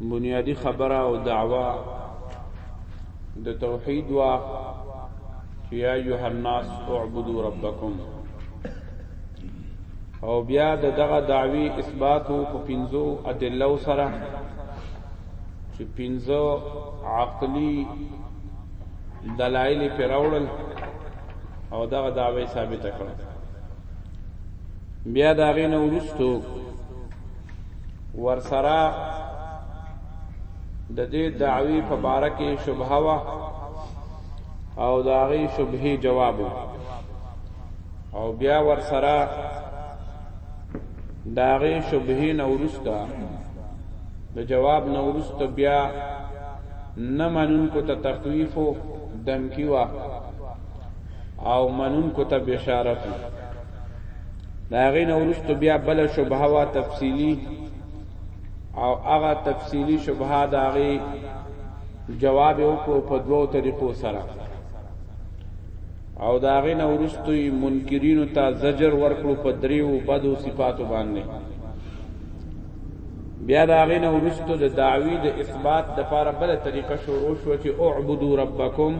بنیادی خبره او دعوه د توحید وا چې یا ایه الناس اعبدوا ربکم او بیا د دغه دعوی اثبات په پنځو ادله سره چې پنځو عقلی دلایل پر اورل او دغه دعوی ثابت کړه بیا دا غینه ورستو ورسره د دې دعوی په باره کې شبهه وا او دا غي شبهه جواب او بیا ور سره دا غي شبهه نورستا د جواب نورست بیا نه منون کو ته تخویف او دمکی وا او منون کو ته بشارت دا غي نو ورستو بیا بل شبهه وا تفصیلی او هغه تفصیلی شبهه دا غي جواب وکړو په دوو طریقو سره او دا غي نو ورستو منکرین ته زجر ورکړو په دریو بدو صفاتو باندې بیا دا غي نو ورستو د دعوی د اثبات د لپاره بل طریقه شروع شو چې اعبدوا ربکم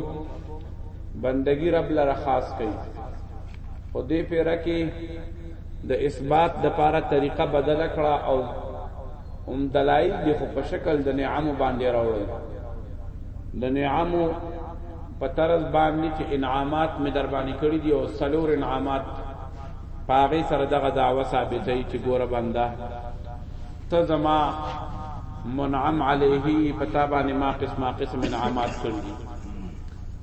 بندگی رب لره خاص کړئ خو دې پیره کې د اثبات د پاره طریقه بدل کړه او هم دلایل دی خو په شکل د نعم باندې راوړل د نعم په طرز باندې چې انعامات می در باندې کړی دی او سلور انعامات پاغه سره دغه دعوه ثابتې چې ګوره بنده ته زما منعم علیه پتا باندې ما قسمه قسم انعامات کړی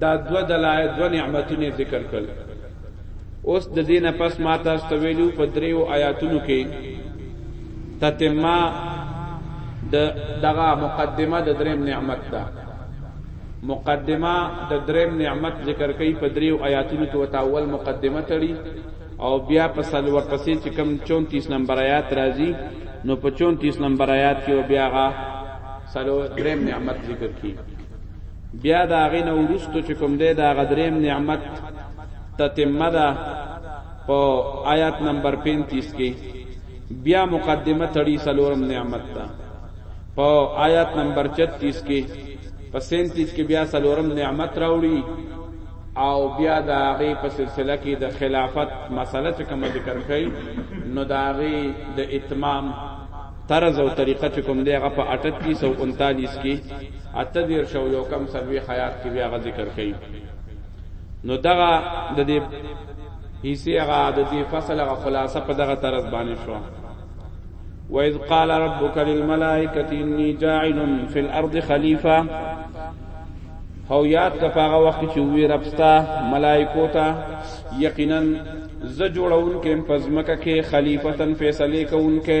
دا دوه دلایل دوه نعمتونه ذکر کړل اوس د دین پس ما تاسو ته ویلو په دریو آیاتونو کې تتمه د دغه مقدمه د دریم نعمت ده مقدمه د دریم نعمت ذکر کوي په دریو آیاتونو کې وتاول مقدمه تړي او بیا په سلور پسې چې کم 34 نمبر آیات راځي نو په 34 نمبر آیات کې بیا غا سلو دریم نعمت ذکر کړي بیا د هغې نه وروسته چې کوم دی د هغه دریم نعمت تتمه ده په آیات نمبر 35 کې بیا مقدمه تړي سلورم نعمت ده په آیات نمبر 36 کې په 37 کې بیا سلورم نعمت راوړي او بیا د هغه په سلسله کې د خلافت مسله چې کوم ذکر کړي نو د هغه د اتمام طرز او طریقه چې کوم دی هغه په 38 او 39 کې اته دېرش او یو کم څلوېښت آیات کې بیا هغه ذکر کوي نو دغه د دې حصے هغه د دې فصل هغه خلاصه په دغه طرز باندې شو وَإِذْ قَالَ رَبُّكَ لِلْمَلَائِكَةِ إِنِّي جَاعِلٌ فِي الْأَرْضِ خَلِيفَةً هو یاد کا پاغه وخت چې وی ربستا ملائکو ته یقینا ز جوړون کې پزمکه کې خلیفتن فیصله کوونکې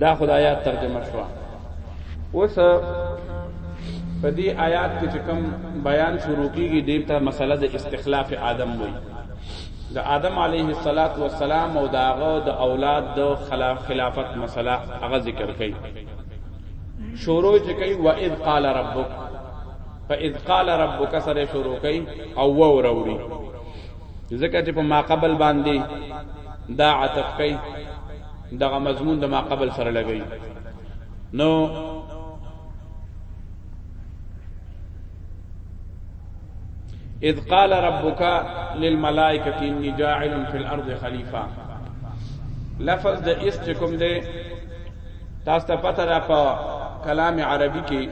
دا خدای آیات ترجمه شو اوس په دې آیات کې چې کوم بیان شروع کیږي دې ته مسله د استخلاف آدم وایي د آدم علیه الصلاۃ والسلام او داغه د اولاد د خلاف خلافت مسله هغه ذکر کړي شروع چې کوي و اذ قال ربک فاذ قال ربک سره شروع کوي او وروړي ځکه چې په ما قبل باندې دا عطف کوي دغه مضمون د ما قبل سره لګي نو اذ قال ربك للملائکه انی جاعل فی الارض خلیفہ لفظ د است کوم دی تاسو ته پته را په کلام عربی کې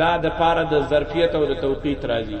دا د پاره د ظرفیت او د توقیت راځي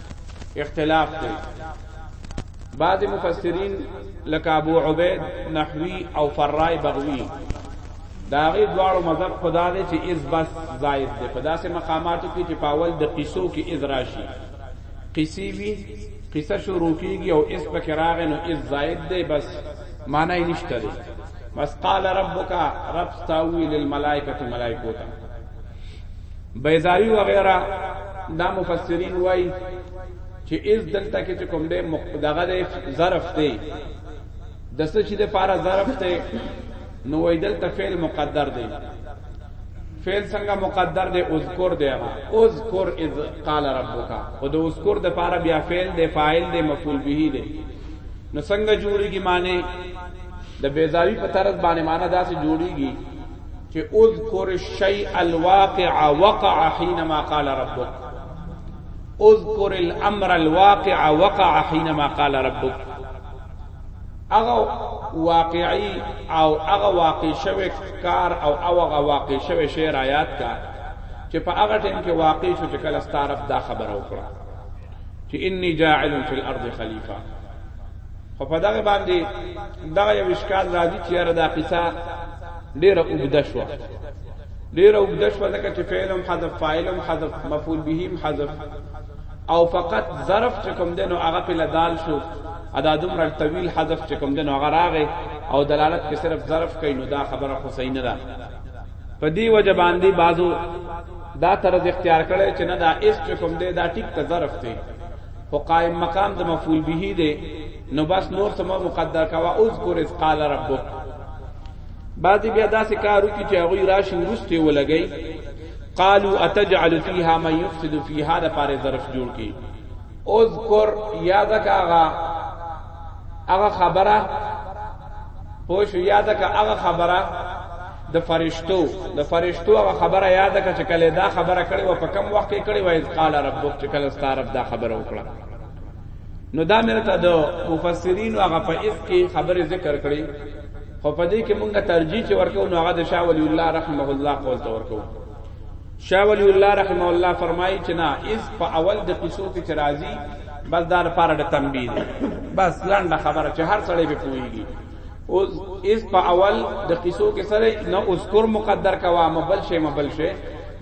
اختلاف دی بعض مفسرین لکه ابو عبید نحوی او فرای بغوی داغه دواړو مذهب خدا دې چې از بس زائد دې په داسې مقاماتو کې چې پاول د قصو کې از راشي قصي وی قصه شروع کیږي او اس پکې راغی نو از زائد دې بس معنی نشته دې بس قال ربک رب تاویل الملائکه ملائکه بیزاوی وغیرہ دا مفسرین وای چې اس دلته کې کوم دې دغه دې ظرف دی د څه چې د پارا ظرف دی نو وای دلته فعل مقدر دی فعل څنګه مقدر دی اذکر دی هغه اذکر اذ قال ربک او د اذکر د پارا بیا فعل دی فاعل دی مفعول به دی نو څنګه جوړیږي معنی د بیزاوی په طرز باندې معنی داسې جوړیږي چې اذکر الشیء الواقع وقع حينما قال ربك اذکر الامر الواقع وقع حينما قال ربك اغه واقعي او اغه واقع شوی کار او اغه واقع شوی شعر آیات کا چې په هغه ټیم کې واقع شو چې کله ستارب دا خبره وکړه چې انی جاعل فی الارض خلیفہ خو په دغه باندې دغه یو اشکال راځي چې یاره دا قصه ډیره اوږده شوه ډیره اوږده شوه ځکه چې فعل هم حذف فاعل هم حذف مفعول به هم حذف او فقط ظرف چې کوم دی نو هغه په لدال شو ادا دومره طویل حذف چې کوم دی نو هغه راغی او دلالت په صرف ظرف کوي نو دا خبره خو صحیح نه ده په دې وجه باندې بازو دا طرز اختیار کړي چې نه دا اس چې کوم دی دا ټیک ته ظرف دی خو قائم مقام د مفعول به دی نو بس نور سم مقدر کوا اذکر اذ قال ربک بعضی بیا داسې کارو کې چې هغه راشي ورسته ولګي قالوا اتجعل فيها من يفسد فيها د پاره ظرف جوړ کی اذکر یاد کا هغه هغه خبره پوه شو یاد کا هغه خبره د فرشتو د فرشتو هغه خبره یاد کړه چې کله دا خبره کړې و په کم وخت کې کړې و اذ قال ربک چې کله ستاره دا خبره وکړه نو دا مرته د مفسرین هغه په اف کې خبره ذکر کړې خو په دې کې مونږه ترجیح چې ورکو نو هغه د شاه ولی الله رحمه الله قول ته ورکو شاه ولی الله رحمه الله فرمایي چې نه اس په اول د قصو کې چرازي بس دار پاره د تنبیه بس لنډه خبره چې هر سړی به پوهیږي اوس اس په اول د قصو کې سره نه اذکر مقدر کوا مبل شی مبل شی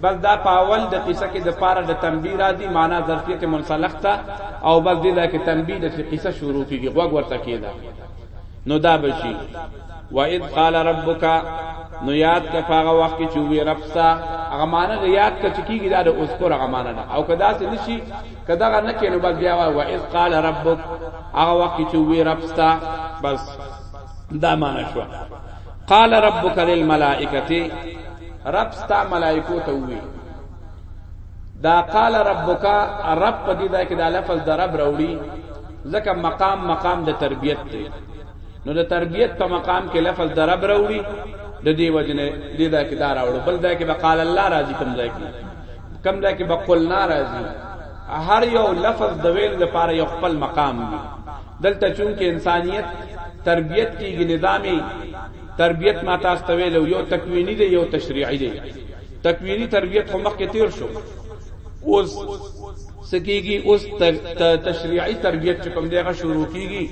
بس دا په اول د قصه کې د پاره د تنبیه راځي معنا ظرفیت منسلخ تا او بس دې دا کې تنبیه د قصه شروع کیږي غوږ ورته کیدا نو دا بشي و اذ قال ربک نو یاد کا پاغه وخت چې وی رب سا هغه معنا یاد کا چې کیږي دا د اذکر هغه معنا او کدا څه نشي که دغه نه کینو بس بیا وای و اذ قال ربک هغه وخت چې وی رب ستا بس دا معنا شو قال ربک للملائکه رب ستا ملائکو ته وی دا قال ربک رب په دې دا کې دا لفظ د رب راوړي ځکه مقام مقام د تربیت دی نو د تربیت په مقام کې لفظ د رب راوړي د دې وجنه دې دا کې دا راوړو بل دا کې وقال الله راضی کوم ځای کې کم دا کې بقول ناراضي هر یو لفظ د ویل لپاره یو خپل مقام دی دلته چون کې انسانیت تربیت کیږي نظامی تربیت ما تاسو ته ویلو یو تکوینی دی یو تشریعی دی تکوینی تربیت خو مخکې تیر شو اوس سکیږي اوس تشریعي تربیت چې کوم دیغه شروع کیږي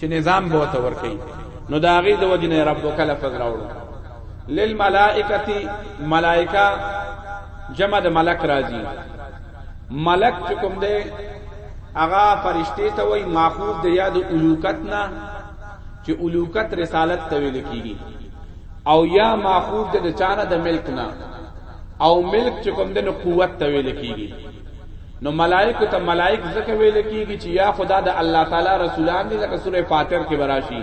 چې نظام به تور کوي نو دا غي د وجنه رب وکاله فضل راوړو للملائکتی ملائکه جمع د ملک راځي ملک چې کوم دی هغه فرشته ته وای ماخوذ د یاد الوکت نه چې الوکت رسالت ته ویل کیږي او یا ماخوذ د چانه د ملک نه او ملک چې کوم د قوت ته ویل کیږي نو ملائکه ته ملائک ځکه ویل کیږي چې یا خدا د الله تعالی رسولان دي لکه سوره فاتر کې براشي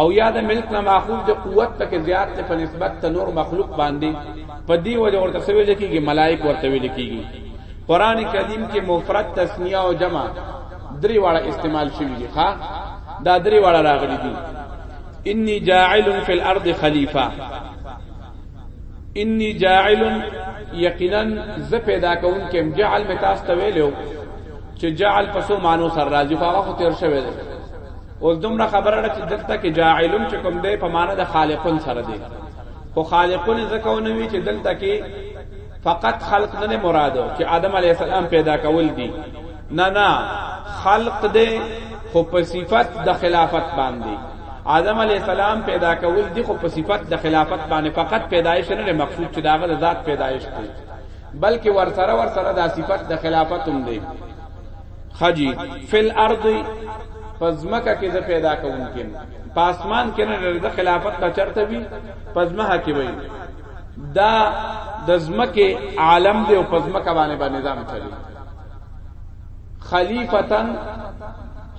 او یا د ملک نه ماخوذ د قوت پکې زیات ته په نسبت ته نور مخلوق باندې په دی وجه ورته سوي لیکيږي ملائک ورته وی لیکيږي قران کریم کې مفرد تسنیه او جمع درې واړه استعمال شوی دي ها دا درې واړه راغلي دي انی جاعل فی الارض خلیفہ انی جاعل یقینا ز پیدا کون کم جعل متاست ویلو چې جعل پسو مانو سر راځي خو هغه تیر شوی دی اوس دومره خبره ده چې دلته کې جاعلون چې کوم دی په معنا د خالقون سره دی خو خالقون زکه نه وی چې دلته کې فقط خلق نه مراد چې آدم علی السلام پیدا کول دي نه نه خلق دی خو په صفت د خلافت باندې آدم علی السلام پیدا کول دي خو په صفت د خلافت باندې فقط پیدایش نه مقصود چې داغه ذات پیدایش دی بلکې ورسره ورسره د صفت د خلافت هم دی خجی فی الارض پزمکه کې زه پیدا کوم کیم پاسمان کې نه د خلافت ته چرته وی پزمه کې وی دا د زمکه عالم دی او پزمکه باندې باندې نظام چلی خلیفتن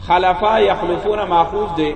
خلفا یخلفون ماخوذ دی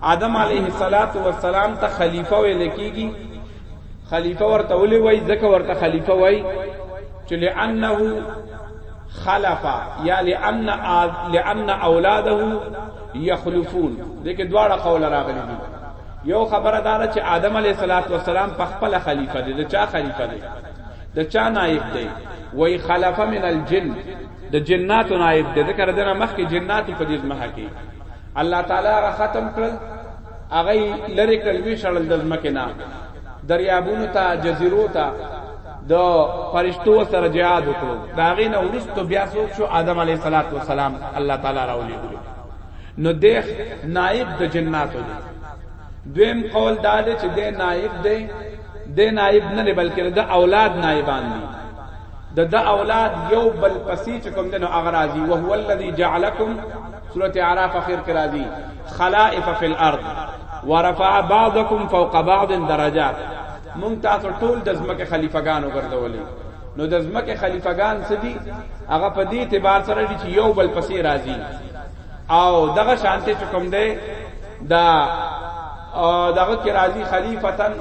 آدم علیه الصلاۃ والسلام ته خلیفہ ویل کیږي خلیفہ ورته ولي وای ځکه ورته خلیفہ وای چې لانه خلف یا لان لان اولاده یخلفون دغه دواړه قول راغلي دي یو خبره دار چې آدم علیه الصلاۃ والسلام په خپل خلیفہ دی د چا خلیفہ دی د چا نائب دی وای خلف من الجن د جنات نائب دې ذکر دنه مخ کې جنات په دې ځمه کې الله تعالی هغه ختم کړل هغه لری کړل وی شړل د ځمه کې نه دریابونو ته جزیرو ته د فرشتو سره جهاد وکړو دا غینه ورستو بیا سوچ شو آدم علیه الصلاۃ والسلام الله تعالی راولې نو دیخ نائب د جناتو دی دویم قول دا دی چې د نائب دی د نائب نه بلکې د اولاد نائبان دي د ده اولاد یو بل پسې چې کوم دی نو هغه راځي وهو الذي جعلکم سورة اعراف اخر کې راځي خلائف فی الارض ورفع بعضکم فوق بعض درجات مونږ تاسو ټول د ځمکې خلیفګان وګرځولې نو د ځمکې خلیفګان څه دي هغه په دې اعتبار سره دي چې یو بل پسې راځي او دغه شانته چې کوم دی دا دغه کې راضي خلیفتن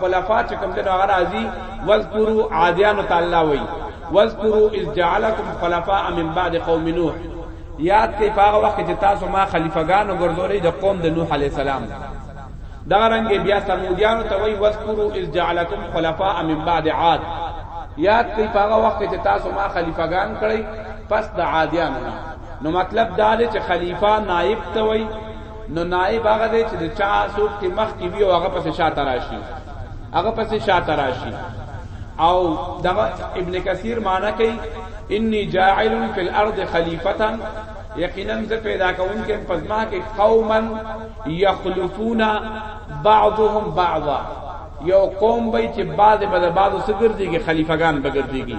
خلفا چې کوم دغه راضي واذکروا عادیان تعالی وی واذکروا اذ جعلکم خلفاء من بعد قوم نوح یاد ته پاغه وخت چې تاسو ما خلیفګانو ګرځولې د قوم د نوح علی السلام دا رنګ بیا سمودیانو ته وی واذکروا اذ جعلکم خلفاء من بعد عاد یاد ته پاغه وخت چې تاسو ما خلیفګان کړی پس د عادیانو نه نو مطلب دا دی چې خلیفہ نائب ته وای نو نائب هغه دی چې د چا سوق کې مخ کې وی او هغه پسې شاته راشي هغه پسې شاته راشي او دغه ابن کثیر معنی کوي انی جاعل فی الارض خلیفتا یقینا زه پیدا کوم کې پزما کې قوما یخلفون بعضهم بعضا یو قوم به چې بعض به بعض سګرديږي خلیفګان بګرديږي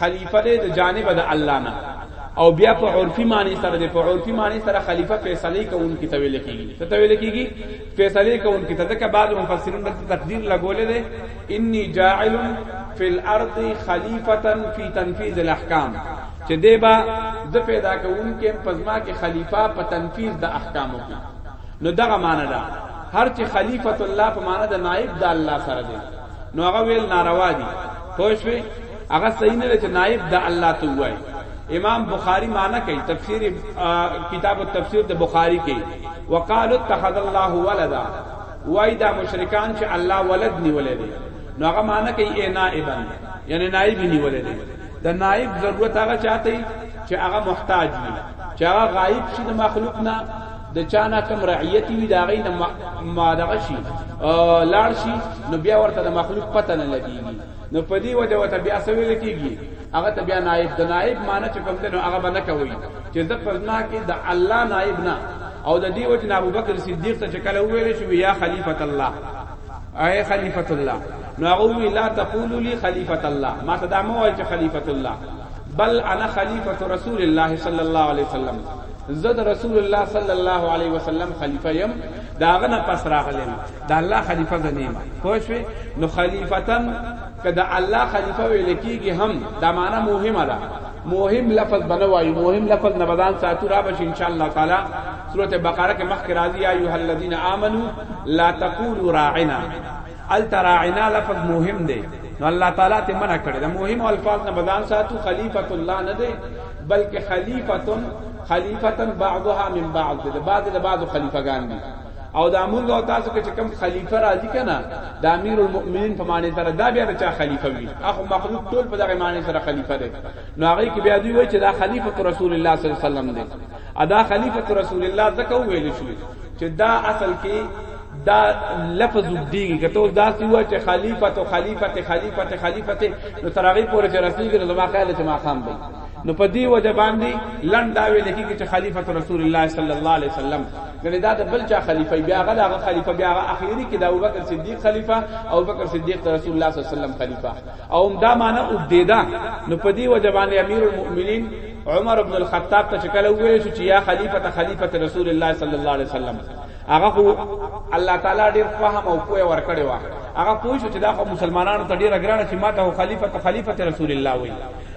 خلیفه دی د جانب د الله نه او بیا په عرفي معنی سره دی په عرفي معنی سره خلیفه فیصله کوونکی ته ویل کیږي ته ته ویل کیږي فیصله کوونکی ته ځکه بعض مفسرین د تقدیر لګولې دی انی جاعل فی الارض خلیفتا فی تنفیذ الاحکام چې دی با د پیدا کوونکی پزما کې خلیفہ په تنفیذ د احکامو کې نو دغه معنی ده هر چې خلیفۃ الله په معنی د نائب د الله سره دی نو هغه ویل ناروا دي پوه شئ هغه صحیح نه چې نائب د الله ته وای امام بخاری معنی کوي تفسیر کتاب التفسیر د بخاری کې وقالو اتخذ الله ولدا وای دا مشرکان چې الله ولد نیولې دي نو هغه معنی کوي اے نائبا یعنی نائب نیولې دي د نائب ضرورت هغه چاته چې هغه محتاج وي چې هغه غایب شي د مخلوق نه د چانا کم رعیت وی دا غي نه ما دغه شي لاړ شي نو بیا ورته د مخلوق پته نه لګيږي نو په دې وجه وته بیا څه ویل کیږي هغه ته بیا نائب د نائب معنی چې کوم دی نو هغه به نه کوي چې د پزما کې د الله نائب نه او د دې وجه نه ابوبکر صدیق ته چې کله ویل شو یا خلیفۃ الله اے خلیفۃ الله نو هغه وی لا تقولوا لي خلیفۃ الله ما ته دا مو وایي چې خلیفۃ الله بل انا خلیفۃ رسول الله صلی الله علیه وسلم زد رسول الله صلی الله علیه وسلم خلیفہ يم داغه نه پس راغلم د الله خلیفہ زنیما پوه شوې نو خلیفتن که د الله خلیفہ ویل کیږي هم دا معنا مهمه ده مهم لفظ بنوای مهم لفظ نه بدان ساتو را بش ان شاء الله تعالی سورۃ بقرہ کې مخکې راځي یا ایه الذین آمنو لا تقولوا راعنا التراعنا لفظ مهم دی نو الله تعالی ته منع کړی دا مهم الفاظ نه بدان ساتو خلیفۃ الله نه دی بلکې خلیفتن خلیفتن بعضها من بعض دی بعض له بعض خلیفګان دي او دا مونږ او تاسو کې کوم خلیفہ راځي کنه د امیر المؤمنین په معنی سره دا بیا د چا خلیفہ وي اخو مخلوق ټول په دغه معنی سره خلیفہ دی نو هغه کې بیا دی وای چې دا خلیفہ رسول الله صلی الله علیه وسلم دی ادا خلیفہ رسول الله زکه ویل شو چې دا اصل کې دا لفظ دیږي کته دا سی و چې خلیفہ تو خلیفہ ته خلیفہ ته خلیفہ ته نو ترغی پورې چې رسیدګي نو ما خیال چې ما خام دی نو په دی وجه باندې لند دا ویل کیږي چې خلیفۃ رسول الله صلی الله علیه وسلم غنی دا د بل چا خلیفہ بیا غدا غ خلیفہ بیا غ اخیری کې دا ابوبکر صدیق خلیفہ او بکر صدیق رسول الله صلی الله علیه وسلم خلیفہ او دا معنی او دیدا نو په دی وجه باندې امیر المؤمنین عمر ابن الخطاب ته شکل ویل شو چې یا خلیفۃ خلیفۃ رسول الله صلی الله علیه وسلم هغه خو الله تعالی ډیر فهم او پوهه ورکړی و هغه پوه شو چې دا خو مسلمانانو ته ډیر ګرانه چې ماته خلیفۃ خلیفۃ رسول الله وایي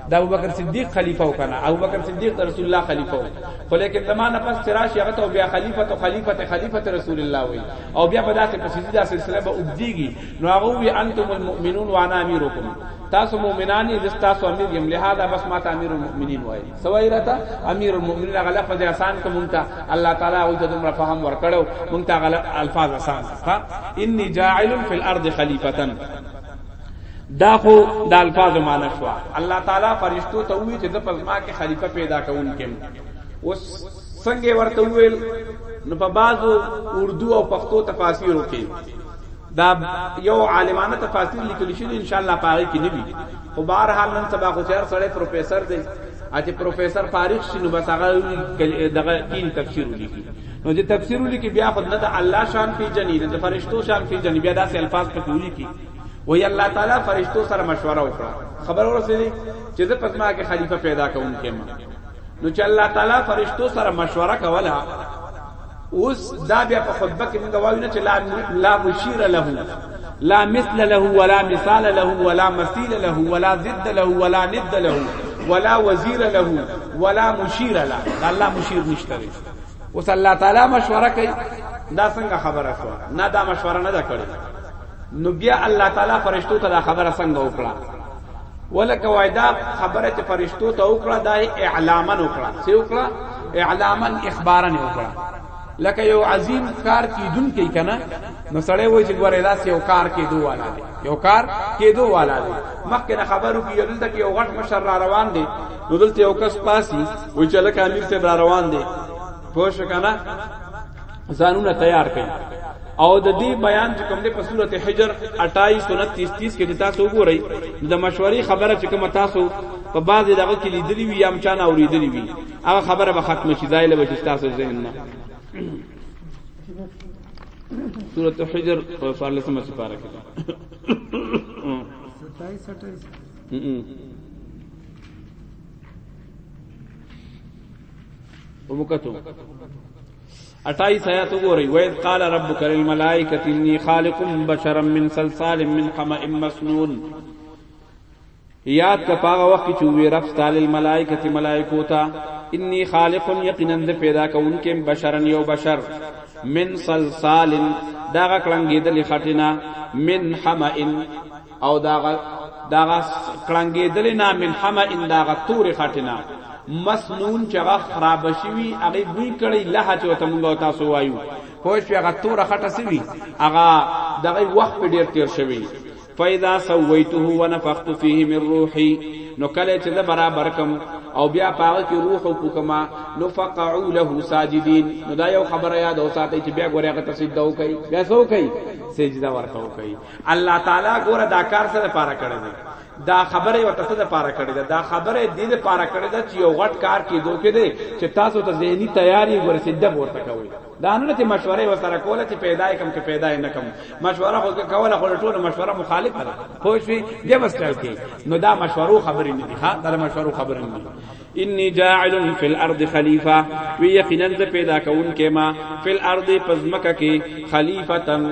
د ابوبکر صدیق خلیفہ او کنه ابوبکر صدیق د رسول الله خلیفہ او خو لیکن زمانہ پس تراش هغه ته بیا خلیفہ تو خلیفہ ته خلیفہ ته رسول الله وی او بیا په داسې په سیده سلسله به وګدیږي نو هغه وی انتم المؤمنون وانا امیرکم تاسو مؤمنان یې تاسو امیر یم لہذا بس ما ته امیر المؤمنین وای سوای راته امیر المؤمنین هغه لفظ آسان ته مونته الله تعالی او ته دومره فهم ورکړو مونته هغه الفاظ آسان ها انی جاعل فی الارض خلیفہ دا خو د الفاظ معنی شو الله تعالی فرشتو ته وی چې د پزما کې خلیفہ پیدا کوم کېم اوس څنګه ورته ویل نو په بعضو اردو او پښتو تفاسیرو کې دا یو عالمانه تفاسیر لیکل شوی ان شاء الله پاره کې نیوی خو بهر حال نن سبا خو چیر سره پروفیسور دی اته پروفیسور فارغ شنو بس هغه دغه تین تفسیر ولیکي نو چې تفسیر ولیکي بیا خود نه د الله شان پیجنې نه د فرشتو شان پیجنې بیا داسې الفاظ په کولی کی وی الله تعالی فرشتو سره مشوره وکړه خبر ورسېدی چې د پزما کې خلیفہ پیدا کوم کېما نو چې الله تعالی فرشتو سره مشوره کوله اوس دا بیا په خطبه کې موږ وایو نه چې لا لا مشیر له لا مثل له ولا مثال له ولا مثيل له ولا ضد له ولا ند له ولا وزير له ولا مشير له الله مشير نشته اوس الله تعالی مشوره کوي دا څنګه خبره شو نه دا مشوره نه ده کړې نو بیا الله تعالی فرشتو ته دا خبره څنګه وکړه ولکه وای دا خبره چې فرشتو ته وکړه دا اعلاما وکړه څه وکړه اعلاما اخبارا وکړه لکه یو عظیم کار کیدون کی کنه نو سړی وای چې ګوره لاس یو کار کیدو والا دی یو کار کیدو والا دی مخکې نه خبرو کې دلته کې یو غټ مشر را روان دی نو دلته یو کس پاسی وای چې لکه امیر ته را روان دی پوه شو کنه ځانونه تیار کړي او د دې بیان چې کوم دی په صورت حجر 28 سنت 30 30 کې تاسو وګورئ د مشورې خبره چې کوم تاسو په بعض دغه کې لیدلی وي یا مچانه اوریدلی وي هغه خبره به ختم شي دایله به تاسو ذهن نه سورۃ حجر په 14 سمه سپاره کې 27 28 ومکتو 28 آیات وګورئ وایذ قال ربک للملائکه انی خالق بشرا من صلصال من حمأ مسنون یاد کا پاغه وخت چې وی رب تعالی الملائکه ملائکو تا انی خالق یقینا د پیدا کونکي بشرا یو بشر من صلصال دا غکړنګې د لخټینا من حمئن او داغه داغه کلنګېدل نه من حما ان داغه تور خټنا مسنون چې هغه خراب شوی هغه بوی کړي له چې وته مونږ تاسو وایو پوه شو هغه تور خټه سوي هغه دغه وخت په ډیر تیر شوی فاذا سويته ونفخت فيه من روحي نو کله چې زه برابر کم او بیا پاغه کې روح او کوما نو فقعوا له ساجدين نو دا یو خبره یاد او ساتي چې بیا ګوریا غته سجده وکي بیا سو کوي سجده ورته وکي الله تعالی ګوره دا کار سره پاره کړی دی دا خبره یو تاسو ته پاره کړی ده دا خبره دې ته پاره کړی ده چې یو غټ کار کې دوه کې دی چې تاسو ته ذهني تیاری ورسېده ورته کوي دا نه چې مشوره وسره کوله چې پیدا کم کې پیدا نه کم مشوره خو کوله خو ټول مشوره مخالف ده خو شي دې وسره کې نو دا مشورو خبرې نه دي ها دا مشورو خبرې نه دي انی جاعل فی الارض خلیفہ وی یقینا ز پیدا کون کې ما فی الارض پزمکه کې خلیفتن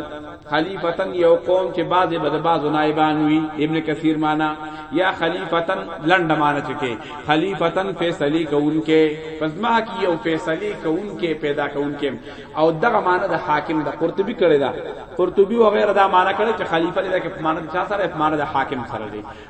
خلیفتن یو قوم چې بعضی بد بعضو نائبان وی ابن کثیر معنا یا خلیفتن لند معنا چکه خلیفتن فیصله کون کې پزما کې یو فیصله کون کې پیدا کون کې او دغه معنا د حاکم د قرطبی کړی دا قرطبی و غیره دا معنا کړی چې خلیفہ دې کې معنا چا سره معنا د حاکم سره دی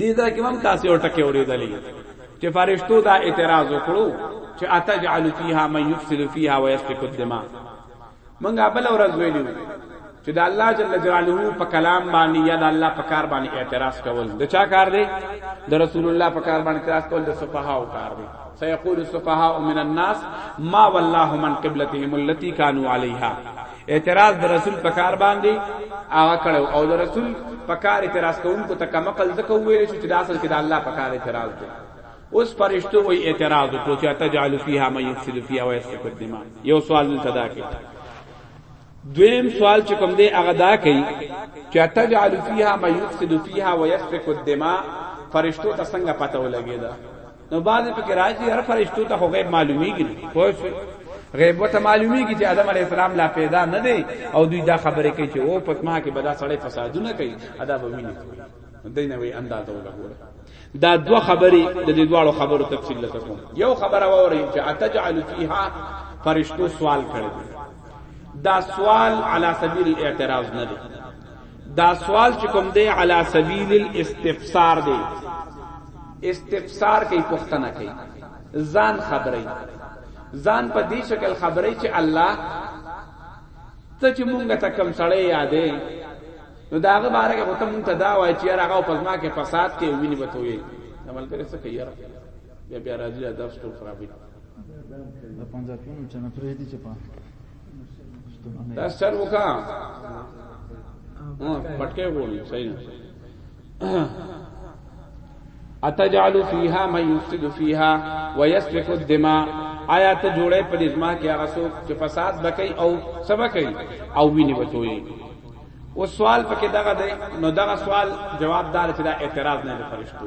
دې ځای کې هم تاسو یو ټکی اورېدلې چې فرشتو دا اعتراض وکړو چې اتجعل فیها من یفسد فیها ویسفک الدماء منګه بل ورځ ویلو چې د الله جل جلاله په کلام باندې یا د الله په کار باندې اعتراض کول د چا کار دی د رسول الله په کار باندې اعتراض کول د صفها او کار دی سيقول السفهاء من الناس ما ولاهم من قبلتهم التي كانوا عليها اعتراض د رسول په کار باندې هغه کړو او د رسول په کار اعتراض کوونکو ته کوم عقل زکه ویل شو چې د اصل کې د الله په کار اعتراض دی اوس فرشتو وی اعتراض کو چې تجعل فیها من یفسد فیها و یسفک الدماء یو سوال دلته دا کوي دویم سوال چې کوم دی هغه دا کوي چې تجعل فیها من یفسد فیها و یسفک الدماء فرشتو ته څنګه پته ولګیدا نو بعضی پکې راځي هر فرشتو ته خو غیب معلومیږي نه پوه شئ غیب وته معلومیږي چې آدم علی السلام لا پیدا نه دی او دوی دا خبره کوي چې او پتما کې بدا سړی فسادونه کوي ادا به ویني دینه وی انداز وګوره دا دو خبرې د دې دواړو خبرو تفصیل لته کوم یو خبره ووري چې اتجعل فیها فرشتو سوال کړی دا سوال علی سبیل الاعتراض نه دی دا سوال چې کوم دی علی سبیل الاستفسار دی استفسار کوي پښتنه کوي ځان خبري ځان په دې شکل خبري چې الله ته چې مونږ ته کم سړی یادې نو داغه باره کې وته مونږ ته دا وای چې هغه په ځما کې فساد کې ویني بتوي عمل کرے څه کوي بیا بیا راځي درس ټول خرابې د پنځه پیونو چې نه پرې دي چې په دا سر وکا پټکه وګورئ صحیح اتجعل فیها من یفسد فیها ویسفک الدماء آیا ته جوړې په دې ځما کې هغه څوک چې فساد بکې او سبا کوي او ویني بچوي او سوال پکې دغه دی نو دغه سوال جوابدار چې دا اعتراض نه فرشتو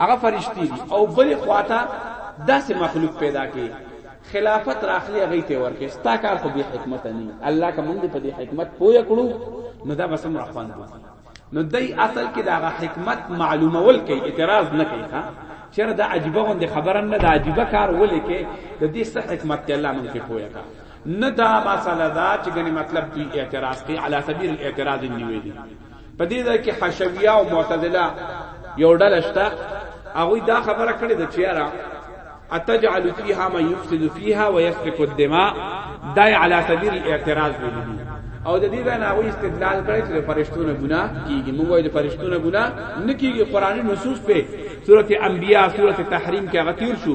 هغه فرشتي دي او بل خواته داسې مخلوق پیدا کی خلافت راخلی هغه ته ورکه ستا کار خو به حکمت نه الله کا مونږ په دې حکمت پوهه کړو نو دا بس مر خوان دي نو دای اصل کې دا حکمت معلومول کوي اعتراض نه کوي ها چر دا عجیبه غوندې خبره نه دا عجیبه کار ولې کې د دې څه حکمت ته الله مونږ په پوهه کا نه دا مسله دا چې ګنې مطلب دوی اعتراض کوي علی سبیل الاعتراض نیوي دي په دې ځای کې حشویه او معتزله یو ډله شته هغه دا خبره کړې ده چې را اتجعل فيها ما يفسد فيها ويسفك الدماء دای علی سبیل اعتراض ویلي او د دې نه هغه استدلال کړی چې فرشتونه ګناه کیږي موږ وایو فرشتونه ګناه نه کیږي قرآني نصوص په سورته انبیاء سورته تحریم کې هغه تیر شو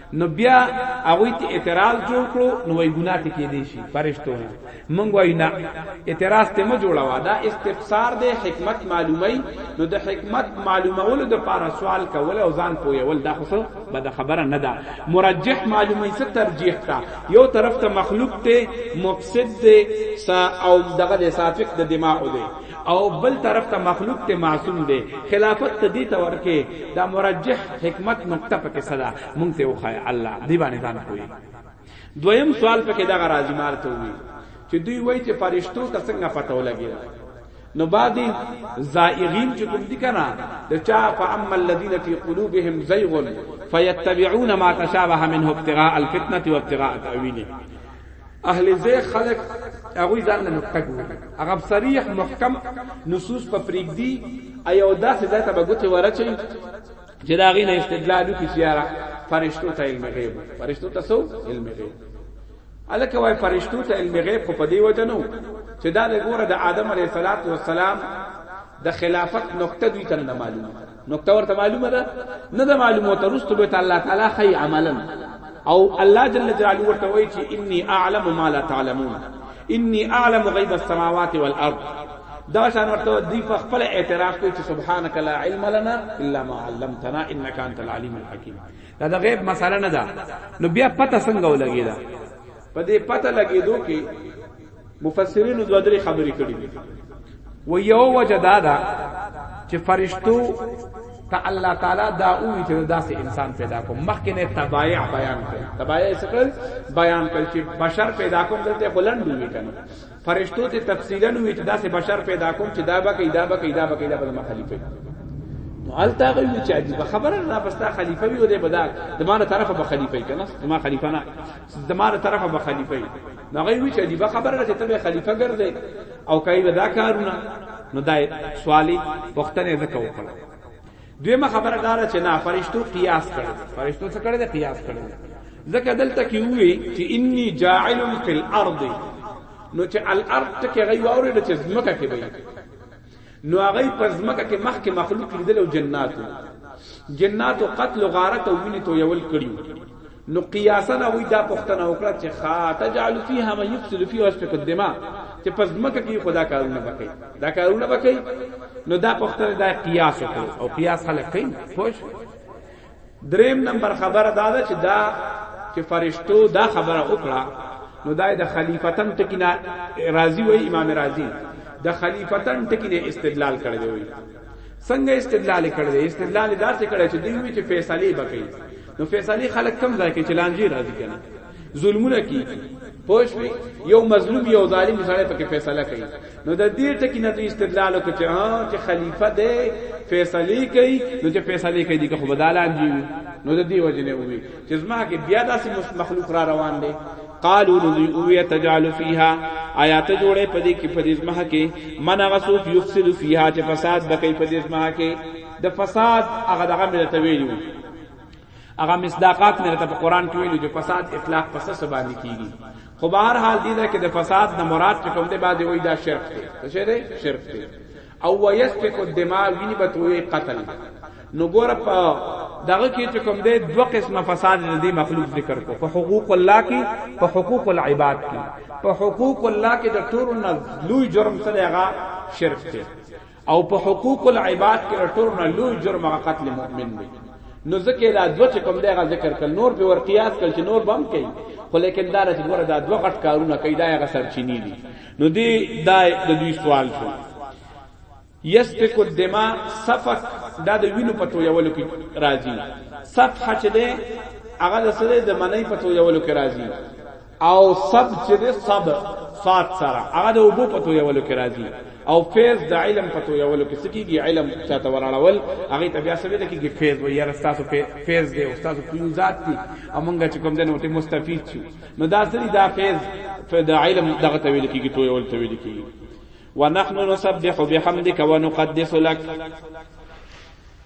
نو بیا هغه ته اعتراض جوړ کړو نو وای ګناه ته کې دی شي فرشتو نه مونږ وای نه اعتراض ته مو جوړوا دا استفسار دی حکمت معلومي نو د حکمت معلومولو د پاره سوال کول او ځان پویول دا خو بد خبره نه ده مرجح معلومي څه ترجیح تا یو طرف ته مخلوق ته مفسد دی او دغه د سافق د دماغ دی او بل طرف ته مخلوق ته معصوم دی خلافت ته دی ته ورکه دا مرجح حکمت نقطه پکې صدا مونږ ته وخای الله دی باندې ځان کوی دویم سوال پکې دا راځي مار ته وی چې دوی وای چې فرشتو ته څنګه پته ولګي نو بعضی زائغین چې کوم دي کنه د چا فاما الذين في قلوبهم زيغ فيتبعون ما تشابه منه ابتغاء الفتنه وابتغاء تاويله اهل زه خلق هغه ځان له نقطه ګوري هغه صریح محکم نصوص په پریګ دی ایو داسې ځای ته بغوته ورچي چې دا غینه استدلال وکړي چې یاره فرشتو ته علم غیب فرشتو ته سو علم غیب الکه وای فرشتو ته علم غیب په دې وجه نو چې دا له ګوره د آدم علیه السلام د خلافت نقطه دوی ته نه معلومه نقطه ورته معلومه ده نه ده معلومه ته رستو به تعالی تعالی خی عملا او الله جل جلاله ورته وایي چې انی اعلم ما لا تعلمون انی اعلم غیب السماوات والارض دا شان ورته دی په خپل اعتراف کوي چې سبحانك لا علم لنا الا ما علمتنا انك انت العليم الحكيم دا د غیب مساله نه ده نو بیا پته څنګه ولګی دا په دې پته لګیدو کې مفسرینو دوه درې خبرې کړې دي و یو وجه دا ده چې فرشتو ته الله تعالی دا وی چې داسې انسان پیدا کوم مخکې نه تبایع بیان کړ تبایع څه بیان کړ چې بشر پیدا کوم دلته بلند وی کنه فرشتو ته تفصیلا وی چې داسې بشر پیدا کوم چې دا به کې دا به کې دا به کې دا به خلیفہ نو التا غوی چې عجیب خبره را پستا خلیفہ وی ودی بدا د ما طرفه به خلیفہ کنه ما خلیفہ نه زما له طرفه به خلیفه وي نو هغه وی چې عجیبه خبره ده چې ته به خلیفه ګرځې او کوي به دا کارونه نو دا سوالی پوښتنه زکه وکړه دویمه خبره دا ده چې نه فرشتو قیاس کړي فرشتو څه کړي قیاس کړي زکه دلته کې وی چې انی جاعل فی الارض نو چې الارض ته کې غي واورې چې زمکه کې وي نو هغه پر ځمکه کې مخ کې مخلوق لیدل او جناتو جناتو قتل او غارت او ویني تو یول کړیو نو قیاسا وی دا پښتنه وکړه چې خا تجعل فیها من یفسد فیها واسفک الدماء چې پس مکه کې خدا کارونه وکړي دا کارونه وکړي نو دا پښتنه دا قیاس وکړو او قیاس خلک کوي خوش دریم نمبر خبره دا ده چې دا چې فرشتو دا خبره وکړه نو دا د خلیفتن ټکینا راضی وای امام راضی د خلیفتن ټکینه استدلال کړی دی څنګه استدلال کړی دی استدلال دا څه کړی چې دوی چې فیصله وکړي نو فیصله خلک کم ځای کې چلانجی راضی کنه ظلمونه کیږي پوښوي یو مظلوم یو ظالم سره پکې فیصله کوي نو د دې ټکی نه استدلال وکړي چې ها چې خلیفہ دی فیصله کوي نو چې فیصله کوي دغه بدالان دی نو د دې وجه نه وي چې زما کې بیا داسې مخلوق را روان دی قالو نو دی او یتجعل فیها آیات جوړه پدې کې پدې زما کې من غسوف یفسد فیها چې فساد بکې پدې زما کې د فساد هغه دغه ملته ویلو هغه مصداقات مې راته په قران کې ویلي چې فساد اطلاق پس څه باندې کیږي خو به هر حال دي دا کې د فساد د مراد چې کوم دی باندې وای دا شرک دی څه دی شرک دی او ويسفك الدماء ویني به توي قتل نو ګور په دغه کې چې کوم دی دوه قسمه فساد دی مخلوق ذکر کو په حقوق الله کې په حقوق العباد کې په حقوق الله کې د ټول نه لوی جرم سره هغه شرک دی او په حقوق العباد کې ټول نه لوی جرم هغه قتل مؤمن دی نو ځکه دا دوه چې کوم دغه ذکر کړ نور په ور قیاس کړ چې نور بم کوي خو لیکن دا چې ګوره دا دوه غټ کارونه کوي دا هغه سرچینې دي نو دی دا د دوی سوال شو یسفک الدماء سفک دا د وینو په تویولو کې راځي صفحه چې ده هغه د سره د منی په تویولو کې راځي او سب چې د سب صاد سره هغه د وبو په تو یولو کې راځي او فیض د علم په تو یولو کې سکیږي علم چاته وراړول هغه ته بیا سوي لکه کې فیض و یا تاسو په فیض دی او تاسو فیوزات دي امونګه چې کوم دنه ته مستفید شو نو دا سری دا فیض د علم دغه ته ویل کېږي تو یول ته ویل کېږي ونحن نسبح بحمدك ونقدس لك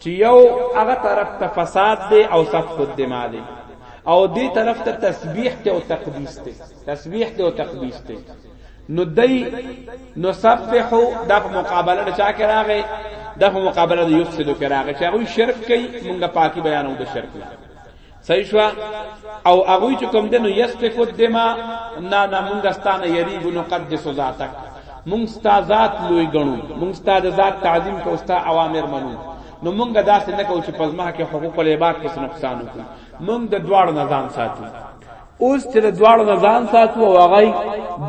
چې یو هغه طرف ته فساد دی او سفک الدماء دی او دې طرف ته تسبیح ته او تقدیس ته تسبیح ته او تقدیس ته نو دای نو سبحو د په مقابله د چا کې راغی د په مقابله د یفسد کې راغی چې هغه شرک کوي مونږه پاکي بیانو د شرک نه صحیح شو او هغه چې کوم دنو یسفک الدما نه نه مونږ ستانه یریب نقدس ذاتک مونږ ستا ذات لوی غنو مونږ ستا د ذات تعظیم کو ستا اوامر منو نو مونږ داسې نه کوو چې پزما کې حقوق العباد کې نقصان وکړي مونږ د دواړ نه ځان ساتو اوس چې د دواړو نه ځان ساتو او هغه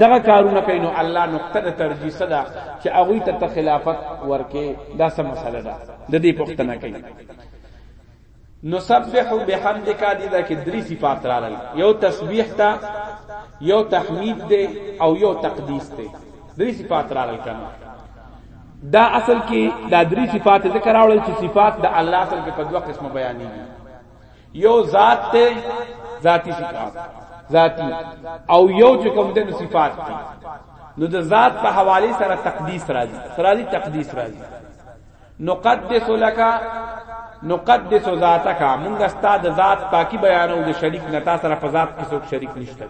دغه کارونه کوي نو الله نقطه د ترجیح صدا چې هغه ته خلافت ورکه دا سم مسله ده د دې پښتنه کوي نسبح بحمدک دی دا کې درې صفات راغلي یو تسبیح تا یو تحمید دی او یو تقدیس دی درې صفات راغلي کما دا اصل کې دا درې صفات ذکر راوړل چې صفات د الله اصل کې په دوه قسمه بیانېږي یو ذات ته ذاتی صفات ذاتی او یو چې کوم د صفات دي نو د ذات په حواله سره تقدیس راځي سره تقدیس راځي نقدس لك نقدس ذاتک مونږ استاد ذات پاکي بیانو د شریک نه تاسو سره په ذات کې څوک شریک نشته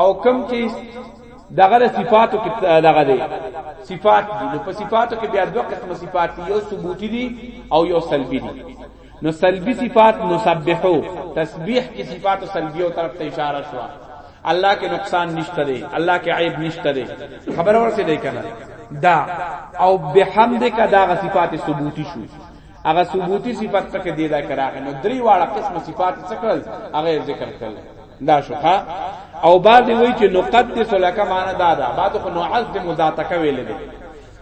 او کم چې دغه صفاتو کې دغه دي صفات دي په صفاتو کې بیا دوه قسم صفات دي یو ثبوتی دي او یو سلبی دي نو سلبی صفات نسبحو تسبیح کی صفات سلبیو طرف ته اشاره شو الله کې نقصان نشته دی الله کې عیب نشته دی خبر ورسې دی کنه دا او بحمدک دا غ صفات ثبوتی شو هغه ثبوتی صفات تک دی دا کراغه نو درې واړه قسم صفات څکل هغه ذکر کړل دا شوخه او بعد وی چې نقدس لك معنا دا دا بعد خو نعظم ذاتک ویل دی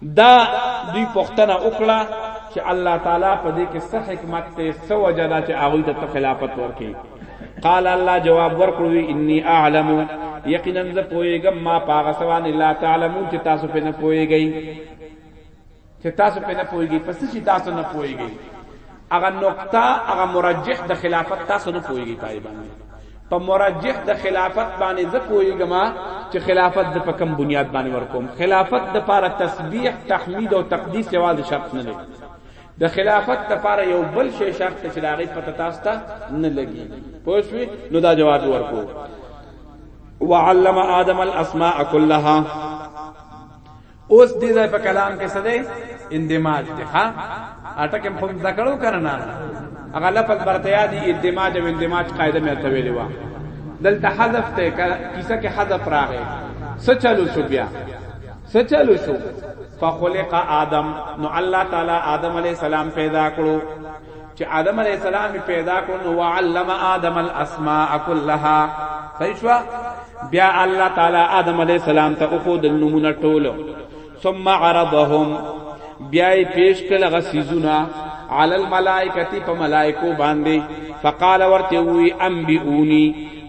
دا دوی پوښتنه وکړه چې الله تعالی په دې کې څه حکمت ته څه وجه ده چې هغه ته خلافت ورکړي قال الله جواب ورکړو انی اعلم یقینا ز پویګم ما پاغه سوان لا تعلمون چې تاسو په نه پویګی چې تاسو په نه پویګی پس چې تاسو نه پویګی هغه نقطه هغه مرجح د خلافت تاسو نه پويږي پای باندې په مرجح د خلافت باندې زه پويګم چې خلافت د پکم بنیاد باندې ورکوم خلافت د پاره تسبیح تحمید او تقدیس یواز شرط نه لري د خلافت د پاره یو بل شی شرط چې لاغي پته تاسو ته نه لګي پوښوي نو دا جواب ورکو وعلم آدم الاسماء كلها اوس دې ځای په کلام کې څه دی اندماج دی ها اټکم خو ذکرو کرنا هغه لفظ برتیا دی اندماج او اندماج قاعده مې ته ویلې و دلته حذف ته کیسه کې حذف راغی سچلو شو بیا سچلو شو فخلق آدم نو الله تعالی آدم علیہ السلام پیدا کړو چې آدم علیه السلام پیدا کړو نو وعلم آدم الاسماء كلها صحیح شو بیا الله تعالی آدم علیه السلام ته خو د نمونه ټولو ثم عرضهم بیا پیش کله غسیزونه علی الملائکتی په ملائکو باندې فقال ورته وی انبئونی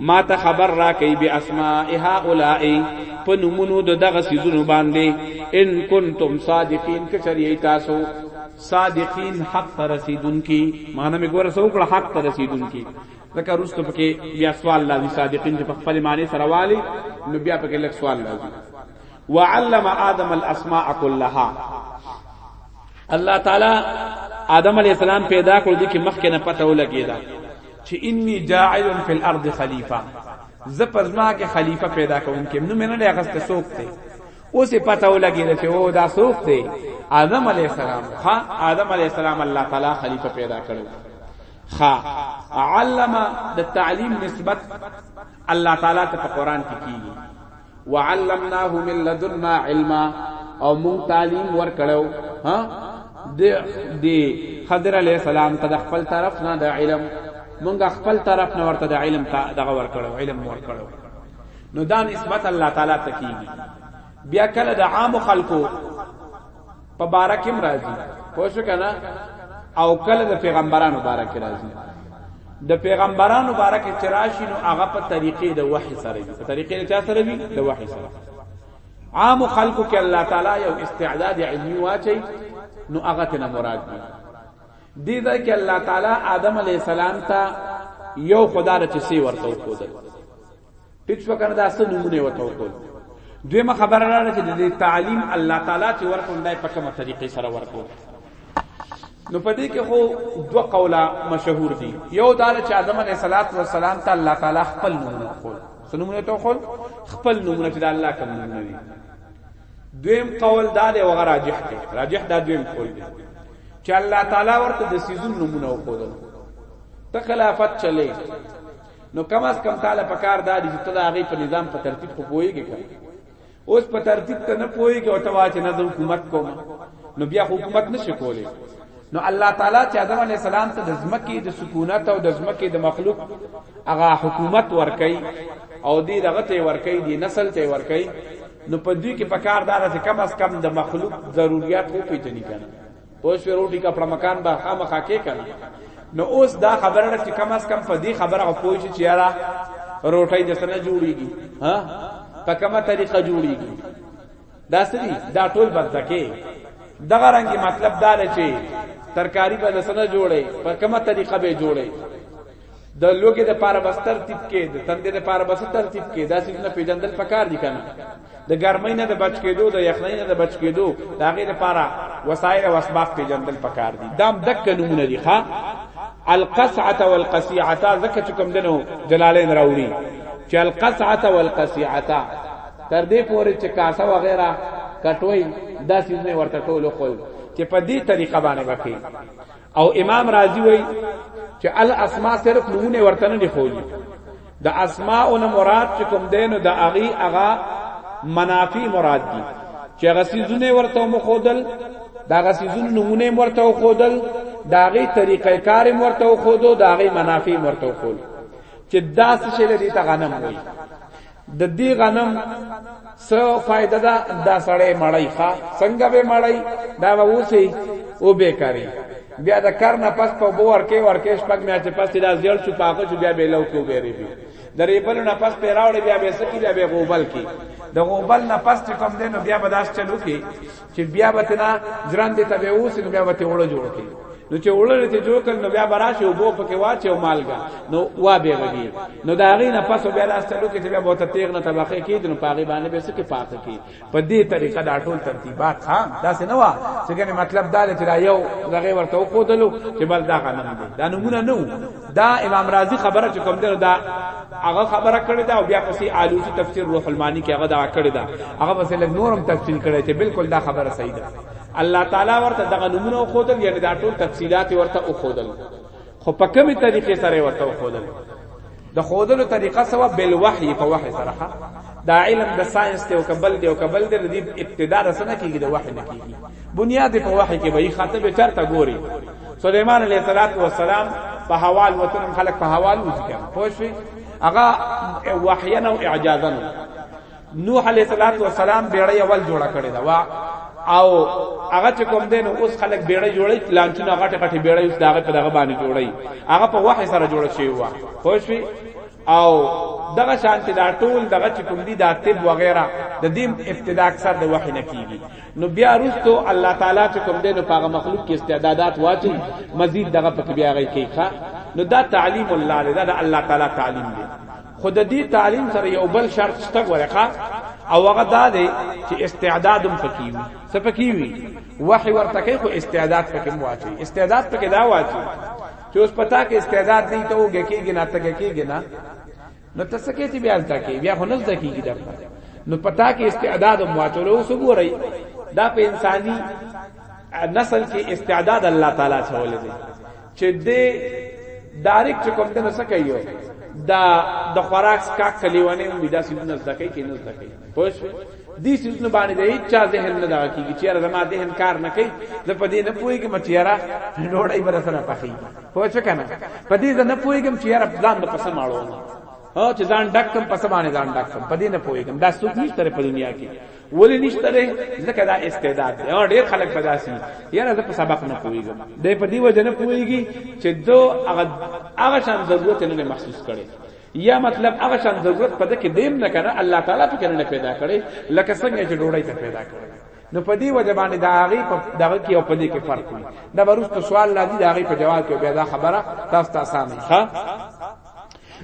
ما ته خبر را کوي به اسماء هؤلاء په نمونو د دغه سيزونو باندې ان کنتم صادقین کچری تاسو صادقین حق ته رسیدونکي معنی مې ګوره څه وکړه حق ته رسیدونکي ځکه وروسته پکې بیا سوال راځي صادقین چې په خپل معنی سره والي نو بیا پکې لږ سوال راځي وعلم آدم الاسماء كلها الله تعالی آدم علی السلام پیدا کړ دي کې مخکې نه پته ولګیدا چې انی جاعل فی الارض خلیفہ ز پزما کې خلیفہ پیدا کوم کې نو مې نه لغسته سوکته اوس یې پته ولګېده چې او دا څوک دی آدم علیه السلام ها آدم علیه السلام الله تعالی خلیفه پیدا کړو ها علم د تعلیم نسبت الله تعالی ته په قران کې کیږي وعلمناه من لدنا علما او مون تعلیم ور کړو ها د د خضر علیه السلام ته د خپل طرف نه د علم مونږ خپل طرف نه ورته د علم ته دغه ور کړو علم ور کړو نو دا نسبت الله تعالی ته کیږي بیا کله د عام خلکو په بارکم راځي پوه شو کنه او کله د پیغمبرانو بارک راځي د پیغمبرانو بارک چې راشي نو هغه په طریقې د وحی سره وي په طریقې د چا سره وي د وحی سره عام خلکو کې الله تعالی یو استعداد علمی واچي نو هغه ته مراد دي دې ځکه الله تعالی آدم علی السلام ته یو خدای رچ سی ورته وکړ ټیک شو کنه دا څه نمونه وته وکول دویمه خبره را چې د تعلیم الله تعالی چې ورکوم دای په کومه طریقې سره ورکوم نو پدې کې خو دوه قولا مشهور دي یو دا چې آدم علیه السلام ته الله تعالی خپل نمونه خپل سنمونه ته خپل خپل نمونه چې الله کوم نمونه وي دویم قول دا دی او راجح دی راجح دا دویم قول دی چې الله تعالی ورته د سيزون نمونه وکړل ته خلافت چلے نو کم از کم تعالی په کار دادی چې ته دا غي په نظام په ترتیب خو پويږي کړه اوس په ترتیب ته نه پويږي او ته واچ نه د حکومت کوم نو بیا حکومت نشي کولی نو الله تعالی چې آدم علی السلام ته د زمکه د سکونت او د زمکه د مخلوق هغه حکومت ورکي او دی دغه ته ورکي دی نسل ته ورکي نو په دوی کې پکار دار چې کم از کم د مخلوق ضرورت وو پیژني کنه پوه شو روټي کپړه مکان به خامخا کې کنه نو اوس دا خبره ده چې کم از کم په دې خبره او پوه شي چې یاره روټي د سنه جوړیږي ها په کومه طریقه جوړیږي دا سری دا ټول بردکه دغه رنګي مطلب دا لچې ترکاری په سنه جوړي په کومه طریقه به جوړي د لوګي د پاره بس ترتیب کې د تندې د پاره بس ترتیب کې دا سیدنه پیجندل پکار دي کنه د ګرمۍ نه د بچ کېدو د یخنۍ نه د بچ کېدو دا غي د پاره وسایل او اسباب پیجندل پکار دي دام دک نمونه دي ښا القصعه والقصيعه زکه کوم دنو جلالین راوړي چې القصعه والقصيعه تر دې پورې چې کاسه وغیرہ کټوي دا سیدنه ورته ټولو خل چې په دې طریقه باندې وکړي او امام رازی وای چې الاسماء صرف نمونه ورته نه خوږي د اسماء او مراد چې کوم دین د اغي اغا منافی مراد دي چې غسیزونه ورته مخودل دا غسیزونه نمونه ورته خودل دا غي طریقې کار ورته خودو دا غي منافی ورته خول چې داس شې لري ته غنم وای د دې غنم سو فائدہ دا دا سړی مړی ښا څنګه به مړی دا به اوسې او به کاری بیا د کار نه پس په بو ورکه ورکه شپږ میا چې پس دا زیړ شو پاکو چې بیا به لو کو بیری بی د ریبل نه پس په راوړ بیا به سکی بیا به غوبل کی د غوبل نه پس چې کوم دینو بیا به داس چلو کی چې بیا به تنا ژرندې ته به اوس نو بیا به ته وړه جوړ کړي نو چې وړه ته جوړ کړي نو بیا براشه او بو پکې واچي او مالګا نو وا به وږي نو دا غي نه پس بیا لاستلو کې بیا بہت تیغ نه طبقه کې دنو پاغي باندې به سکه پات کې په دې طریقه دا ټول ترتیبات ها دا څه نه وا څنګه مطلب دا چې دا یو دغه ورته خو دلو چې بل دا غنم دي دا نمونه نو دا امام رازی خبره چې کوم ده دا هغه خبره کړې ده او بیا پسې آلوسی تفسیر روح المانی کې هغه دا کړې ده هغه پسې لږ نورم تفصیل کړی چې بالکل دا خبره صحیح ده الله تعالی ورته دغه نمونه او خودل یعنی دا ټول تفصیلات ورته او خودل خو په کومې طریقې سره ورته او خودل د خودلو طریقه سوا بل وحی په وحی سره دا علم د ساينس ته او کبل دی او کبل دی د ابتدا رسنه کیږي د وحی نه کیږي بنیاد په وحی کې وایي خاطب چرته ګوري سليمان عليه الصلاه والسلام په حوال وطن خلق په حوال وځي پوښي هغه وحیا او اعجازا نوح عليه الصلاه والسلام بیړی اول جوړه کړی دا وا او هغه چې کوم دین اوس خلک بیړی جوړی پلانچونه غټه غټه بیړی اوس داغه په دغه باندې جوړی هغه په وحی سره جوړ شوی وا پوښي او دغه شانتی دا ټول دغه چې کوم دي دا طب وغیرہ د دې ابتدا اکثر د وحی نه کیږي نو بیا رستو الله تعالی چې کوم دینو پاغه مخلوق کې استعدادات واچي مزید دغه پک بیا غي کوي ښا نو دا تعلیم الله دی دا الله تعالی تعلیم دی خود دې تعلیم سره یو بل شرط شته ورخه او هغه دا دی چې استعدادم پکې وي څه پکې وي وحي ورته کوي خو استعداد پکې مو واچي استعداد پکې دا واچي چې اوس پتا کې استعداد نه ته وګه کېږي نه ته کېږي نه نو تاسو کې تی بیا زده کې بیا خو نه زده کیږي درته نو پتا کې استعداد او مواچول او سګورای دا په انساني نسل کې استعداد الله تعالی چول دي چې دې داریک چې کوم دنه سکایو دا د خوراک کا کلیوانه هم دا سیدنه زده کوي کې نه زده کوي پوه دې سيزونه باندې د هیڅ چا ذهن نه دا کیږي چې زما ذهن کار نه کوي زه په دې نه پوهیږم چې یاره ډوډۍ بر سره پخې پوه شو کنه په دې زه نه پوهیږم چې یاره ځان د پسم اړو ها چې ځان ډکم پسم باندې ځان ډکم په دې نه پوهیږم دا څوک نشته په دنیا کې ولې نشته لري ځکه دا استعداد دی او ډېر خلک پیدا سي یاره زه په سبق نه پوهیږم دې په دې وجه نه پوهیږي چې دو هغه هغه شان ضرورت نه محسوس کړي یا مطلب هغه شان ضرورت پدې کې دیم نه کنه الله تعالی په کنه پیدا کړي لکه څنګه چې ډوړی ته پیدا کړي نو په دې وجه باندې دا هغه په دغه کې او په دې کې فرق وي دا ورسته سوال لا دي دا هغه په جواب کې بیا دا خبره تاسو ته اسانه ښه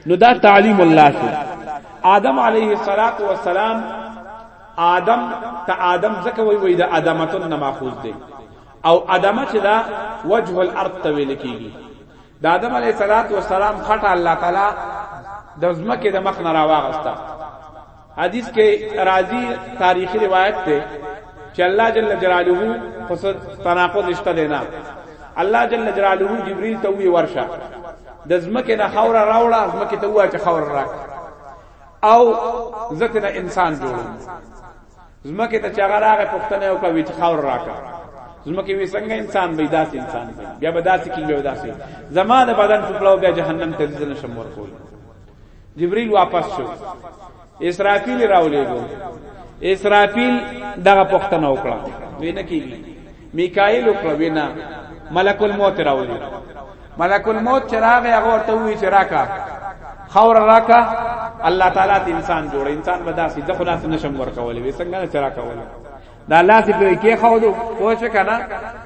نو دا تعلیم الله شو آدم علیه الصلاۃ والسلام آدم ته آدم ځکه وی وی دا ادمتون نه ماخوذ دی او ادمه چې دا وجه الارض ته ویل کیږي د آدم علیه صلوات و سلام خټه الله تعالی د زمکه د مخ نه راوغستا حدیث کې راځي تاریخي روایت ته چې الله جل جلاله پس تناقض نشته دینا الله جل جلاله جبرئیل ته وی ورشه د زمکه نه خور راوړه زمکه ته وای چې خور راک او زته نه انسان جوړ زمکه ته چغه راغه پښتنه او کوي چې خاور راکا زمکه وی څنګه انسان به داس انسان به بیا به داس کیږي او داس زما د بدن ټکړو بیا جهنم ته ځل نشم ورکول جبريل واپس شو اسرافیل راولېګو اسرافیل دغه پښتنه وکړه وینه کیږي میکائیل وکړه وینا ملک الموت راولېګو ملک الموت چراغ هغه ورته وی چراکا خور راکا الله تعالی ته انسان جوړ انسان به داسې د خلاص نشم ورکول وي څنګه نه چراکا ولا دا لاس په کې خو دو پوه شو کنه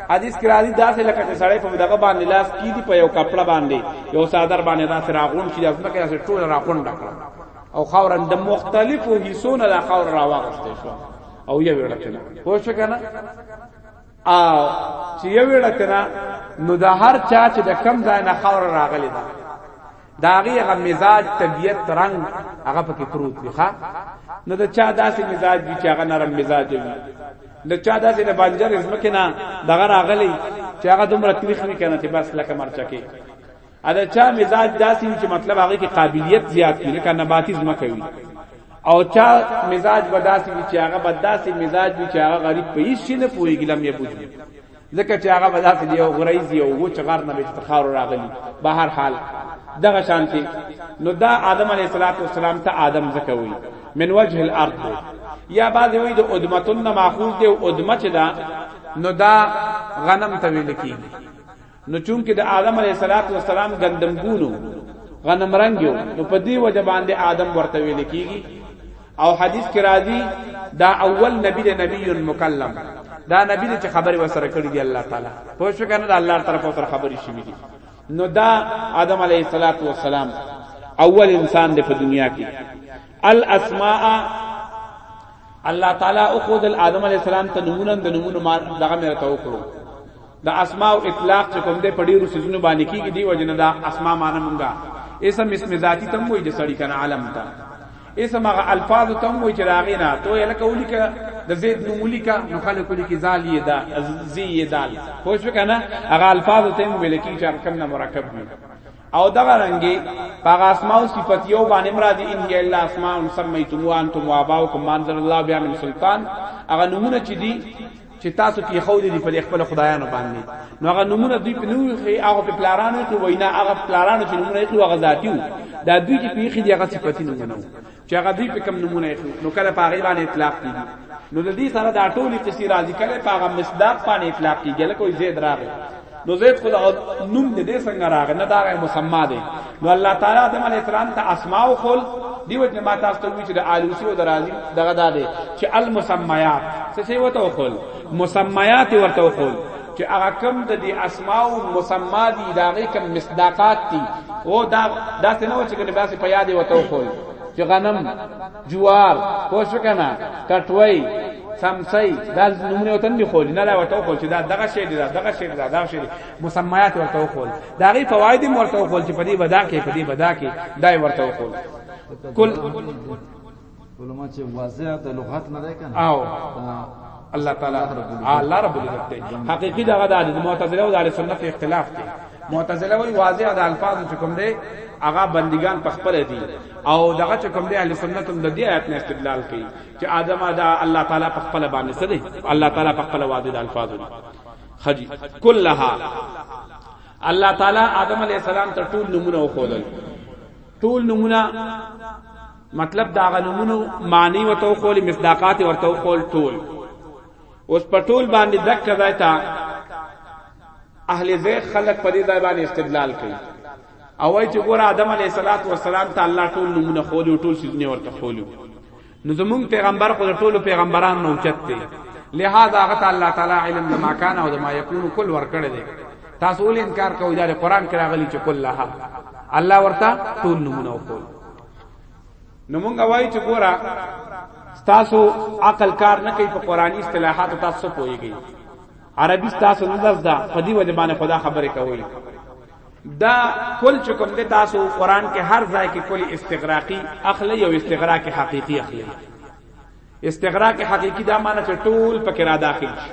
حدیث کې راځي داسې لکه چې سړی په دغه باندې لاس کې دی په یو کپړه باندې یو صادر باندې داسې راغون شي داسې مکه داسې ټول راغون ډکړه او خورن د مختلفو حصو نه دا خور راوغسته شو او یو ورته پوه شو کنه او چې یو ویړه کړه نو د هر چا چې د کم ځای نه خور راغلی دا داغه هغه مزاج طبیعت رنگ هغه پکې پروت دی ښا نو د چا داسې مزاج دی چې هغه نرم مزاج وي د چا داسې د بنجر اسمه کې نه دغه راغلی چې هغه دومره تریخ نه کنه چې بس لکه مرچکه ادا چا مزاج داسي چې مطلب هغه کې قابلیت زیات کړي لکه نباتي زما کوي او چا مزاج بداسي چې هغه بداسي مزاج وي چې هغه غریب په هیڅ شي نه پويږي لم يبوجي ځکه چې هغه بداسي دی او غریز یو و چې غر نه به تخار راغلی به هر حال دغه شانتي نو دا آدم علیه السلام ته آدم زکوي من وجه الارض یا بعض وی د ادمتن ماخوذ دی او ادمه چې دا نو دا غنم ته ویل کیږي نو چونکه د آدم علیه السلام ګندمګونو غنم رنگیو نو په دی وجه باندې آدم ورته ویل کیږي او حدیث کې راځي دا اول نبی د نبی مکلم دا نبی چې خبره وسره کړی دی الله تعالی پوه شو کنه دا الله طرف سره خبرې شوې دي نو دا آدم علیه السلام اول انسان دی په دنیا کې الاسماء الله تعالی او خود آدم علیه السلام ته نمونه د نمونه دغه مرته وکړو د اسماء او اطلاق چې کوم دې په ډیرو سيزونو باندې کیږي دی وجنه دا اسماء معنی مونږه اسم اسم ذاتی تم وای د سړی کنه عالم ته اسم هغه الفاظ تم وای چې راغی نه تو یې لکه ولیکه د زید نوم ولیکه نو خلک ولیکي زال یې دا زی یې دال پوه شو کنه هغه الفاظ تم ویل کی چې کم نه مرکب دي او دغه رنگي پاغه اسماء او صفات یو باندې مراد ان هی الا اسماء سمیتم وانتم واباؤکم منزل الله بیا من سلطان هغه نمونه چې دي چې تاسو کې خو دې په خپل خدایانو باندې نو هغه نمونه دوی په نوې خې هغه په پلارانو کې وینا هغه پلارانو چې نمونه یې هغه ذاتي وو دا دوی چې پیخي دی هغه صفتی نمونه وو چې هغه دوی په کم نمونه یې نو کله په هغه باندې اطلاق کیږي نو د دې سره دا ټولې قصې راځي کله په هغه مصداق باندې اطلاق کیږي لکه زید راغی نو زید خدا نوم دې دې څنګه راغ نه دا مسما دی نو الله تعالی آدم علی السلام ته اسماء او خل دی وجه ما تاسو ته وی چې د الوسی او درازی دغه دا دی چې المسمیات څه څه وته او خل مسمیات ورته او خل چې هغه کم د دې اسماء او مسما دي دا غي کم مصداقات دي او دا دا څه نه و چې کنه باسي په یاد وته او خل چې غنم جوار پوښ کنه کټوي سمسي دا نمونه وطن دی خو نه دا ورته خو چې دا دغه شی دی دا دغه شی دی دا دغه شی دی مسميات ورته خو دا غي فواید ورته خو چې پدی بدا کې پدی بدا کې دای ورته خو کل علماء چې واضح د لغت نه ده کنه او الله تعالی الله رب العزت دی حقيقي دغه د معتزله او د سنت اختلاف دی معتزله وی واضح د الفاظ چې کوم دی هغه بندگان په خپل دي او دغه چې کوم دی اهل سنت هم د دې آیت نه استدلال کوي چې ادم دا الله تعالی په خپل باندې څه دی الله تعالی په خپل واضح د الفاظ دی خجی کلها الله تعالی آدم علیہ السلام ته ټول نمونه وخودل ټول نمونه مطلب دا غنمونو معنی وته خول مصداقات ورته خول ټول اوس په ټول باندې دک ځای ته اهل زه خلق په دې ځای باندې استدلال کوي او وای چې ګور آدم علیه السلام ته الله ټول نمونه خول ټول سيزونه ورته خول نو زمون پیغمبر خو ټول پیغمبران نو چت دي لہذا هغه الله تعالی علم ما کان او ما یکون کل ور کړی دی تاسو ول انکار کوئ دا قرآن کې راغلی چې کله الله ورته ټول نمونه وکړي نو مونږ وایو چې ګورا تاسو عقل کار نه کوي په قرآني اصطلاحات تاسو پوهیږئ عربي تاسو نه درس ده په دې وجه باندې خدا خبره کوي دا کل چکم دے تاسو قرآن کے ہر ذائے کے کل استغراقی اخلی او استغراق حقیقی اخلی استغراق حقیقی دا معنی چې ټول پکې را داخل شي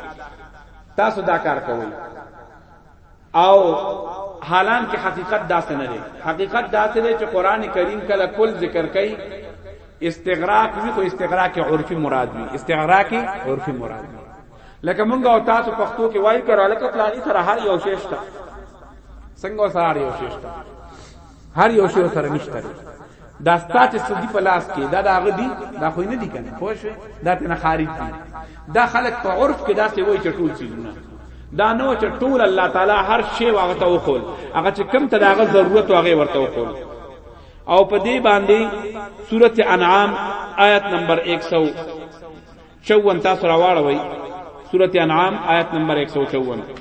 تاسو دا کار کوئ او حالان کې حقیقت داسې نه دی حقیقت داسې دی چې قران کریم کله کل ذکر کوي استغراق وی خو استغراق عرفي مراد وی استغراق عرفي مراد وی لکه مونږ او تاسو پښتو کې وایي کړه لکه پلاني سره هر یو شیشته څنګه سره یو شیشته هر یو شی سره نشته دا ستا چې سدی په لاس کې دا دا غدي دا خو نه دي کنه خو شو دا ته خارج دي دا خلک په عرف کې دا څه وایي چې ټول چیزونه دا نو چې ټول الله تعالی هر شی واغ ته وخول هغه چې کم ته داغه ضرورت واغې ورته وخول او په دې باندې سورته انعام آیت نمبر 154 تاسو راوړوي سورته انعام آیت نمبر 154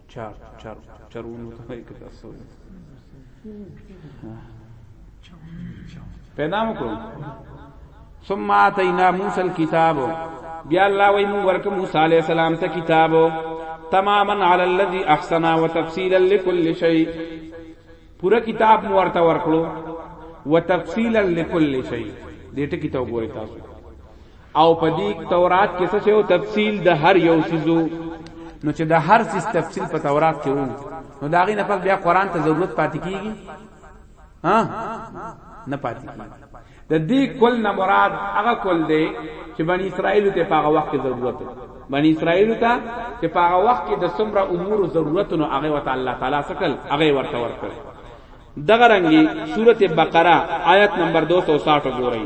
چار چار چارونو ته وایي که تاسو پیدا مو کړو ثم اتینا موسی الكتاب بیا الله وی مو ورک موسی علیہ السلام ته کتاب تماما علی الذی احسن وتفصیلا لكل شیء پورا کتاب مو ورته ورکړو وتفصیلا لكل شیء دې ټکی ته وګورئ تاسو او په دې تورات کې څه یو تفصیل د هر یو سیزو نو چې د هر سیز تفصیل په تورات کې وو نو دا غي نه پک بیا قران ته ضرورت پاتې کیږي ها نه پاتې کیږي د دې کل نه مراد هغه کل دی چې بنی اسرائیل ته په هغه وخت کې ضرورت و بنی اسرائیل ته چې په هغه وخت کې د څومره امور ضرورت نو هغه وته الله تعالی سکل هغه ورته ورکړ دغه رنګي سورته بقره آیت نمبر 260 وګورئ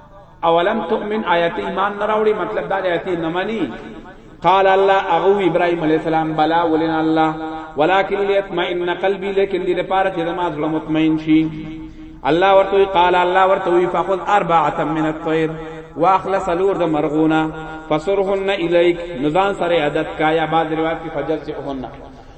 اولم تؤمن آیت ایمان نه راوړي مطلب دا آیت نه مني قال الله اغو ابراهيم عليه السلام بلا ولنا الله ولكن ليطمئن قلبي لكن دې لپاره چې زما زړه مطمئن شي الله ورته قال الله ورته فخذ اربعه من الطير واخلا سلور د مرغونا فسرهن الیک نزان سره عادت کا یا بعض روایت کې فجر سے هن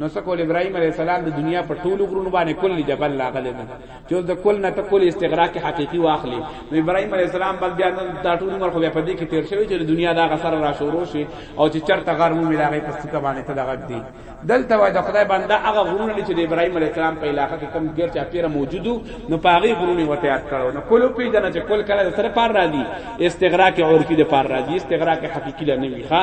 نو څه کول ابراهيم عليه السلام د دنیا په ټولو غرونو باندې کل جبل لاغله ده چې د کل نه ته کل استغراق حقيقي واخلي نو ابراهيم عليه السلام بل بیا د ټولو مر خو په دې کې تیر شوی چې د دنیا دا غسر را شروع شي او چې چرته غر مو ملاغه په څه باندې ته دغه دی دلته وای د خدای بنده هغه غرونه چې د ابراهيم عليه السلام په علاقه کې کم ګر چا پیر موجودو نو پاغي غرونه وته یاد کړو نو کلو پی دنه چې کل کله سره پار راځي استغراق اور کې د پار راځي استغراق حقيقي نه وي ښا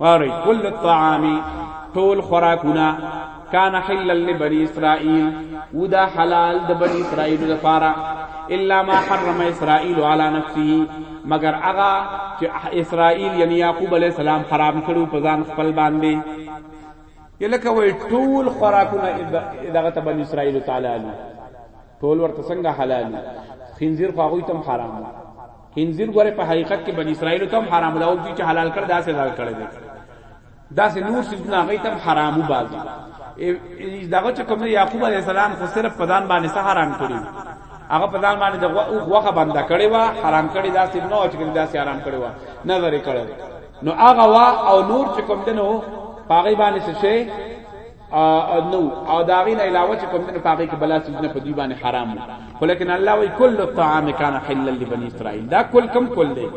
واری کل الطعام ټول خوراکونه کان حلل لبنی اسرائیل ودا حلال د بنی اسرائیل لپاره الا ما حرم اسرائیل علی نفسه مگر اغا چې اسرائیل یعنی یعقوب علی السلام حرام کړو په ځان خپل باندې یلکه وای ټول خوراکونه دغه ته بنی اسرائیل تعالی ټول ورته څنګه حلال خنزیر خو هغه تم حرام خنزیر غره په حقیقت کې بنی اسرائیل تم حرام دا او چې حلال کړ دا سزا کړی دی دا سه نور سیدنا هغه تم حرام باز دغه چې کوم یعقوب علی السلام خو صرف پدان باندې سه حرام کړی هغه په ځان باندې د غوخه بند کړي وا حرام کړي دا سید نو چې دا سي حرام کړي وا نظر کړي نو هغه وا او نور چې کوم دنو پاغي باندې څه شي نو او دا غین علاوه چې کوم نه پاګه کې بلا سجنه په دی باندې حرام خو لیکن الله وی کل الطعام کان حلل لبنی اسرائیل دا کل کم کل دی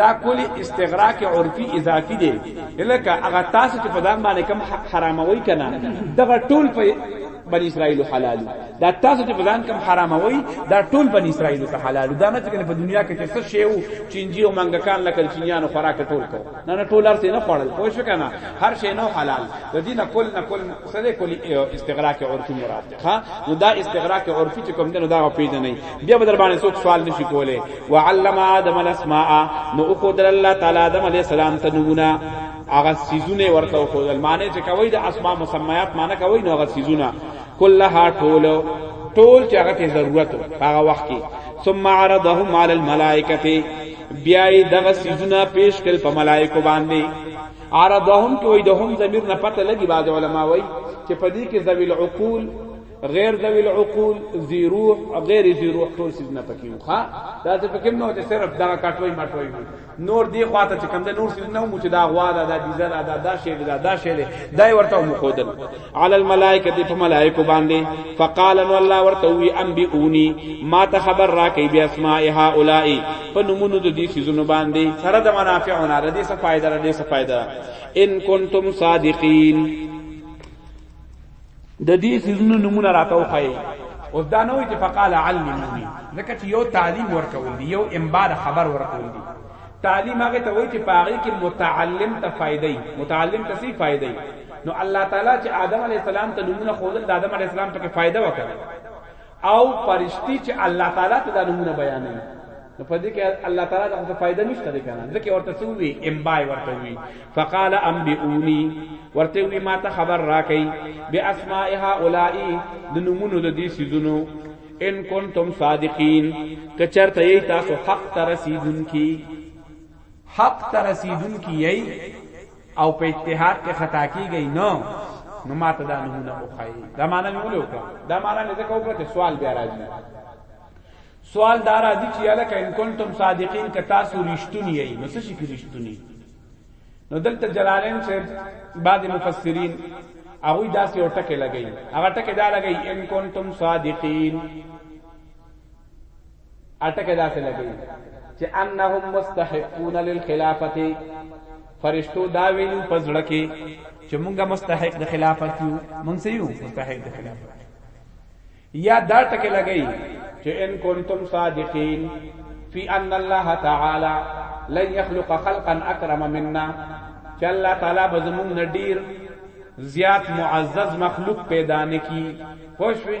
دا کل استغراق عرفی اضافی دی الکه هغه تاسو چې په دان باندې کم حراموي کنه دغه ټول په بنی اسرائیل حلال دا تاسو چې بزان کم حرام وای دا ټول بنی اسرائیل ته حلال دا نه چې په دنیا کې څه شی او چینجی او منګکان لکه چینیانو خوراک ټول کو نه نه ټول ارته نه خوړل پوه شو کنه هر شی نو حلال د دینه کل نه کل سره کلی استغراق عرفی مراد ده ها نو دا استغراق عرفی چې کوم دنو دا پیژنې بیا بدر باندې څوک سوال نشي کوله وعلم ادم الاسماء نو او خدای الله تعالی ادم علی السلام ته نمونه هغه سيزونه ورته خو معنی چې کوي د اسماء مسميات معنی کوي نو هغه سيزونه كلها ټول ټول چې هغه ضرورت هغه وخت کې ثم عرضهم على الملائکه بیا یې دغه سیزونه پیش کړل په ملائکه باندې عربهم کې وای د هم ضمیر نه پته لګي بعض علما وای چې په دې کې ذوی العقول غیر ذوی العقول ذی روح غیر ذی روح ټول سیزونه پکې وو ښا دا ته پکې نو چې صرف دا کټوي مټوي نور دی خواته چې کم ده نور سیزونه مو چې دا غوا دا دا دیزه دا دا شی دا دا شی دا ورته مو خودل علی الملائکه په ملائکه باندې فقال ان الله ورته وی انبئونی ما ته خبر را کوي بیا اسماء هؤلاء په نمونه د دې سيزونو باندې سره د منافعونه د دې څه فائدہ د دې څه فائدہ ان کنتم صادقین د دې سيزونو نمونه راته وخایي اوس دا نه وي چې فقال علمونی ځکه چې یو تعلیم ورکول دی یو امبار خبر ورکول دی تعلیم هغه ته وایي چې پاغي کې متعلم ته فائدې متعلم ته سی فائدې نو الله تعالی چې آدم علی السلام ته نمونه خودل د آدم علی السلام ته فائدہ وکړه او فرشتي چې الله تعالی ته د نمونه بیانوي نو په دې کې الله تعالی ته څه فائدہ نشته دی کنه ځکه ورته څه وی امبای ورته وی فقال انبئوني ورته وی ما ته خبر راکې باسماء هؤلاء د نمونه د دې سيزونو ان کنتم صادقین کچرته یی تاسو حق تر رسیدون کی حق تر رسیدون کی یی او په اجتهاد کې خطا کیږی نه نو ماته دا نمونه وخایي دا معنا مې ولې وکړه دا معنا مې ځکه وکړه چې سوال بیا راځي سوال دا راځي چې الکه ان کنتم صادقین که تاسو رښتونی یئ نو څه شي کې رښتونی نو دلته جلالین چې بعض مفسرین هغه داسې یو ټکی لګی هغه ټکی دا لګی ان کنتم صادقین اټکه داسې لګي چې انهم مستحقون للخلافت فرشتو دا ویلو پزړه کې چې مونږه مستحق د خلافت یو مونږ سې یو مستحق د خلافت یا دا ټکه لګي چې ان کنتم صادقین فی ان الله تعالی لن يخلق خلقا اکرم منا چې الله تعالی به زمونږ نډیر زیات معزز مخلوق پیدا نکی خوش وي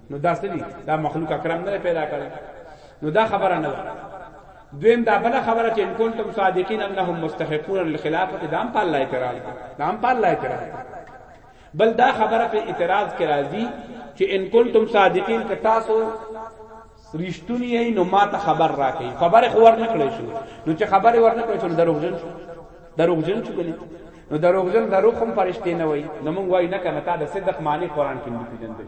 نو دا څه دي دا مخلوق اکرم نه پیدا کړي نو دا خبره نه ده دویم دا بل خبره چې ان کنتم صادقین انهم مستحقون للخلافه دا هم په الله اعتراض دا هم په الله اعتراض بل دا خبره په اعتراض کې راځي چې ان کنتم صادقین که تاسو رښتونی یې نو ما ته خبر راکړي خبره خو ورنکړې شو نو چې خبره ورنکړې شو دروغجن شو دروغجن شو کلی نو دروغجن دروغ هم فرشتي نه وای نو موږ وای نه کنه تا د صدق معنی قران کې نه پیژندل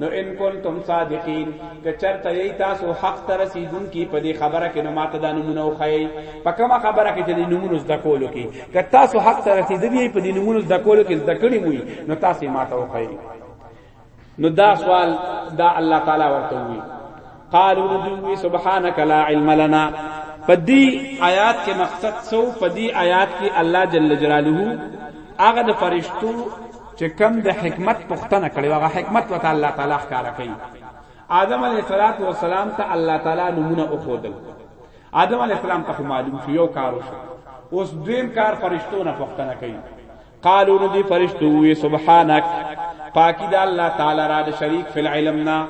نو ان کنتم صادقین که چرته یی تاسو حق تر رسیدون کی په دې خبره کې نو ماته دا نمونه وخی په کومه خبره کې چې د نمونه زده کولو کې که تاسو حق تر رسیدلی په دې نمونه زده کولو کې زده کړی وي نو تاسو ماته وخی نو دا سوال دا الله تعالی ورته وی قالو دوی سبحانك لا علم لنا پدی آیات کې مقصد سو پدی آیات کې الله جل جلاله هغه د فرشتو چې کم د حکمت پختنه کړي هغه حکمت وته الله تعالی ښکارا کوي آدم علیه الصلاۃ والسلام ته الله تعالی نمونه او خودل آدم علیه السلام ته معلوم شو یو کار وشو اوس دویم کار فرشتو نه پختنه کوي قالو ندی فرشتو وی سبحانك پاکی دا الله تعالی را د شریک فی العلم نا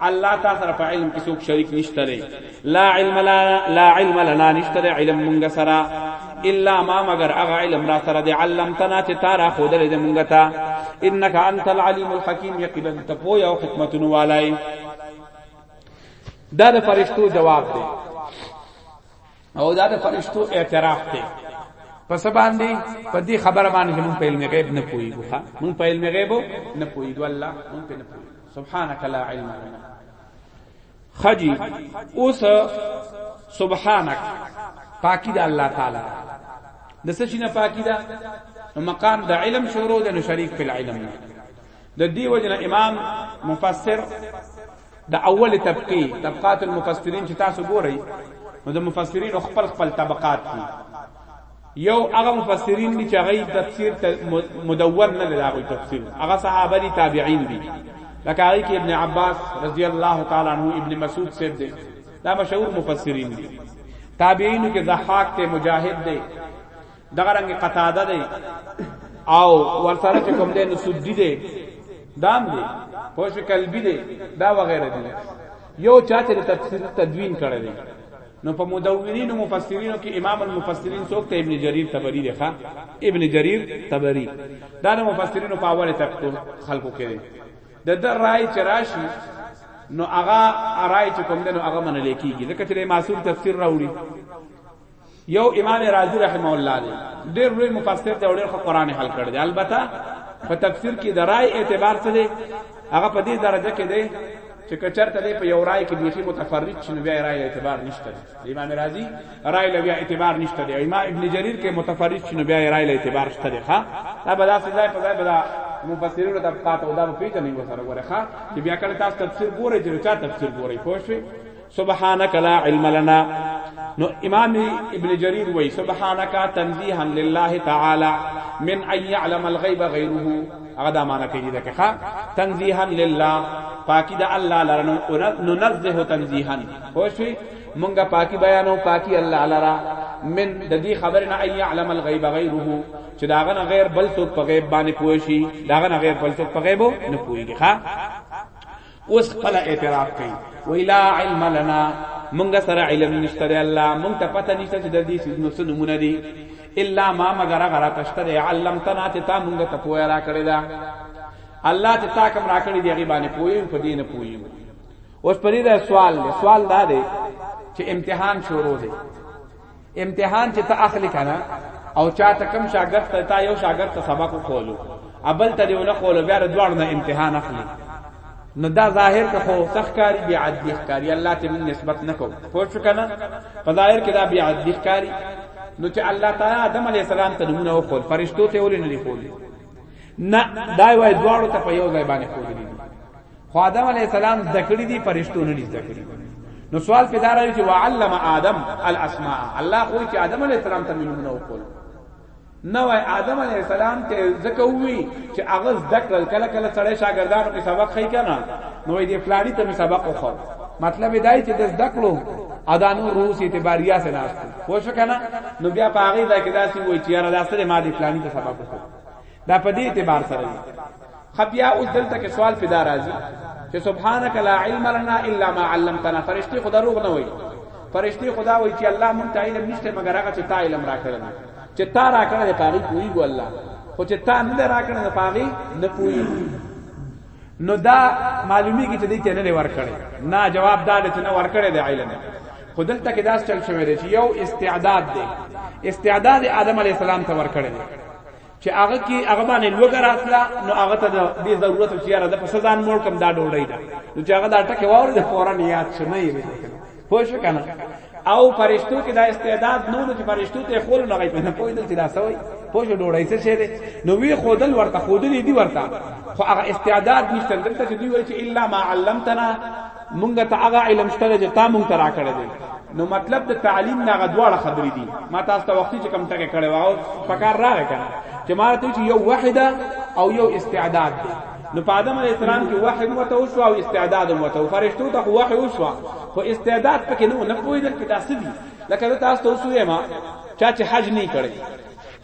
الله تعالی سره په علم کې څوک شریک نشته لري لا علم لنا لا علم لنا نشته علم مونږ سره الا ما مگر اغه علم را سره دی علمتنا چې تارا خود لري مونږ ته انك انت العليم الحكيم یقینا ته پوهه او حکمتونو والای دا د فرشتو جواب دی او دا د فرشتو اعتراف ته پس باندې په دې خبره باندې چې مونږ په علم غیب نه پوهیږو ښا مونږ په علم غیب نه پوهیږو الله مونږ په نه پوهیږو سبحانك لا علم لنا خجی اوس سبحانك پاکی دا الله تعالی د څه شي نه پاکی دا مقام د علم شروع د شریک په علم نه د دې وجنه امام مفسر د اول طبقه طبقات المفسرین چې تاسو ګورئ نو د مفسرین خپل خپل طبقات دي یو هغه مفسرین دي چې هغه تفسیر مدون نه لري هغه تفسیر هغه صحابه دي تابعین دي لکه هغه کې ابن عباس رضی الله تعالی عنہ ابن مسعود سیب دي دا مشهور مفسرین دي تابعین کې ضحاک ته مجاهد دي دغه رنګ قتاده دی او ورسره چې کوم دی نو سدی دی دام دی پوش کلبی دی دا وغیره دی یو چا چې تفسیر تدوین کړی دی نو په مدونین او مفسرینو کې امام المفسرین څوک ته ابن جریر تبری دی ښا ابن جریر تبری دا نو مفسرینو په اوله تک خلقو کې دی د در رائے چراشی نو هغه رائے چې کوم دی نو هغه منل کیږي ځکه چې معصوم تفسیر راوړي یو امام رازی رحمه الله دی ډیر لوی مفسر دی او ډیر خو قران حل کړی دی البته په تفسیر کې د رائے اعتبار څه دی هغه په دې درجه کې دی چې کچرته دی په یو رائے کې بیخي متفرد شنو بیا رائے اعتبار نشته دی امام رازی رائے لوی اعتبار نشته دی امام ابن جریر کې متفرد شنو بیا رائے له اعتبار شته دی ښا دا به دا سزا په ځای به دا مفسرینو ته پاتې او دا به پیژنې وسره غره ښا چې بیا کله تاسو تفسیر ګورئ چې چا تفسیر ګورئ پوه شئ سبحانك لا علم لنا نو امام ابن جرير وی سبحانك تنزيها لله تعالى من ان يعلم الغيب غيره هغه دا معنا کوي دا ښا تنزيها لله پاکي د الله لره نو نزه تنزيها خو شي مونږه پاکي بیانو پاکي الله لره من د دې خبر نه اي علم الغيب غيره چې داغه نه غیر بل څوک په غیب باندې پوي شي داغه نه غیر بل څوک په غیب نه پويږي ښا اوس خپل اعتراف کوي ویلا علم لنا مونږ سره علم نشته دی الله مونږ ته پته نشته چې د دې سيزونو څه نمونه دي الا ما مگر غره کشته دی علم تنا ته تا مونږ ته پوهه را کړی دا الله ته تا کوم را کړی دی هغه باندې پوهه په دې نه پوهه اوس پرې دا سوال دی سوال دا دی چې امتحان شروع دی امتحان چې ته اخلي کنه او چا ته کم شاګرد ته تا یو شاګرد ته سبق وکولو ابل ته دیونه کولو بیا دوړ نه امتحان اخلي نو دا ظاهر که خو سخکاری بی عدلی ښکاری الله ته من نسبت نکو پوه شو کنه په ظاهر کې دا بی عدلی ښکاری نو چې الله تعالی آدم علی السلام ته نمونه وکول فرشتو ته ولې نه لیکول نه دا وای دواړو ته په یو ځای باندې خو دي خو آدم علی السلام ذکرې دي پرشتو نه ذکرې نو سوال پیدا راځي چې وعلم آدم الاسماء الله خو چې آدم علی السلام ته نومونه وکول نو آدم علی السلام ته ځکه وی چې هغه ذکر کله کله سړی شاګردانو کې سبق خی کنه نو دې فلانی ته سبق وخور مطلب دا چې د ذکرو ادانو روس اعتباریا سے ناس پوه شو کنه نو بیا په هغه ځای کې داسې وای چې یاره دا سره ما دې فلانی ته سبق وکړ دا په دې اعتبار سره خبیا اوس دلته کې سوال پیدا راځي چې سبحانك لا علم لنا الا ما علمتنا فرشتي خدا روغ نه وای فرشتي خدا وای چې الله مونږ ته علم نشته مګر هغه چې تا علم راکړل چې تا راکړل پاغي کوي ګو الله خو چې تا نه راکړل پاغي نه کوي نو دا معلومی کی چې دې ته نه ور کړې نه جواب دا دې نه ور کړې د علم خودل تک داس چل شوی دی چې یو استعداد دی استعداد آدم علی السلام ته ور کړې چې هغه کې هغه باندې لوګه راتله نو هغه ته د ضرورت چې یاره د پس ځان مور کم دا ډوډۍ ده نو چې هغه دا ټکه واره د فورا یاد شو نه یې پوه شو کنه او فرشتو کې دا استعداد نو چې فرشتو ته خول نه غي نه پوي دل چې دا سوي پوه شو ډوډۍ څه شه نو وی خودل ورته خودل دي ورته خو هغه استعداد نشته دلته چې دوی وایي چې الا ما علمتنا مونږ ته هغه علم شته چې تا مونږ ته راکړی دی نو مطلب د تعلیم نه غدواړه خبرې دي ما تاسو ته وختي چې کم ټکه کړي واو پکار راغی کنه چې ما ته چې یو وحده او یو استعداد دی نو په آدم علی السلام کې وحی مو ته وشو او استعداد مو ته فرشتو ته وحی وشو خو استعداد پکې نو نه پوهیدل کې داسې دي لکه تاسو ته وسوې ما چا چې حج نه کړی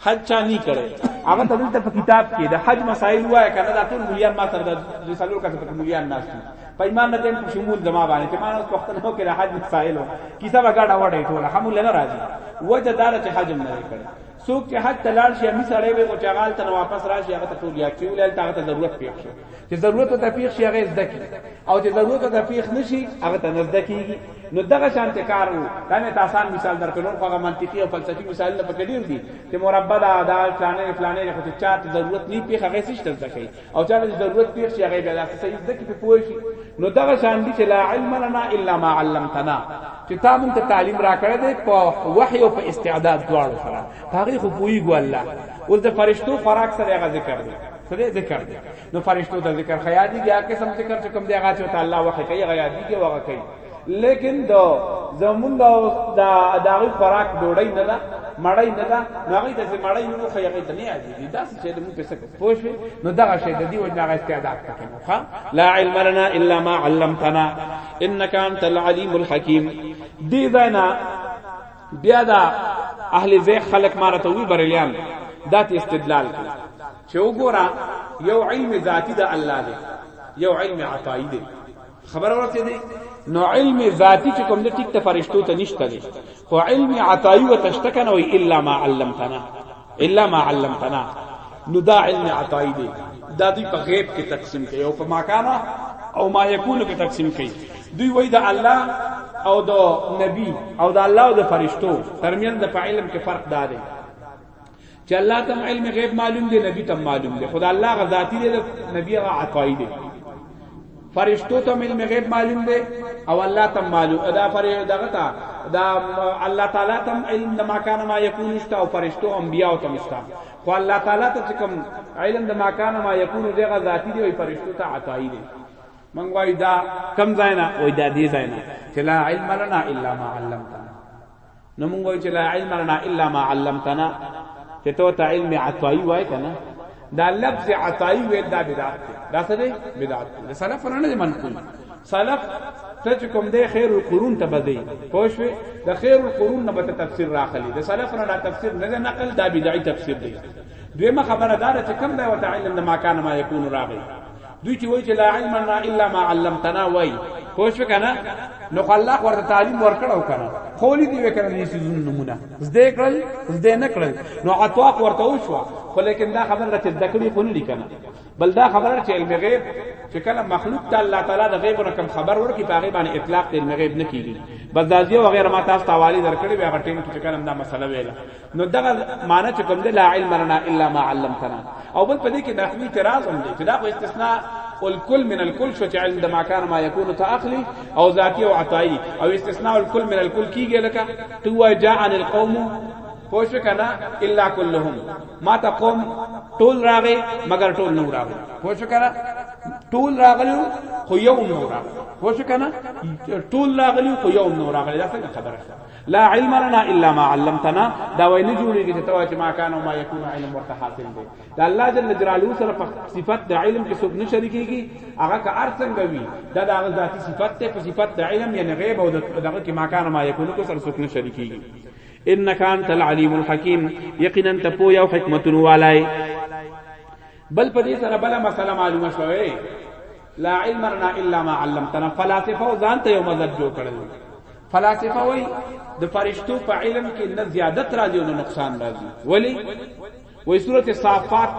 حج چا نه کړي هغه ته دلته په کتاب کې د حج مسائل وایي کنه دا ټول مليان ما سره د سلور کسه په مليان ناس دي په ایمان نه تم شمول زما باندې ته ما اوس وخت نه کې د حج مسائل کیسه وګړه وړه ټول هم لنه راځي وجه دار چې حج نه کړي څوک چې حج تلال شي می سره وي او چغال ته واپس راشي هغه ته ټول یا کیول هغه ته ضرورت پیښ شي چې ضرورت ته پیښ شي هغه زده کی او چې ضرورت ته پیښ نشي هغه ته نزده کیږي نو دغه شانت کار وو دا مې تاسان مثال درکړو خو هغه منطقي او فلسفي مثال نه پکې ډیر دي چې مربع دا دا فلانه فلانه خو چې چاته ضرورت نه پیښ هغه څه زده کوي او چاته ضرورت پیښ شي هغه بیا څه زده کی په پوه شي نو دغه شان دي چې لا علم لنا الا ما علمتنا چې تا مونږ ته تعلیم راکړی دی په وحی او په استعداد دواړو سره هغه خو پویګو الله اوس د فرشتو خوراک سره هغه ذکر دی سره ذکر دی نو فرشتو د ذکر خیا دی یا قسم ذکر چې کوم دی هغه چې الله وخت کوي غیا دی کې وغه کوي لیکن دا زمون دا دا دغه خوراک ډوړی نه ده مړی نه ده نو هغه ته مړی نو خو هغه ته نه یادې دي دا چې موږ په سکه پوه شو نو دا شی د دې وجه هغه استعداد پکې نو ښا لا علم لنا الا ما علمتنا انك انت العليم الحكيم دې دا نه بیا دا اهل زیخ خلق ماره ته وی بریلیان دات استدلال کوي چې وګوره یو علم ذاتی د الله دی یو علم عطایی دی خبر ورته دی نو علم ذاتی چې کوم د ټیک ته فرشتو ته نشته دی خو علم عطایی و تشتکنه وی الا ما علمتنا الا ما علمتنا نو دا علم عطائی دی دا دوی په غیب کې تقسیم کوي او په ماکانا او ما یکونو کې تقسیم کوي دوی وای دا الله او د نبی او د الله او د فرشتو ترمن د په علم کې فرق دا دی چې الله تم علم غیب معلوم دی نبی تم معلوم دی خدای الله غ ذاتی دی نبی غ عطائی دی فرشتو ته علم غیب معلوم دی او الله ته معلوم دا فر دغه ته دا الله تعالی ته علم د ماکان ما یکون است او فرشتو انبیاء ته است خو الله تعالی ته کوم علم د ماکان ما یکون دغه ذاتی دی او فرشتو ته عطایی دی من وای دا کم زینا وای دا دی زینا چې لا علم لنا الا ما علمتنا نو موږ وایو چې لا علم لنا الا ما علمتنا چې ته ته علم عطائی وای کنه دا لفظ عطائی وې دا بدعت دی دا څه دی بدعت دی سلف نه منقول سلف ته چې کوم دی خیر القرون ته بدی پوښوي د خیر القرون نه به تفسیر راخلی د سلف نه دا تفسیر نه نقل دا بدعي تفسیر دی دویمه خبره دا چې کوم دی وتعلم ما کان ما یکون راغی دوی چې وایي چې لا علم لنا الا ما علمتنا وایي پوه شو کنه نو الله ورته تعلیم ورکړو کنه خولی دی وکړه نه شي زون نمونه زده کړل زده نه کړل نو عطاق ورته وشو خو لیکن دا خبره چې دکړي خو نه لیکنه بل دا خبره چې علم غیب چې کله مخلوق ته الله تعالی د غیب رقم خبر ورکړي په غیب باندې اطلاق علم غیب نه کیږي بس دازیو وغیرہ ما تاسو حوالی درکړي بیا غټین کې کلم دا مسله ویله نو دغه معنی چې کوم دی لا علم لنا الا ما علمتنا او بل په دې کې د اخوی اعتراض هم دی چې دا خو استثناء الکل من الکل شو چې علم د ما کان ما یکون ته اخلي او ذاتی او عطائی او استثناء الکل من الکل کیږي لکه تو جاء عن القوم پوښ کنا الا كلهم ما ته قوم ټول راغی مگر ټول نو راغی پوښ کنا ټول راغلی خو یو نو راغی پوښ کنا ټول راغلی خو یو نو راغلی دا څنګه خبره لا علم لنا الا ما علمتنا دا وای نه جوړیږي چې توا چې ما کان او ما یکون علم ورته حاصل دی دا الله جل جلاله سره په صفت د علم کې څوک نه شریکيږي هغه که ار څنګه وي دا د هغه ذاتی صفت ته په صفت د علم یعنی غیب او دغه کې ما کان او ما یکون کو سره څوک نه شریکيږي انک انت العلیم الحکیم یقینا ته پویا او حکمت والای بل په دې سره بل مسله معلومه شوه لا علم لنا الا ما علمتنا فلاسفه ځان ته یو مذهب جوړ کړل فلاسفه وای د فرشتو په علم کې نه زیادت راځي او نه نقصان راځي ولی وای سورته صافات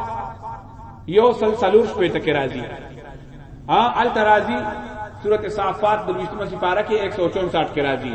یو سلسلور شپې ته کې راځي ها ال ترازی سورته صافات د 20 مې پارا کې 164 کې راځي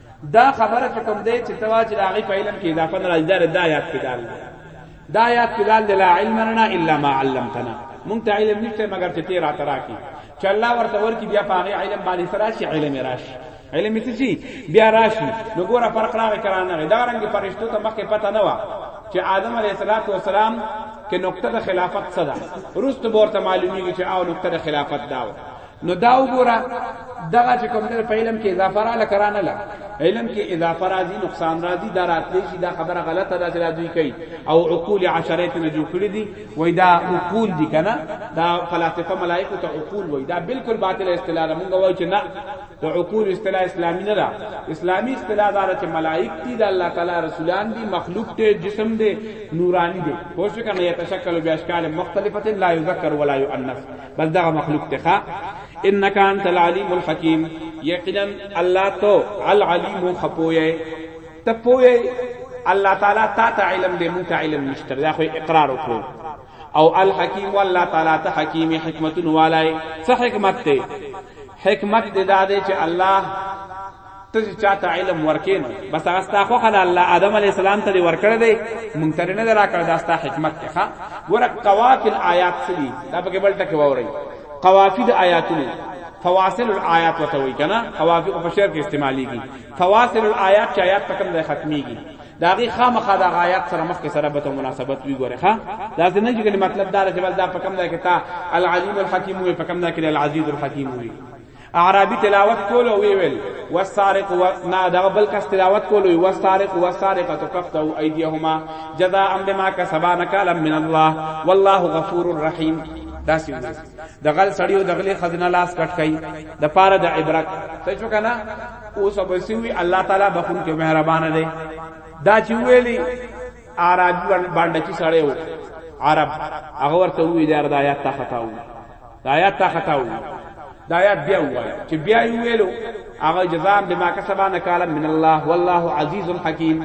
دا خبره چې کوم دی چې توا چې راغی په علم کې اضافه نه راځي دا دا یاد کېدل دا یاد کېدل لا علم لنا الا ما علمتنا مونږ ته علم نشته مګر چې تیر اتراکی چې الله ورته ورکی بیا په هغه علم باندې فراشي علم راشي علم څه شي بیا راشي نو ګوره فرق راغی کرانه دا رنګ فرشتو ته مخکې پته نه و چې آدم علیه السلام کې نقطه د خلافت صدا روست بورته معلومیږي چې او نقطه د خلافت داو نو دا وګوره دغه چې کوم په علم کې اضافه را لکرانه لا علم کې اضافه راځي نقصان راځي دا راتلی شي دا خبره غلطه ده چې راځي کوي او عقول عشره ته جوړ کړی دي وای دا عقول دي کنه دا فلاسفه ملائکه ته عقول وای دا بالکل باطل اصطلاح ده مونږ وای چې نه دا عقول اصطلاح اسلامي نه ده اسلامي اصطلاح دا چې ملائک دي د الله تعالی رسولان دي مخلوق ته جسم دي نورانی دي پوښتنه یې تشکل بیا اشکال مختلفه لا یذکر ولا یؤنث بس دغه مخلوق ته ښا انک انت العلیم الحکیم یقینا الله تو العلیم خپوی ته پوی الله تعالی تا ته علم دې مونږ ته علم نشته دا خو اقرار وکړو او الحکیم والله تعالی ته حکیم حکمت والای څه حکمت ته حکمت دې دا دې چې الله ته چې چاته علم ورکې نو بس هغه ستا خوښه ده الله آدم علیه السلام ته دې ورکړی دی مونږ ته نه دی راکړی دا ستا حکمت دی ښه ګوره قوافي الآیات څه دي دا پکې بل ټکی واورئ قوافي د آیاتونو فواصل الآیات ورته وایي که نه قوافي خو په شعر کې استعمالېږي فواصل الآیات چې آیات په کوم ځای ختمېږي د هغې خامخا د هغه آیات سره مخکې سره به ته مناسبت وي ګورې ښه داسې نه چې ګنې مطلب دا دی چې بس دا په کوم ځای کې تا العلیم الحکیم وي په کوم ځای کې العزیز الحکیم وي اعرابی تلاوت کولو وی ویل والسارق و نا دا بل کس تلاوت کولو والسارق والسارقه تقطعوا ايديهما جزاء بما كسبا نكالا من الله والله غفور رحيم دا سی د غل سړیو د غلی خزنه لاس کټ کای د پاره د عبرت څه چو کنه او سب سیوی الله تعالی بخون کې مهربان دی دا چې ویلی عرب باندې چې سړیو عرب هغه ورته وی دار د آیات ته خطاو دا آیات تا خطا وي دا آیات بیا وایي چې بیا یې ویلو هغه جزاء بما کسبا نکالا من الله والله عزیز حکیم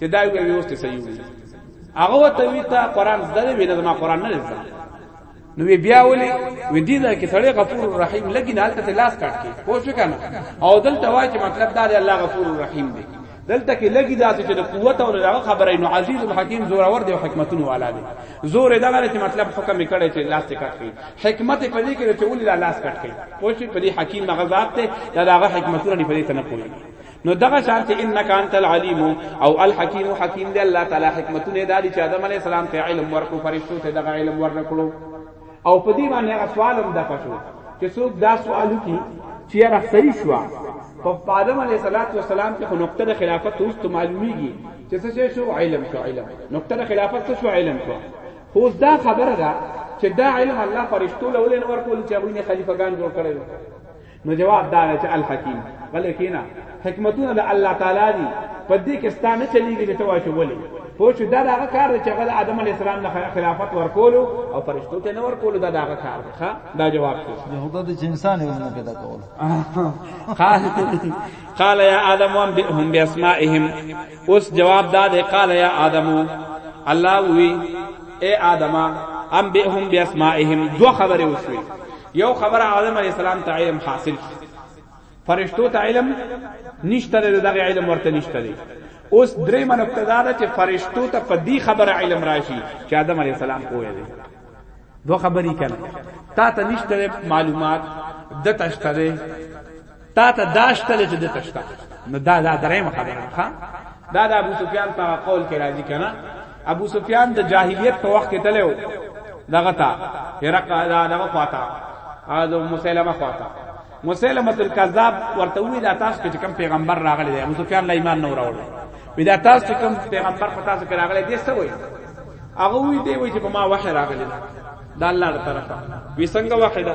چې دا وی اوس ته صحیح وي هغه ته وی ته قران زده وی نه ما قران نه زده نو بیا ولي و دې دا کې سړی غفور رحیم لګین حالت ته لاس کټ کې پوه شو کنه او دلته وایي چې مطلب دا دی الله غفور رحیم دی دلته کې لګي دا چې د قوت او دغه خبره نو عزیز الحکیم زور اور دی حکمتونو والا دی زور دا غره چې مطلب حکم کړي چې لاس ته کټ کړي حکمت په دې کې چې ولې لاس کټ کړي پوه شي په دې حکیم مغزات ته دا دغه حکمتونه نه پدې ته نه پوي نو دغه شانت انک انت العلیم او الحکیم حکیم دی الله تعالی حکمتونه دادی چې آدم علی السلام ته علم ورکو فرشتو ته دغه علم ورکړو او په دې باندې هغه سوال هم دغه شو چې څوک دا سوال وکړي چې هغه صحیح شو په آدم علیه السلام کې خو نقطه د خلافت اوس ته معلومیږي چې څه شو علم شو علم نقطه د خلافت څه شو علم شو خو دا خبره ده چې دا علم الله فرشتو له ولې نور کول چې هغه نه خلیفګان جوړ کړي نو جواب دا دی چې الحکیم غلې کینا حکمتونه د الله تعالی دي په دې کې ستانه چلیږي چې توای چې ولي پوه شو دا دغه کار دی چې هغه د آدم علی السلام نه خلافت ورکولو او فرشتو ته نه ورکولو دا دغه کار دی ښا دا جواب شو یو خدای د انسان یو نه پیدا کول قال قال یا آدم وان بهم باسمائهم اوس جواب دا دی قال یا آدم الله وی اے آدم ام بهم باسمائهم دو خبره وشوي یو خبر آدم علیہ السلام ته علم حاصل فرشتو ته علم نشته ده دغه علم ورته نشته ده اوس درې من ابتدا ده چې فرشتو ته په دې خبره علم راشي چې آدم علیہ السلام کوی دی دو خبرې کړه تا ته نشته معلومات د تشتره تا ته داشته چې د تشتا نو دا دا درېمه خبره ښا دا د ابو سفیان په قول کې راځي کنه ابو سفیان د جاهلیت په وخت کې تلو دغه تا هرق دا دغه خواتا او مسلمه خواتا مسلمه الکذاب ورته وی دا تاسو کې کوم پیغمبر راغلی دی ابو سفیان لا ایمان نه وراوړ وی دا تاسو کوم پیغمبر په تاسو کې راغلی دی څه وایي هغه وی دی وی چې په ما وحی راغلی دا الله تعالی وی څنګه وحی ده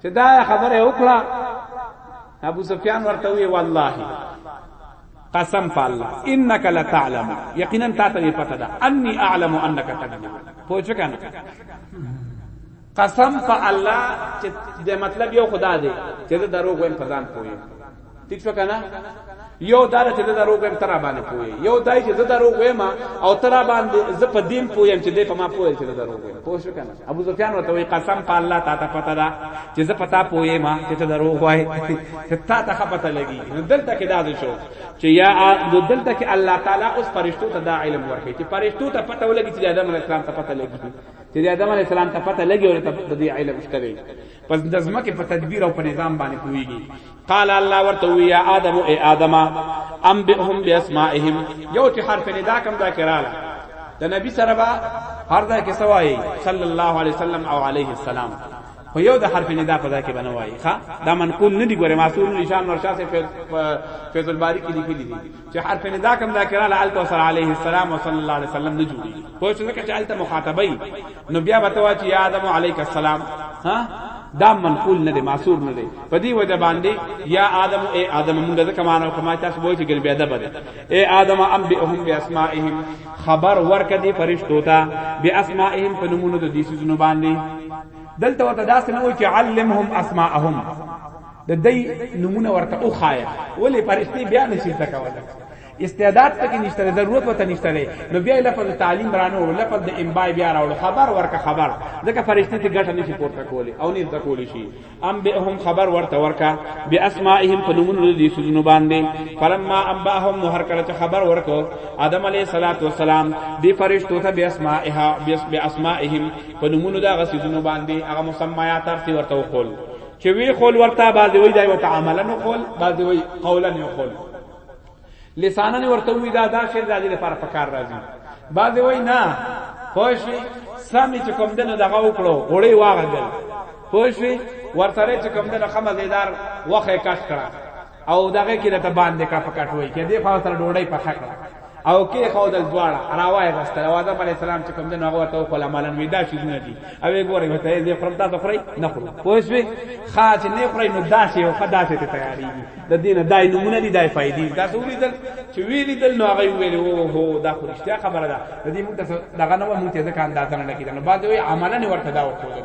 چې دا خبره وکړه ابو سفیان ورته وی والله قسم په الله انك لتعلم یقینا تا ته پته ده اني اعلم انك تكذب پوښ کنه قسم په الله چې د مطلب یو خدا دی چې دا دروغ وایم په ځان پوي ٹھیک شو کنه یو دار چې د دروغ هم تر باندې پوي یو دای چې د دروغ ویم او تر باندې ز په دین پویم چې د په ما پوي چې د دروغ ویم پوه شو کنه ابو سفیان وته وی قسم په الله تا ته پته ده چې ز پتا پوي ما چې ته دروغ وای تا ته پته لګي دلته کې دا شو چې یا دلته کې الله تعالی اوس فرشتو ته دا علم ورکړي چې فرشتو ته پته ولګي چې آدم علیه السلام ته پته لګي چې آدم علیه السلام ته پته لګي او ته د علم شته پس د زمکه په تدبیر او په نظام باندې پویږي قال الله ورته یا ادم او ادم ام بهم باسمائهم یو چې حرف ندا کم دا کراله د نبی سره با هر ځای کې سوای صلی الله علیه وسلم او علیه السلام خو یو د حرف ندا په ځای کې بنوای ښا دا منقول نه دی ګوره معصور نشان نورشاه سے فیض الباری کې لیکلي دي چې حرف ندا کم دا کراله الکوثر علیه السلام او صلی الله علیه وسلم نه جوړي خو څه کې چې الته مخاطبای نو بیا به ته وا چې یا آدم علیک السلام ها دا منقول نه دی معصور نه دی په دې وجه باندې یا آدم اے آدم موږ د کمانو کما تاسو وایي چې ګل بیا ده بده اے آدم ام بهم باسمائهم خبر ورکه دی فرشتو ته باسمائهم په نمونه د دې سيزونو باندې دلته وته داس نه وایي چې علمهم اسماءهم د دې نمونه ورته او خایه ولې فرشتي بیا نشي تکوله استعداد پکې نشته لري ضرورت وته نشته لري نو بیا لفظ تعلیم رانه او لفظ د امبای بیا راوړ خبر ورکه خبر ځکه فرشتي ته ګټه نشي پورته کولی او نه تکولی شي ام به هم خبر ورته ورکا بیا اسماءهم په نومونو دي سونو باندې فلما امباهم نو هر کله چې خبر ورکو ادم علی صلوات و سلام دی فرشتو ته بیا اسماءها بیا اسماءهم په نومونو دا غسیدونو باندې هغه مسمایات ارتي ورته وقول چې وی خول ورته بعد وی دایو تعاملن وقول بعد وی قولا یقول لسانن ورته وی دا دا شعر د دې لپاره پکار راځي بعض وای نه پوښي سمې چې کوم دنه دغه وکړو غړې واغدل پوښي ورته چې کوم دنه خمه زیدار وخه کټ کړه او دغه کې ته باندې کا پکټ وای کې دې خاطر ډوړې پخه کړه او کې خو د دواړه راوای غستل او آدم علی السلام چې کوم د نوغه ورته خو لاملن وی دا شي نه دي او یې ګورې وته دې خپل تاسو خوري نه خوري پوښوي خاص نه خوري نو داسې او خداسې ته تیاری د دینه دای نمونه دي دای فائدې تاسو ولیدل چې ویلیدل نو هغه ویل او هو دا خو رښتیا خبره ده د دې موږ ته دغه نو موږ ته ځکه اندازه نه لګیدل نو بعد وی عملاً ورته دا وکړل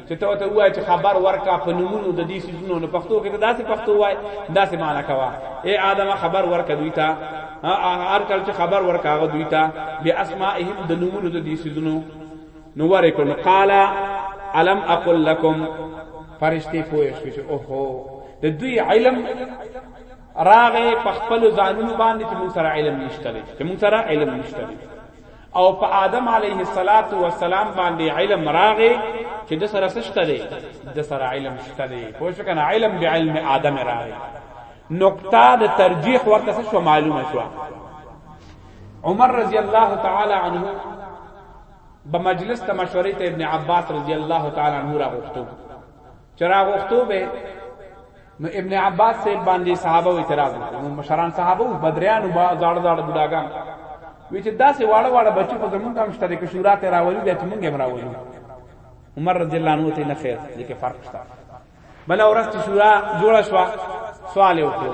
چې ته ته وای چې خبر ورکا په نمونو د دې سيزونو نو پښتو کې ته داسې پښتو وای داسې معنا کوا اے ادم خبر ورکا دوی ته هر کله چې خبر ورکا دوی ته بیا اسماءهم د نمونو د دې سيزونو نو ورکو نو قال علم اقول لكم فرشتي پوه شو چې اوهو د دوی علم راغه په خپل ځانونو باندې چې موږ سره علم نشته چې موږ سره علم نشته او په آدم علیه الصلاۃ والسلام باندې علم راغې چې د سره سشته دی د سره علم شته دی پوه شو کنه علم به علم آدم راغې نقطه د ترجیح ورته شو معلومه شو عمر رضی الله تعالی عنه به مجلس ته مشورې ته ابن عباس رضی الله تعالی عنه راغوښتو چراغوختو به نو ابن عباس سے باندې صحابه اعتراض وکړو نو مشران صحابه او بدریان او زړ زړ بډاګان وی چې داسې واړه واړه بچی خو زمونږ هم شته کې شورا ته راولي بیا چې مونږ هم راولي عمر رضی الله عنه ته نه خیر دې کې فرق شته بل اورست شورا جوړه شو سوال وکړو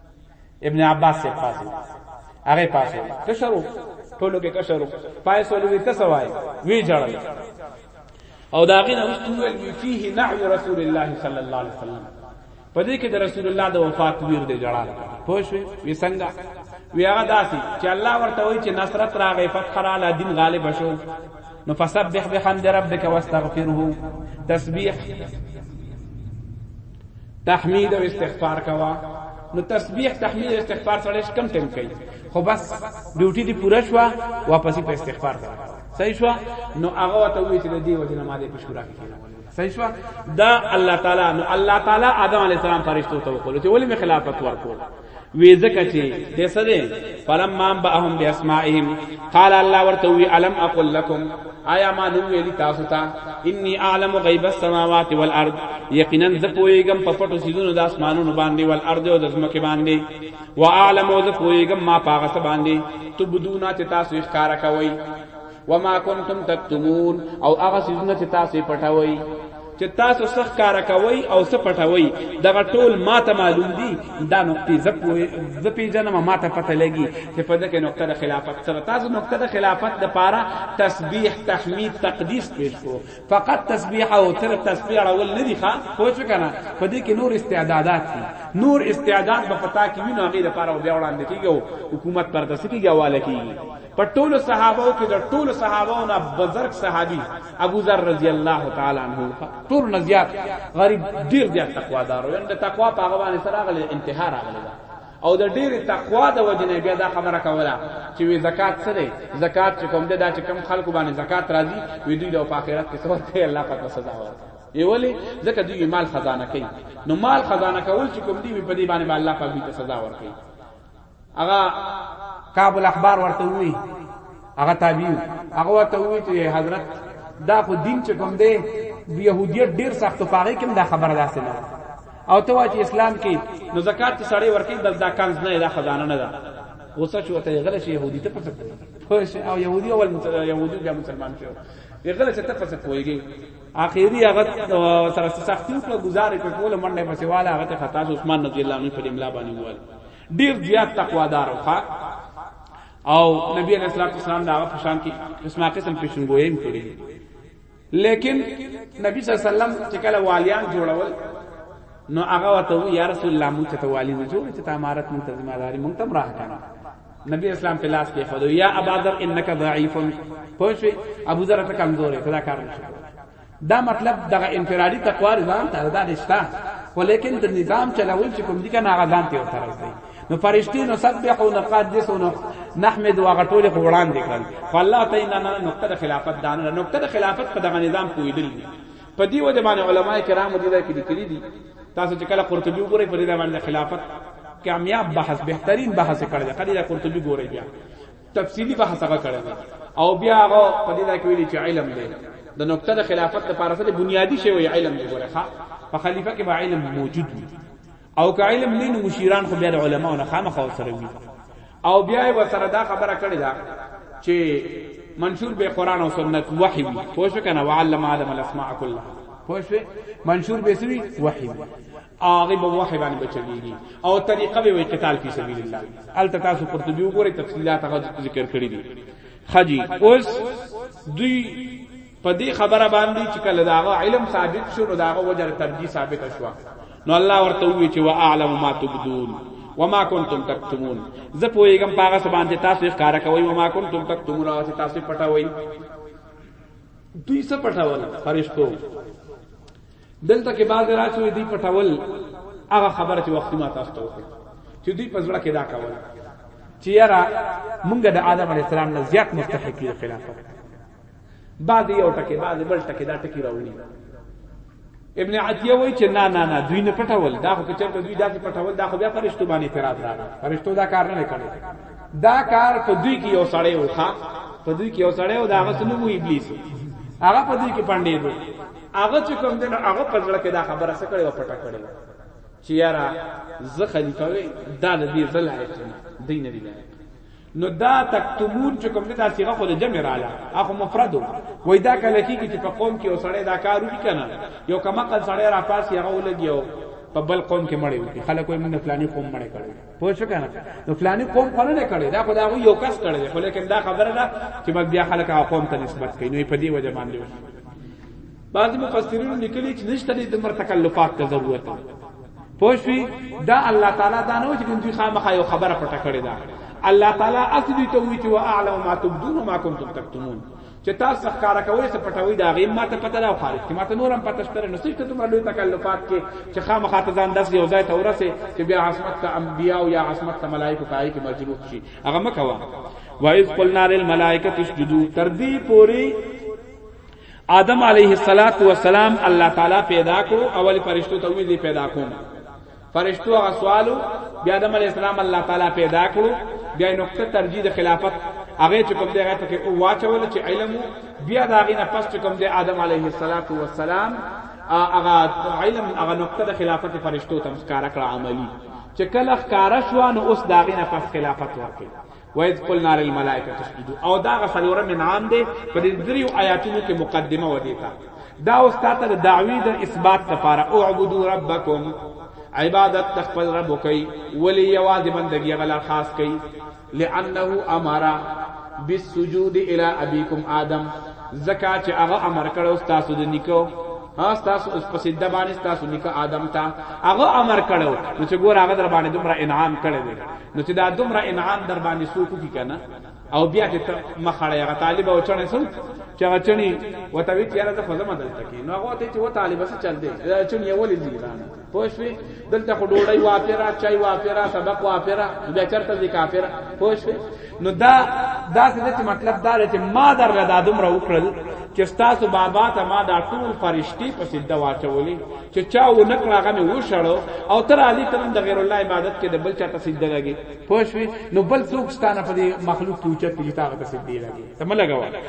ابن عباس سے پاسے هغه پاسه کشرو ټولو کې کشرو پای سولې دې څه سوای وی جړل او دا غینه مستویل وی فيه نحو رسول الله صلی الله علیه وسلم پدې کې د رسول الله د وفات ویر دې جړل پوه شو وی څنګه وی هغه داسي چې الله ورته وی چې نصرت راغې فتح را ل دین غالب شو نو فسبح بحمد ربک واستغفره تسبیح تحمید او استغفار کوا نو تسبیح تحمید او استغفار سره کم ټیم کوي خو بس ډیوټي دی پوره شو واپسی په استغفار سره صحیح شو نو هغه ته وی چې د دې وجه نه ما دې په شورا کې کینه صحیح شو دا الله تعالی نو الله تعالی آدم علی السلام فرشتو ته وکړو چې ولې مخالفت ورکول وی زکه چې د سده فلم ما باهم باسمائهم قال الله ورته وی علم اقول لكم آیا ما نو ویلی تاسو ته انی اعلم غیب السماوات والارض یقینا ز پویګم په پټو سیزونو د اسمانونو باندې ول ارض او د زمکه باندې واعلم ز پویګم ما پاغه باندې تبدونا چې تاسو ښکارا کوي وما کنتم تکتمون او هغه سيزونه چې تاسو پټوي چې تاسو سخت کار کوي او څه پټوي دغه ټول ماته معلوم دي دا نقطې زپوي زپی جنم ماته پته لګي چې په دغه نقطه د خلافت سره تاسو نقطه د خلافت د پاره تسبیح تحمید تقدیس پیش کو فقط تسبیح او تر تسبیح اول نه دي ښا پوه شو کنه په دې کې نور استعدادات دي نور استعداد په پتا کې وینو هغه لپاره بیا وړاندې کیږي حکومت پر دستی کیږي حواله کیږي په ټولو صحابو کې د ټولو صحابو نه بزرګ صحابي ابو ذر رضی الله تعالی عنہ ټول نه زیات غریب ډیر زیات تقوا دار او د تقوا په هغه باندې سره غل انتها راغلی او د ډیر تقوا د وجنه بیا دا خبره کوله چې وی زکات څه دی زکات چې کوم دی دا چې کم خلکو باندې زکات راځي وی دوی د آخرت کې څه ورته الله پاک سزا ورکړي دی ولی ځکه دوی مال خزانه کوي نو مال خزانه کول چې کوم دی په دې باندې الله پاک دې سزا ورکړي هغه کعب الاحبار ورته وی هغه تابعی هغه ورته وی چې حضرت دا خو دین چې کوم دی يهودیت ډیر سخت پاره کوم دا خبره داسې نه او ته واچ اسلام کې نو زکات چې سړی ورکې د زکات نه دا خزانه نه ده غوسه شو ته غل شي يهودي ته پڅ کوي او يهودي اول يهودي بیا مسلمان شو غل چې ته پڅ کويږي اخیری هغه سره سختي او گزارې په کوله منډه مسیواله هغه خطا عثمان رضی الله عنه په املا باندې وواله ډیر زیات تقوا دار وخا او نبی علیہ الصلوۃ والسلام دا په شان کې قسمه قسم پیشنګوي هم کړی لیکن نبی صلی الله علیه وسلم چې کله والیان جوړول نو هغه وته یا رسول الله مونږ ته والی نه جوړ چې امارت مونږ ته ذمہ داری مونږ تم راه کړه نبی اسلام په لاس کې خدو یا ابادر انک ضعیف پوښی ابو ذر ته کمزور خدا کار نشي دا مطلب دغه انفرادي تقوا ځان ته دا نشته خو لیکن د نظام چلول چې کوم دي کنه هغه ځان ته وتر رسي نو فرشتي نو سبح او نقدس او نحمد او غټول غوړان دي کړل خو الله تعالی نه نقطه د خلافت دانه نقطه د خلافت په دغه نظام پویدل دي په دې وجه باندې علما کرام دې دا کې لیکلي دي تاسو چې کله قرطبي وګورئ په دې باندې خلافت کامیاب بحث بهترین بحث کړل کله قرطبي ګورئ بیا تفصیلی بحث هغه کړی او بیا هغه په دې ځای کې ویلي چې علم دی د نقطه د خلافت لپاره سره بنیادی شی وی علم دی ګوره ښا په خلیفہ کې به علم موجود وي او که علم نه نو مشیران خو بیا د علماو نه خامخا سره وي او بیا یې وسره دا خبره کړې ده چې منشور به قران او سنت وحی وي پوه شو کنه وعلم آدم الاسماء كلها پوه شو منشور به سوي وحی وي هغه به وحی باندې بچیږي او طریقه به وی قتال فی سبیل الله ال تاسو قرطبی وګورئ تفصیلات هغه ذکر کړی دي خجی اوس دوی په دې خبره باندې چې کله داغه علم ثابت شو نو داغه وجه ترجیح ثابت شو نو الله ورته وی چې واعلم ما تبدون وما كنتم تكتمون زه پوېږم پاغه سبان چې تاسو ښکارا کوي وما كنتم تكتمون او چې تاسو پټاوي دوی څه پټاول فرشتو دلته کې بعض راچوي دی پټول هغه خبره چې وختي ما تاسو ته وکړه چې دوی په ځړه کې دا کول چې یاره مونږ د آدم علی السلام نه زیات مستحق یو خلافت بعد یو ټکی بعد بل ټکی دا ټکی راوړي ابن عتیه وای چې نه نه نه دوی نه پټول دا خو چې دوی داسې پټول دا خو بیا فرشتو باندې اعتراض راغی فرشتو دا کار نه کړی دا کار په دوی کې یو سړی وخا په دوی کې یو سړی او دا غسنو ابلیس هغه په دوی کې پاندې هغه چې کوم دین هغه په ځړه کې دا خبره څه کړې و پټه کړې و چې یارا زه خلیفہ وې دا د دې زلایق دی نه دی نو دا تکتمون چې کوم دا صيغه خو د جمع رااله اخو مفرد وای دا کله کیږي چې په قوم کې وسړی دا کار وکړي کنه یو کما قل سړی را پاس یغه ولګیو په بل قوم کې مړی وکړي خلک یې موږ فلاني قوم مړی کړی پوه شو کنه نو فلانی قوم خو نه کړي دا خو دا یو کس کړي خو لیکن دا خبره ده چې بس بیا خلک هغه قوم ته نسبت کوي نو په دې وجه باندې وشي بعض مفسرین لیکلي چې نشته دې دمر تکلفات ته ضرورت پوه شو دا الله تعالی دا نه چې دوی خامخا یو خبره پټه کړي دا الله تعالی اصلي ته وی چې واعلم ما تبدون ما کنتم تکتمون چې تاسو څه ښکارا کوي څه پټوي دا غي ماته پته ده خارج کې ماته نورم پته شته نو سشته دومره لوی تکلفات کې چې خامخا ته ځان داس یو ځای ته ورسه چې بیا عصمت ته انبیا او یا عصمت ته ملائکه پای کې مجروح شي هغه مکوا وایز قلنا للملائکه تسجدوا تر دې پوری آدم علیه السلام الله تعالی پیدا کو اول فرشتو ته ویلي پیدا کوم فرشتو هغه سوال بیا آدم علی السلام الله تعالی پیدا کړو بیا نقطه ترجیح د خلافت هغه چې کوم دی هغه پکې او واچول چې علم بیا دا غي نه پس کوم دی آدم علیه السلام هغه علم هغه نقطه د خلافت فرشتو تم ښکارا کړ عملی چې کله ښکارا شو نو اوس دا غي نه پس خلافت ورکړي وایذ قلنا للملائکه تسجدوا او دا غسلورم انعام دی په دې دریو آیاتونو کې مقدمه ودیتا دا اوس تاسو د دعوی د اثبات لپاره اعبدوا ربکم عبادت تخفل رب کوي ولی یوازې بندگی غلا خاص کوي لانه امر بالسجود الى ابيكم ادم زکات هغه امر کړو تاسو د نیکو ها تاسو اوس پسې د باندې تاسو نیکه آدم ته هغه امر کړو نو چې ګور هغه در باندې دومره انعام کړی دی نو چې دا دومره انعام در باندې سوکو کی کنه او بیا چې مخړې هغه طالب او چنه سو چې هغه چني وته وی چې هغه خزمه دلته کې نو هغه ته چې و طالب سره چل دی چني ولې دی پوه شوې دلته خو ډوډۍ واپیرا چای واپیرا سبق واپیرا بیا چرته دې کافر پوه شوې نو دا دا څه چې مطلب دا دی چې ما در دا دومره وکړل چې تاسو بابا ته ما دا ټول فرشتي په سیده واچولې چې چا و نکړه هغه مې وشړو او تر علي ترم د غیر الله عبادت کې د بل چا ته سیده لګي پوه شوې نو بل څوک ستانه په دې مخلوق کې اوچت چې تاغه ته سیده لګي ته ملګوا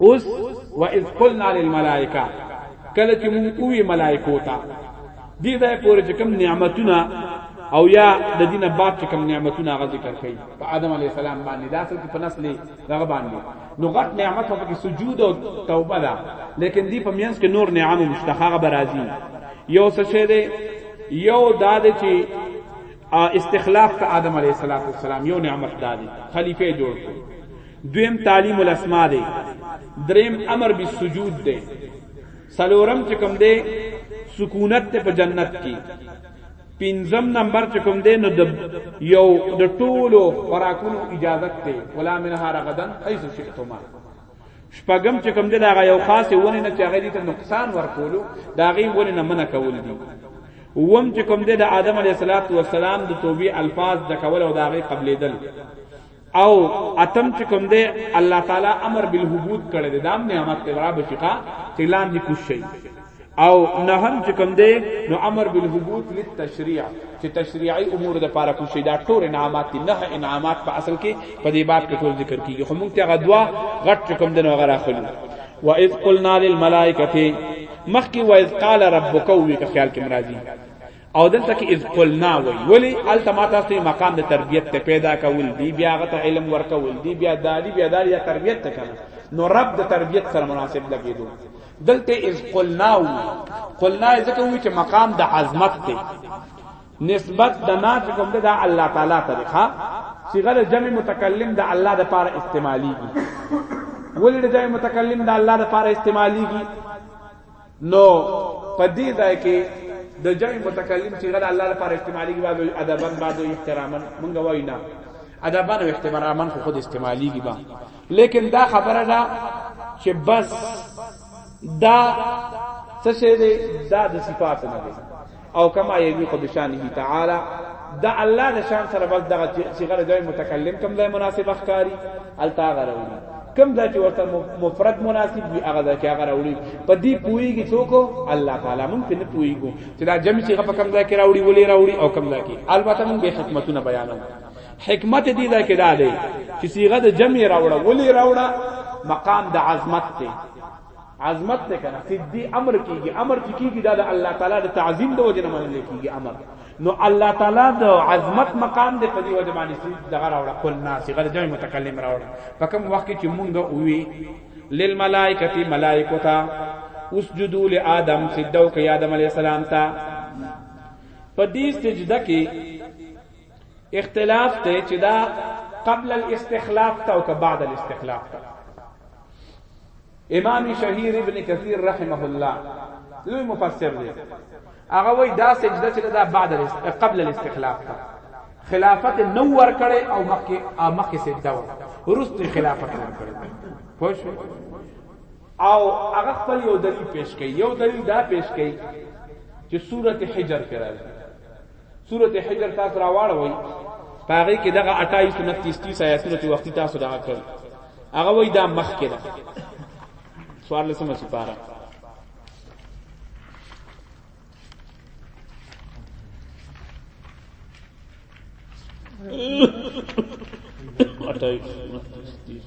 اوس واذ قلنا للملائکه کله چې مونږ اوې ملائکو ته دې ځای پورې چې کوم نعمتونه او یا د دین باب چې کوم نعمتونه غو ذکر کړي په آدم علی السلام باندې دا څه په نسل دغه باندې نو غټ نعمت په کې سجود او توبه ده لیکن دی په مینس کې نور نعمت مشتخغه برازي یو څه شه دی یو داد چې استخلاف ته آدم علی السلام یو نعمت دادی خلیفہ جوړ کړ دویم تعلیم الاسماء دی دریم امر بالسجود دی سلورم چې کوم دی سکونت ته په جنت کې پنځم نمبر چې کوم دی نو د یو د ټولو خوراکونو اجازه ته ولا منها رغدن حيث شئتما شپږم چې کوم دی دا یو خاص ونه نه چې هغه دې ته نقصان ورکولو دا غي ونه نه منع کول دي وم چې کوم دی د آدم علیه السلام د توبې الفاظ د کول او د هغه قبلېدل او اتم چې کوم دی الله تعالی امر بالهبوط کړی دی دام نعمت ته برابر شي کا چې لاندې کوش شي او نه هم چې کوم دی نو امر بالهبوط للتشریع چې تشریعي امور د پاره کوم شي دا ټول انعامات نه انعامات په اصل کې په دې باب کې ټول ذکر کیږي خو موږ ته غدوا غټ چې کوم دی نو غره خلو و اذ قلنا للملائکه مخکی و اذ قال ربک وی که خیال کې مرادی او دلته کې اذ قلنا وی ولی الته ما تاسو ته مقام د تربیت ته پیدا کول دی بیا غته علم ورکول دی بیا دالی بیا دالی یا تربیت ته کنه نو رب د تربیت سره مناسب لګیدو دلته اذ قلنا وی قلنا ځکه وی چې مقام د عظمت ته نسبت د نافع کوم د الله تعالی ته ښا صيغه جمع متکلم د الله د پاره استعماليږي ولې د جمع متکلم د الله د پاره استعماليږي نو په دې ځای کې د جمع متکلم صيغه د الله لپاره استعمالي کې بعد ادبا بعد احتراما مونږ وای نه ادبا او احتراما خو خود استعمالي کې با لیکن دا خبره ده چې بس دا څه شه دې دا د صفات نه دي او کما یلیق بشانه تعالی دا الله د شان سره بس دغه چې غره ځای متکلم کم ځای مناسب اخکاری التا غروړي کم ځای چې ورته مفرد مناسب وي هغه ځای کې هغه راوړي په دې پويږي څوک الله تعالی مونږ په نه پويګو چې دا جمع چې په کم ځای کې راوړي ولې راوړي او کم ځای کې البته مونږ به حکمتونه بیانو حکمت دې دا کې دا دی چې صيغه د جمع راوړه ولې راوړه مقام د عظمت ته عظمت ده کنه سدی امر کیږي امر چې کیږي دا د الله تعالی د تعظیم د وجه نه منل کیږي امر نو الله تعالی د عظمت مقام دی په دې وجه باندې چې دغه راوړه کول ناس غل جمع متکلم راوړه په کوم وخت چې مونږ وی للملائکه ملائکه تا اسجدوا لآدم سجدوا کی آدم علیہ السلام تا په دې سجده کې اختلاف ته چې دا قبل الاستخلاف ته او که بعد الاستخلاف ته امام شهیر ابن کثیر رحمه الله لوی مفسر دی هغه وای دا سجده چې دا بعد قبل الاستخلاف ته خلافت نو ور کړي او مخکې مخکې سجده ور ورسته خلافت ور کړي پوه او هغه خپل یو دلیل پیش کړي یو دلیل دا پیش کړي چې سورته حجر کې راځي سورته حجر تاسو راواړوي پاغه کې دغه 28 29 30 آیاتونه چې وخت تاسو دا کړ هغه وای دا مخ کې ده سوال لسمه سپاره اٹھائیس انتیس تیس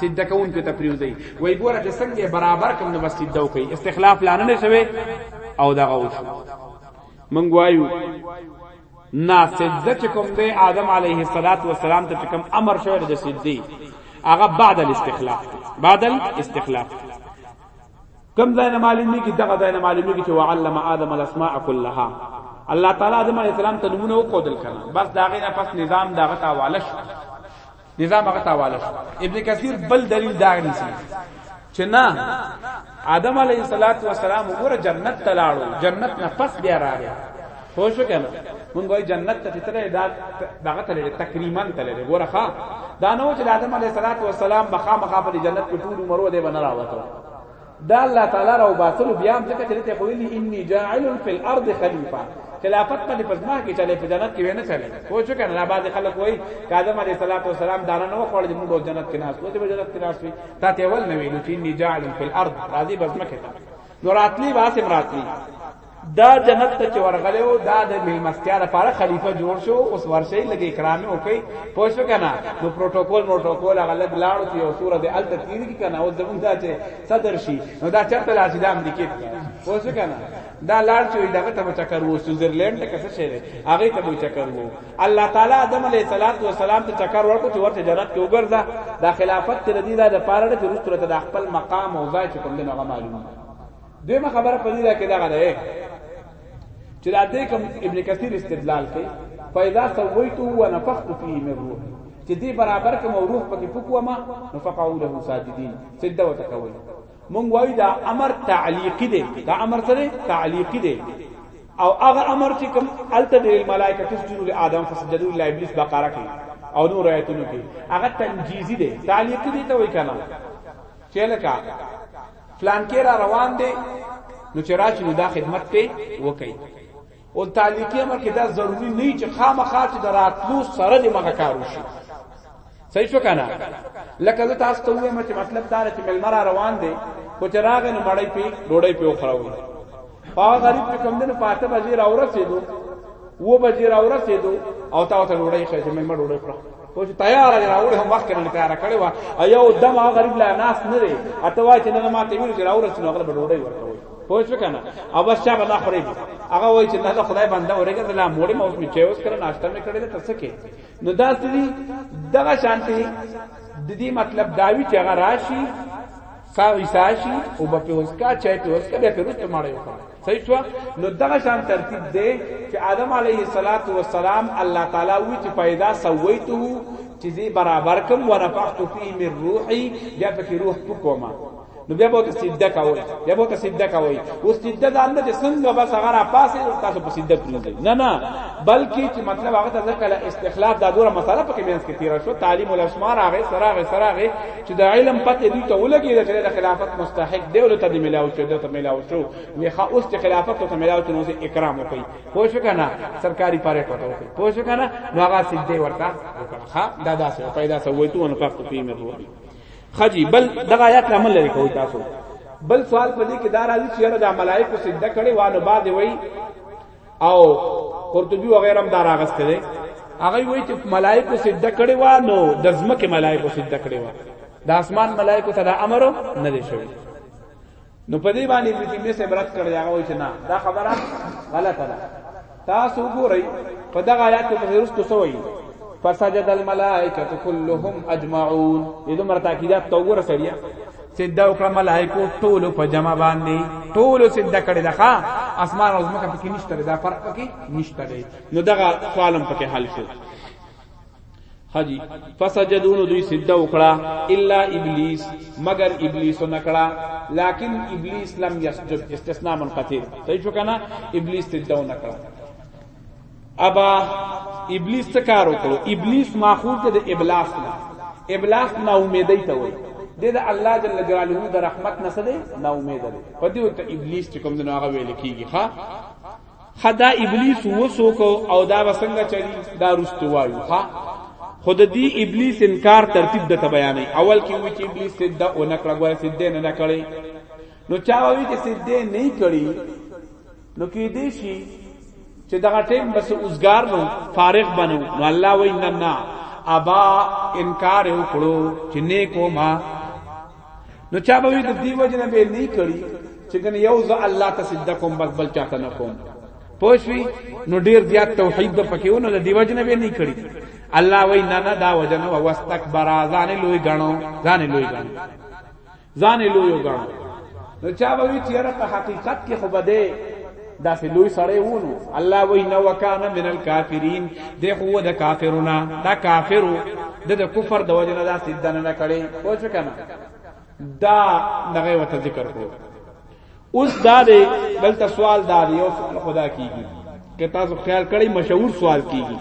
سجده کوونکو ته پریوزي وای ګوره چې څنګه برابر کم نو بس سجده وکي استخلاف لانه نه شوي او دغه وشو مونږ وایو نا سجده چې کوم دی آدم علیه الصلاۃ والسلام ته کوم امر شوی د سجدي هغه بعد الاستخلاف بعد الاستخلاف کم ځای نه معلومی کی دغه ځای نه معلومی کی چې وعلم آدم الاسماء كلها الله تعالی آدم علیه السلام ته نمونه وکړل کنه بس داغه نه پس نظام داغه تاوالش نظام هغه تاواله شو ابن کثیر بل دلیل دا نیسی چې نه آدم علیه الصلاۃ والسلام وګوره جنت ته لاړو جنت نه پس بیا راغی خو شو کنه مونږ وای جنت ته تللی دا دغه تللی تکریما تللی ګوره ښا دا نو چې آدم علیه الصلاۃ والسلام مخامخ په جنت کې ټول عمر و دې بنراوته دا الله تعالی راو باسلو بیا هم ځکه چې دته خو ویلي انی جاعل فی الارض خلیفہ خلافت باندې پزما کې چلے په جنت کې ونه چلے خو چې کنه بعد خلک وای کاظم علیه الصلاۃ والسلام دانه نو خور دې موږ جنت کې ناس وته جنت کې ناس وي تا ته ول نه ویلو چې انی جاعل فی الارض راضی بزما کې نو راتلی واسم راتلی دا جنت ته چې ورغلی و دا د میلمستیا لپاره خلیفه جوړ شو اوس ورشي لږ اکرام وکړي پوه شو کنه نو پروتوکول پروتوکول هغه لږ لاړو چې یو سوره د الته تیر کی کنه اوس زمونږ دا چې صدر شي نو دا چرته لاړ شي د امریکې پوه شو کنه دا لاړ شي دغه ته چکر وو سوئزرلند ته کسه شي هغه ته به چکر وو الله تعالی آدم علیه السلام ته چکر ورکړ چې ورته جنت کې وګرځا دا خلافت تر دې دا د پاره د رسول ته د خپل مقام او ځای چې کوم دغه معلومه دیمه خبره په دې کې دا ده چې دا دې کوم ابن کثیر استدلال کوي فاذا سويته ونفخت فيه من روحي چې دې برابر کوم روح پکې پکوه ما نو فقعوا له ساجدين سجده وتکوي مونږ وایو دا امر تعلیقی دی دا امر سره تعلیقی دی او هغه امر چې کوم الته د ملائکه تسجدوا لآدم فسجدوا الا ابلیس بقره کې او نور آیتونو کې هغه تنجیزی دی تعلیقی دی ته وایي کنه چې لکه فلان کې را روان دی نو چې راشي نو دا خدمت ته وکړي او تعلیقی امر کې دا ضروری نه چې خامخا چې دراتلو سره دې مګه کار وشي صحیح شو کنه لکه زه تاسو ته وایم چې مطلب دا چې ملمر روان دی خو چې راغی نو مړی پی ډوړی پی وخراو پا غریب چې کوم دنه پاته بجې را ورسېدو و بجې را ورسېدو او تا ته ډوړې خې چې مې مړ ډوړې خورم خو چې تیار دی راوړې هم وخت نه تیار کړې وا ایو دم غریب لا ناس نه دی اته وای چې نه ما ته ویل چې راوړې چې هغه ډوړې ورکوي پوه شو کنه او بس چا بلا خورې هغه وای چې نه خدای بنده اورېګه دلا موړې مو چې چا اوس کړه ناشته مې کړې ته څه کې نو دا سړي دغه شانتي د دې مطلب داوی چې هغه راشي ساوی ساشي او به په اوسکا چای په اوسکا به پروست مړی وکړه صحیح شو نو دغه شان ترتیب دی چې آدم علیه الصلاۃ والسلام الله تعالی وی چې پیدا سویته چې زی برابر کوم ورفعت فيه من روحي بیا په روح پکوما نو بیا به سجده کوي بیا به سجده کوي او سجده د اند چې څنګه بس هغه پاسه تاسو په سجده پریږدي نه نه بلکې چې مطلب هغه ته ځکه استخلاف دا دوره مسله پکې مینس کې تیر شو تعلیم الاسمار هغه سره هغه سره هغه چې د علم پته دي ته ولګي د کله خلافت مستحق دی ولته دی ملاو شو دته ملاو شو وی خا اوس چې خلافت ته ملاو شو نو سه اکرام وکي پوه شو کنه سرکاري پاره ته وکي پوه شو کنه نو هغه سجده ورته ها دا داسه پیدا سوې ته نو پخته پی مې وروي خجی بل دغه آیات عمل لري کوي تاسو بل سوال پدې کې دا راځي چې دا ملائکه سجده کړي والو بعد وی او قرطبي وغیرہ هم دا راغسته دي هغه وایي چې ملائکه سجده کړي وا نو د ځمکه ملائکه سجده کړي وا د اسمان ملائکه ته دا امر نه دی شوی نو په دې باندې چې می سه برت کړی هغه وایي چې نه دا خبره غلطه ده تاسو ګورئ په دغه آیات کې په رسو سوې فسجد الملائکه كلهم اجمعون دې دومره تاکیدات تو ورسړیا سیدا وکړه ملائکو ټول په جمع باندې ټول سیدا کړي دغه اسمان او زمکه پکې نشته دا فرق پکې نشته نو دغه سوالم پکې حل شو حجی فسجدون دوی سجده وکړه الا ابلیس مگر ابلیس نه کړه لکن ابلیس لم یسجد استثناء منقطع صحیح شو کنه ابلیس سجده نه کړه ابا ابلیس څه کار وکړو ابلیس ماخوذ ده د ابلاس نه ابلاس نا امیدی ته وای د د الله جل جلاله د رحمت نه سده نا امید ده په دې وخت ابلیس چې کوم نه هغه ویل کیږي ها خدا ابلیس وسوک او دا وسنګ چلی دا رستو وایو ها خود دی ابلیس انکار ترتیب د بیانې اول کې وی چې ابلیس سده او نکړه غوړ سده نه نکړي نو چا وی چې سده نه کړي نو کې دې شي چې دغه ټیم بس اوسګار نو فارغ بنو نو الله وای نه نه ابا انکار وکړو چې نه کوما نو چا به د دې وجه نه به نه کړی چې کنه یو ز الله ته سجده کوم بس بل چاته نه کوم پوښوي نو ډیر زیات توحید د پکېو نه د دې وجه نه به نه کړی الله وای نه نه دا وجه نه واستکبر ځان لوی غنو ځان لوی غنو ځان یې لوی وګڼو نو چا به وی چیرې په حقیقت کې خو بده دا سه لوی سړی وونو الله وی نو وکانا من الکافرین دی خو د کافرونه دا کافرو د کفر د وجنه دا سیدنه نه کړي خو څه کنه دا دغه وت ذکر کو اوس دا دی دلته سوال دا دی او سوال خدا کیږي که تاسو خیال کړئ مشهور سوال کیږي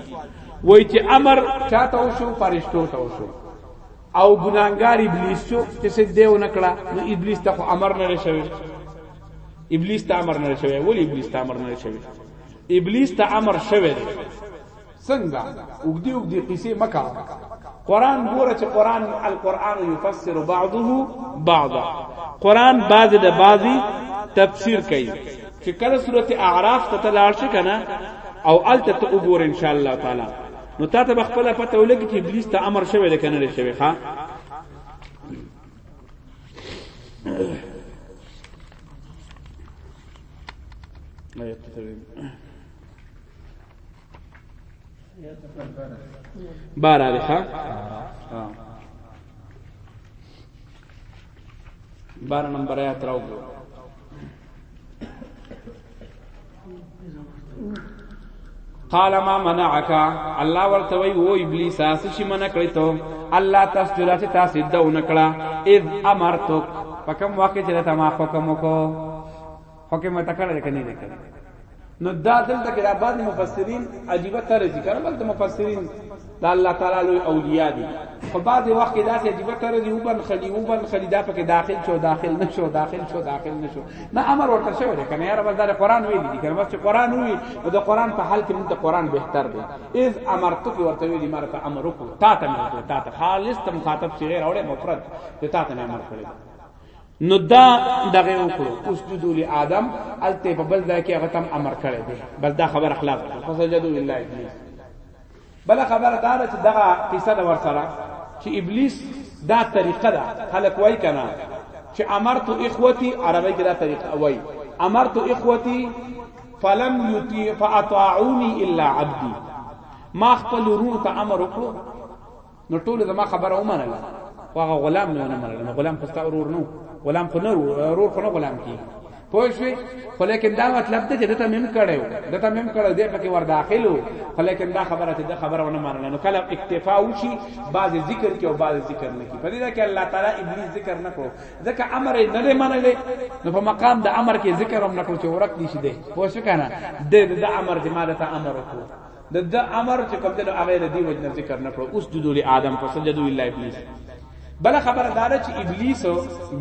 وای چې امر چاته وشو فرشتو ته وشو او ګناګار ابلیس شو چې څه دیو نکړه نو ابلیس ته امر نه شوی ابلیس ته امر نه شوی ولی ابلیس ته امر نه شوی ابلیس ته امر شوی دی څنګه وګدی وګدی قصې مکه قران ګوره چې قران القران يفسر بعضه بعضا قران بعض د بعضی تفسیر کوي چې کله سورته اعراف ته لاړ شي کنه او الته ته وګور ان شاء الله تعالی نو تا ته خپل پته ولګي چې ابلیس ته امر شوی دی کنه لري شوی ها بار علی ها بار نمبر یا تراو قال ما منعك الله ورته وی او ابلیس اس شي منع کړی ته الله تاسو جلا چې تاسو دو نکړه اذ امرتک پکم واقع چې ته ما حکم وکړو حکم ته کړل کني نه کړل نو دا دلته کې بعد مفسرین عجیب طرز ذکر بلته مفسرین دا الله تعالی لوی اولیاء دي په بعض وخت کې داسې عجیب تر دي وبن خلی وبن خلی دا پکې داخل شو داخل نشو داخل شو داخل نشو نه امر ورته شوی دی کنه یار بس دا قرآن ویل دي کنه بس چې قرآن وی او دا قرآن په حال کې موږ ته قرآن بهتر دی اذ امرتک ورته ویل مار ته امر وکړه تا ته مې تا ته خالص ته مخاطب صغیر اوله مفرد ته تا ته امر کړی نو دا دغه وکړو اوس جدو ل ادم الته په بل ځای کې هغه تم امر کړی دی بس دا خبر اخلاق فسجدوا لله ابلیس بل خبره دا ده چې دغه قصه د ورسره چې ابلیس دا طریقه ده خلک وای کنه چې امرت اخوتی عربی کې دا طریقه وای امرت اخوتی فلم یطیع فاطاعونی الا عبدی ما خپل ورونو ته امر وکړو نو ټول زما خبره ومنله خو هغه غلام مې ونه منله نو غلام خو ستا ورور نو غلام خو نه ورور خو نه غلام کیږي پوه شوې خو لیکن دا مطلب دی چې دته مم کړو دته مم کړو دې پکې ور داخلو خو لیکن دا خبره ته دا خبره ونه مانل نو کله اکتفا وشي بعض ذکر کې او بعض ذکر نه کې په دې کې الله تعالی ابلیس ذکر نه کړو ځکه امر یې نه منل نو په مقام د امر کې ذکر هم نه کړو چې ورک دي شي دې پوه شو کنه دې د امر دې ماده ته امر وکړو د د امر چې کوم دنو هغه د دی وجنه ذکر نکړو اوس د دوی ادم په سجدو الا ابلیس بل خبر دار چې ابلیس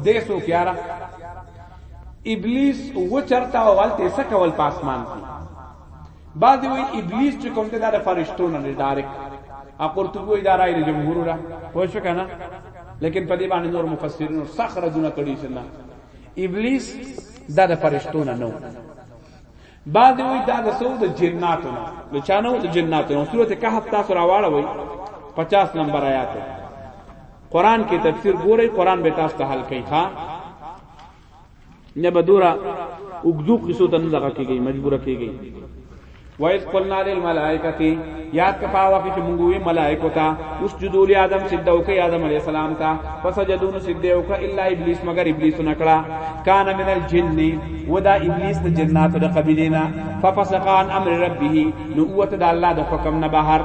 د سو کیارا ابلیس و چرتا او ولته سکول په اسمان کې بعد وی ابلیس چې کوم د فرشتو نه ډایرک ا قرطبی دا رائے جمهور را پوه شو کنه لیکن په دې باندې نور مفسرین سخره دونه کړي چې نه ابلیس دا د فرشتو نه نو بعض وی دا د سو د جناتو نه د چانو د جناتو نه سورته کهف تاسو راواړه وی 50 نمبر آیات قران کې تفسیر ګورئ قران به تاسو ته حل کوي ها نه بدورا وګدو قصو ته نه دغه کیږي مجبور کیږي وایس قلنا للملائکه یاد کا پاوا کې چې موږ وی ملائکه تا اسجدوا لآدم سجدو کې آدم علی السلام تا فسجدون سجدو کې الا ابلیس مگر ابلیس نه کړه کان من الجن ودا ابلیس د جنات د قبیلینا ففسق عن امر ربه نووت د الله د حکم نه بهر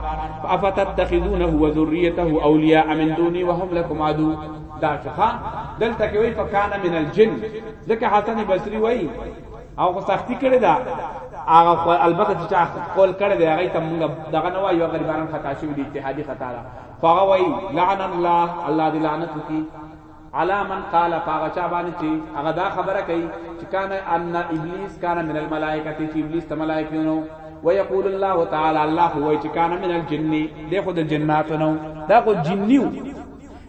افتتخذونه وذريته اولیاء من دوني وهم لكم عدو دا څخه دلته کې وی فکان من الجن ځکه حسن بصری وی او خو سختی کړی دا هغه خو البته چې چا قول کړی دی هغه ته موږ دغه نه وایو غریبانان خطا شوی دی اجتهادي خطا ده خو هغه وایي لعن الله الله دې لعنت وکړي علا من قال پاغه چا باندې چې هغه دا خبره کوي چې کان ان ابلیس کان من الملائکه چې ابلیس ته ملائکه نو ويقول الله تعالی الله هو چې کان من الجن دې خو د جناتو نو دا خو جنیو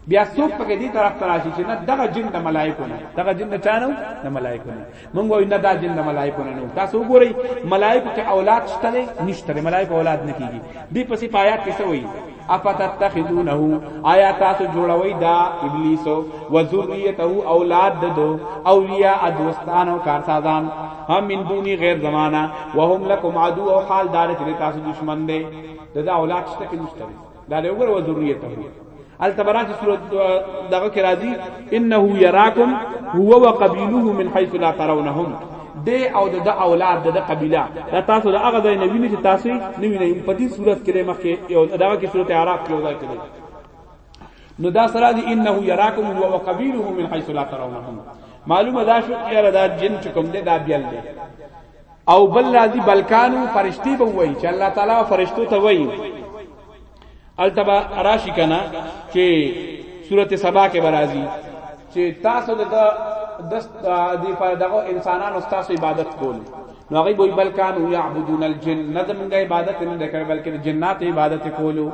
بیا څوک پکې دې طرف تراشي چې نه دغه جن د ملائکه نه دغه جن د چانو د ملائکه نه مونږ وای نه دا جن د ملائکو نه نو تاسو وګورئ ملائکو کې اولاد شته دی نشته دی ملائکو اولاد نه کیږي دی پسې پایات کې سوې افتتخذونه آیا تاسو جوړوي دا ابلیس او ذریته اولاد ددو اولیاء دوستان او کارسازان هم من دونی غیر زمانہ وهم لکم عدو او حال دار چې تاسو دشمن دی دا اولاد شته کې نشته دا له وګوره وذریته التبرات سورۃ دغه کې راځي انه یراکم هو وقبیله من حيث لا ترونهم د او د اولاد د قبيله دا تاسو د هغه ځای نه ویني چې تاسو نه ویني په دې صورت کې مخکې یو دغه کې صورت عراق کې وځای کړي نو دا سره دی انه یراکم هو وقبیله من حيث لا ترونهم معلومه دا شو چې دا جن چکم دې دا بیل دې او بل راځي بلکانو فرشتي به وایي چې الله تعالی فرشتو ته وایي التبا راشی کنا چې سورته سبا کې برازي چې تاسو د دست دی په دغه انسانانو تاسو عبادت کول نو هغه وی بلکان یعبدون الجن نه زمونږه عبادت نه کړ بلکې جنات عبادت کولو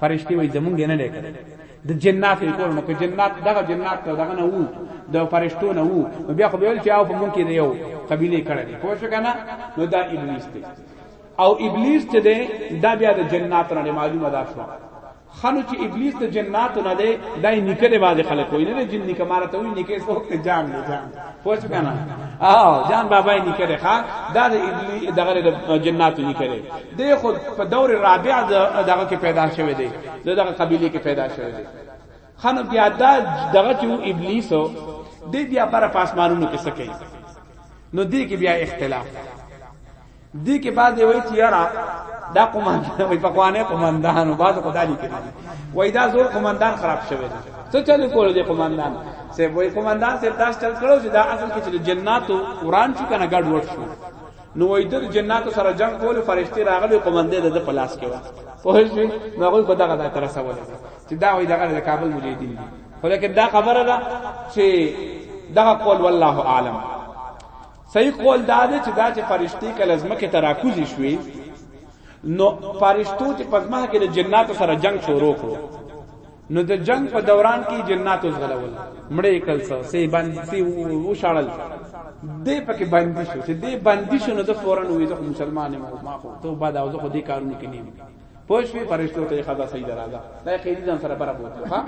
فرشتي وای زمونږ نه لیکل د جنات یې کول نو که جنات دغه جنات ته دغه نه وو د فرشتو نه وو نو بیا خو به ویل چې او په مونږ کې دی یو قبیله کړه دی پوه شو کنه نو دا ابلیس دی او ابلیس چې دی دا بیا د جنات نه معلومه ده شو خنو چې ابلیس د جنات نه دی دای نکره باندې خلک وای نه جن نکمارته وای نکې څوک ته جام نه جام پوه شو کنه او جان بابا یې نکړي ښا دا د ابلی دغه د جناتو نکړي دی خو په دور رابع دغه کې پیدا شوی دی دغه قبيله کې پیدا شوی دی خنو بیا دا دغه چې ابلیس دی بیا پر پاسمانونو کې سکه نو دی کې بیا اختلاف دې کې بعد وی چې یاره دا قومندان وي پخوانه قومندان او بعد خدای لیکي وای دا زور قومندان خراب شوی دی څه چل کول دی قومندان سه وای قومندان سه تاسو چل کړو چې دا اصل کې چې جناتو قران چې کنه ګډ وډ شو نو وای د جناتو سره جنگ کول فرشتي راغلي قومنده د پلاس کې و په شي نو غوي په دغه ځای تر سوال چې دا وای دغه د کابل مجاهدین دي خو لکه دا خبره ده چې دغه قول والله اعلم صحیح قول دا دی چې دا چې فرشتي کله ځمکې ته راکوزي شوي نو فرشتو چې پزما کې د جناتو سره جنگ شروع کړو نو د جنگ په دوران کې جناتو زغلول مړې کل سو سي باندې سي و شړل دې پکې باندې شو چې دې باندې شو نو د فورن وې زه مسلمان ما خو ته بعد او زه خو دې کارونه کې نیم پوښ وی فرشتو ته خدا صحیح درازه دا قیدی ځان سره برابر وته ها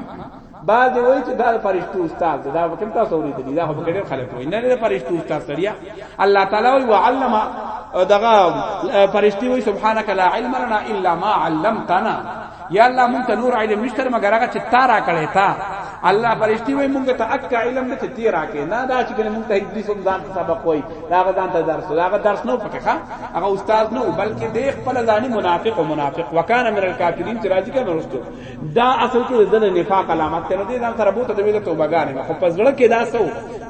بعد وای چې دا فرشتو استاد دا کوم تاسو اوري دي دا په ګډه خلک وای نه نه فرشتو استاد سړیا الله تعالی وی وعلم دغه فرشتي وی سبحانك لا علم لنا الا ما علمتنا یا الله مونږ ته نور علم نشته مګر هغه چې تا را کړی تا الله فرشتي وي مونږ ته اکا علم دې ته تیر راکې نه دا چې مونږ ته هیڅ څه ځان سبق وای دا هغه ځان ته درس دا هغه درس نه پکې ښا هغه استاد نه بلکې د خپل ځاني منافق او منافق وکانه من الکافرین چې راځي کنه ورستو دا اصل کې د نفاق علامت ته دې ځان سره بوته د ویلې توبه غانې خو په ځړه کې دا سو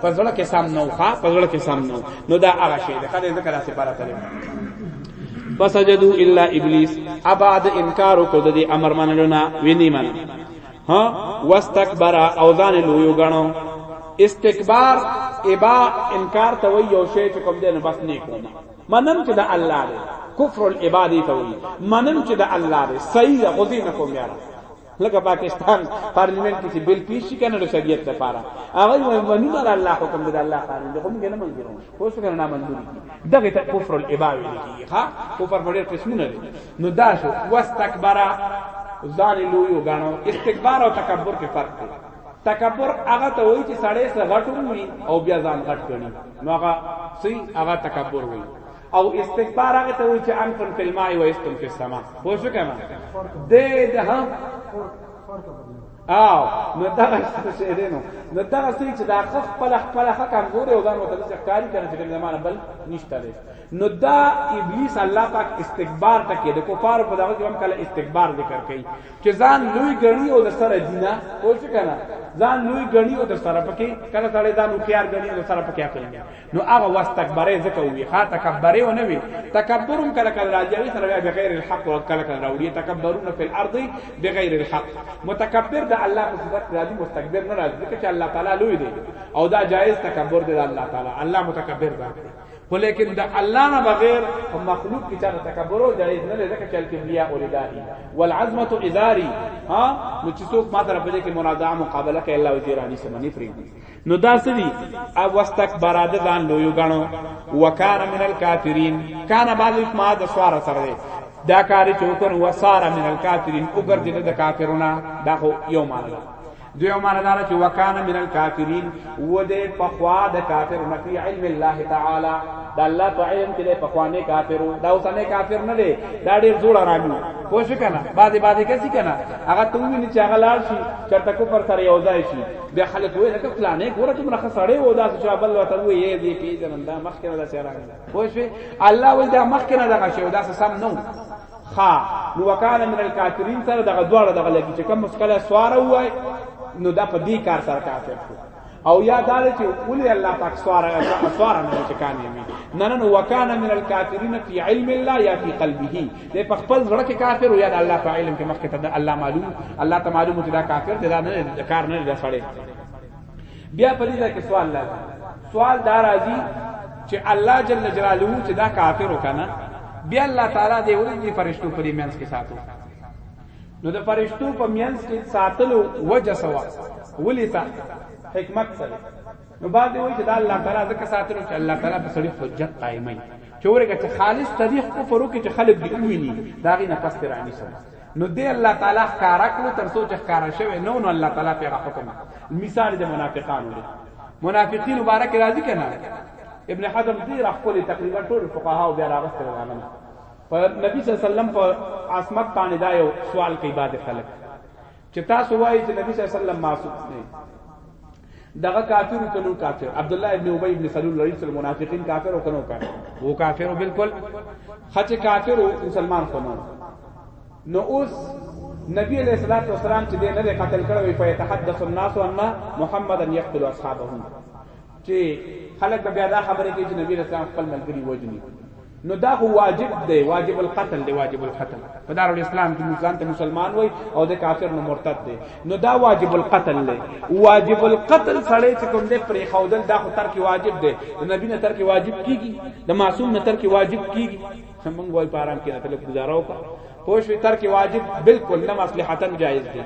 په ځړه کې سم نه ښا په ځړه کې سم نه نو دا هغه شی ده خدای ذکر اسه بارا تلې فسجدوا الا ابلیس اباد انکار کو د امر منلو نه ویني منه ها واستكبر او ځان لوی غنو استکبار ابا انکار ته وی یو شی چې کوم دین بس نه کوم منم چې د الله دی کفر العبادی ته وی منم چې د الله دی صحیح غوځي نه کوم یاره لکه پاکستان پارلیمنت کې چې بل پیش شي کنه د شریعت لپاره هغه یو منو در الله حکم دی الله قانون دی کوم نه منځو خو څنګه نه منځو دغه ته کفر العبادی کیږي ها کفر په ډېر قسمونه نو دا شو واستكبر ځان لوی وګاڼو استکبار او تکبر کې فرق دی تکبر هغه ته وایي چې سړی سره غټوم وي او بیا ځان غټ کړي نو هغه سي هغه تکبر وایي او استکبار هغه ته وایي چې ان فن فلمای و استم فی السما خو شو کما د د هم او نو دا څه دی نو نو دا څه چې دا خ خپل خپل خ کمزوري او ځان وته څه ښکاری کنه چې کوم زمانه بل نشته دی نو دا ابلیس الله پاک استکبار ټکه د کفار په دغه کې هم کله استکبار ذکر کوي چې ځان لوی غنی او د سره دینه پوه شو کنه ځان لوی غنی او د سره پکې کله سره ځان خيار غنی او د سره پکې کوي نو هغه واستکبره ځکه وی ښا تکبره و نه وی تکبرم کله کله راځي هغه سره بغیر الحق او کله کله راوړي تکبرون فی الارض بغیر الحق متکبر د الله په صفت راځي مستكبر نه راځي ځکه چې الله تعالی لوی دی او دا جایز تکبر دی د الله تعالی الله متکبر دی خو لیکن د الله نه بغیر او مخلوق کی چانه تکبر او جایز نه لکه چل کې بیا او ردائی والعظمه اداری ها نو چې څوک ما طرف دې کې منازعه مقابله کوي الله وزیرانی سمنی فریدي نو دا سدي او واستكبر د ځان لوی غنو وکانه من الکافرین کانه بعض ما د سوار سره دی دا کار چوکن وسار من الکافرین وګرځید د کافرونه دا خو یو معنی ده دوی معنی دار چې وکانه من الکافرین و دې پخوا د کافرونه فی علم الله تعالی دا الله په علم کې په خوانه کافرو دا اوسنه کافر نه دی دا ډیر زوړ راغلو پوه شو کنه بعد بعد کسی کنه هغه ته ویني چې هغه لار شي چرته کو پر سره یو ځای شي بیا خلک وایي لکه فلانه ګوره څومره ښه سړی و داسې چا بل ورته وایي یې دې پېژنم دا مخکې نه داسې راغلی پوه شوې الله وایي دا مخکې نه دغه شی و داسې سم نه و ښه نو وکاله من الکافرین سره دغه دواړه دغه لګي چې کوم مسکله سواره ووایي نو دا په دې کار سره کافر شو او یا دا چې ولې الله پاک سواره سواره نه چې کانې وي نه نه وکانه من الکافرین فی علم الله یا فی قلبه دی په خپل زړه کې کافر او یا د الله په علم کې مخکې ته د الله معلوم الله ته معلوم چې دا کافر دی دا نه د کار نه دی سړی بیا په دې کې سوال لا سوال دا راځي چې الله جل جلاله چې دا کافر وکنه بیا الله تعالی دې ورته فرشتو پرې مینس کې ساتو نو د فرشتو په مینس کې ساتلو وجه سوا ولې تا حکمت سره نو بعد وای چې دا الله تعالی ځکه ساتلو چې الله تعالی په سړي حجت قائمای چې ورګه چې خالص طریق کو پرو کې چې خلک دی ویني دا غي نه پس ترانی سره نو دی الله تعالی ښکارا کړو تر سوچ ښکارا شوی نو نو الله تعالی پیغه حکم مثال د منافقانو دی منافقین مبارک راضی کنا ابن حزم دی را خپل تقریبا ټول فقها او بیا راغسته راغله په نبی صلی الله علیه وسلم په عصمت باندې دا یو سوال کوي بعد خلک چې تاسو وایي چې نبی صلی الله علیه وسلم معصوم دی دغه کافر کنو کافر عبد الله ابن ابي ابن سلول رئيس المنافقين کافر او کنو کافر وو کافر بالکل خچ کافر مسلمان کنو نو اوس نبی علیہ الصلوۃ والسلام چې دې نه قتل کړو په تحدث الناس ان محمدن يقتل اصحابه چی خلک به بیا دا خبره کوي چې نبی رسول الله خپل ملګری وجني نو دا خو واجب دی واجب القتل دی واجب القتل په دار الاسلام کې مسلمان ته مسلمان وای او د کافر نو مرتد دی نو دا واجب القتل دی واجب القتل سړی چې کوم دی پرې خودل دا خو ترک واجب دی د نبی نه ترک واجب کیږي د معصوم نه ترک واجب کیږي موږ وای په آرام کې نه تل گزاره وکړه پوه شو ترک واجب بالکل نه مصلحتا جایز دی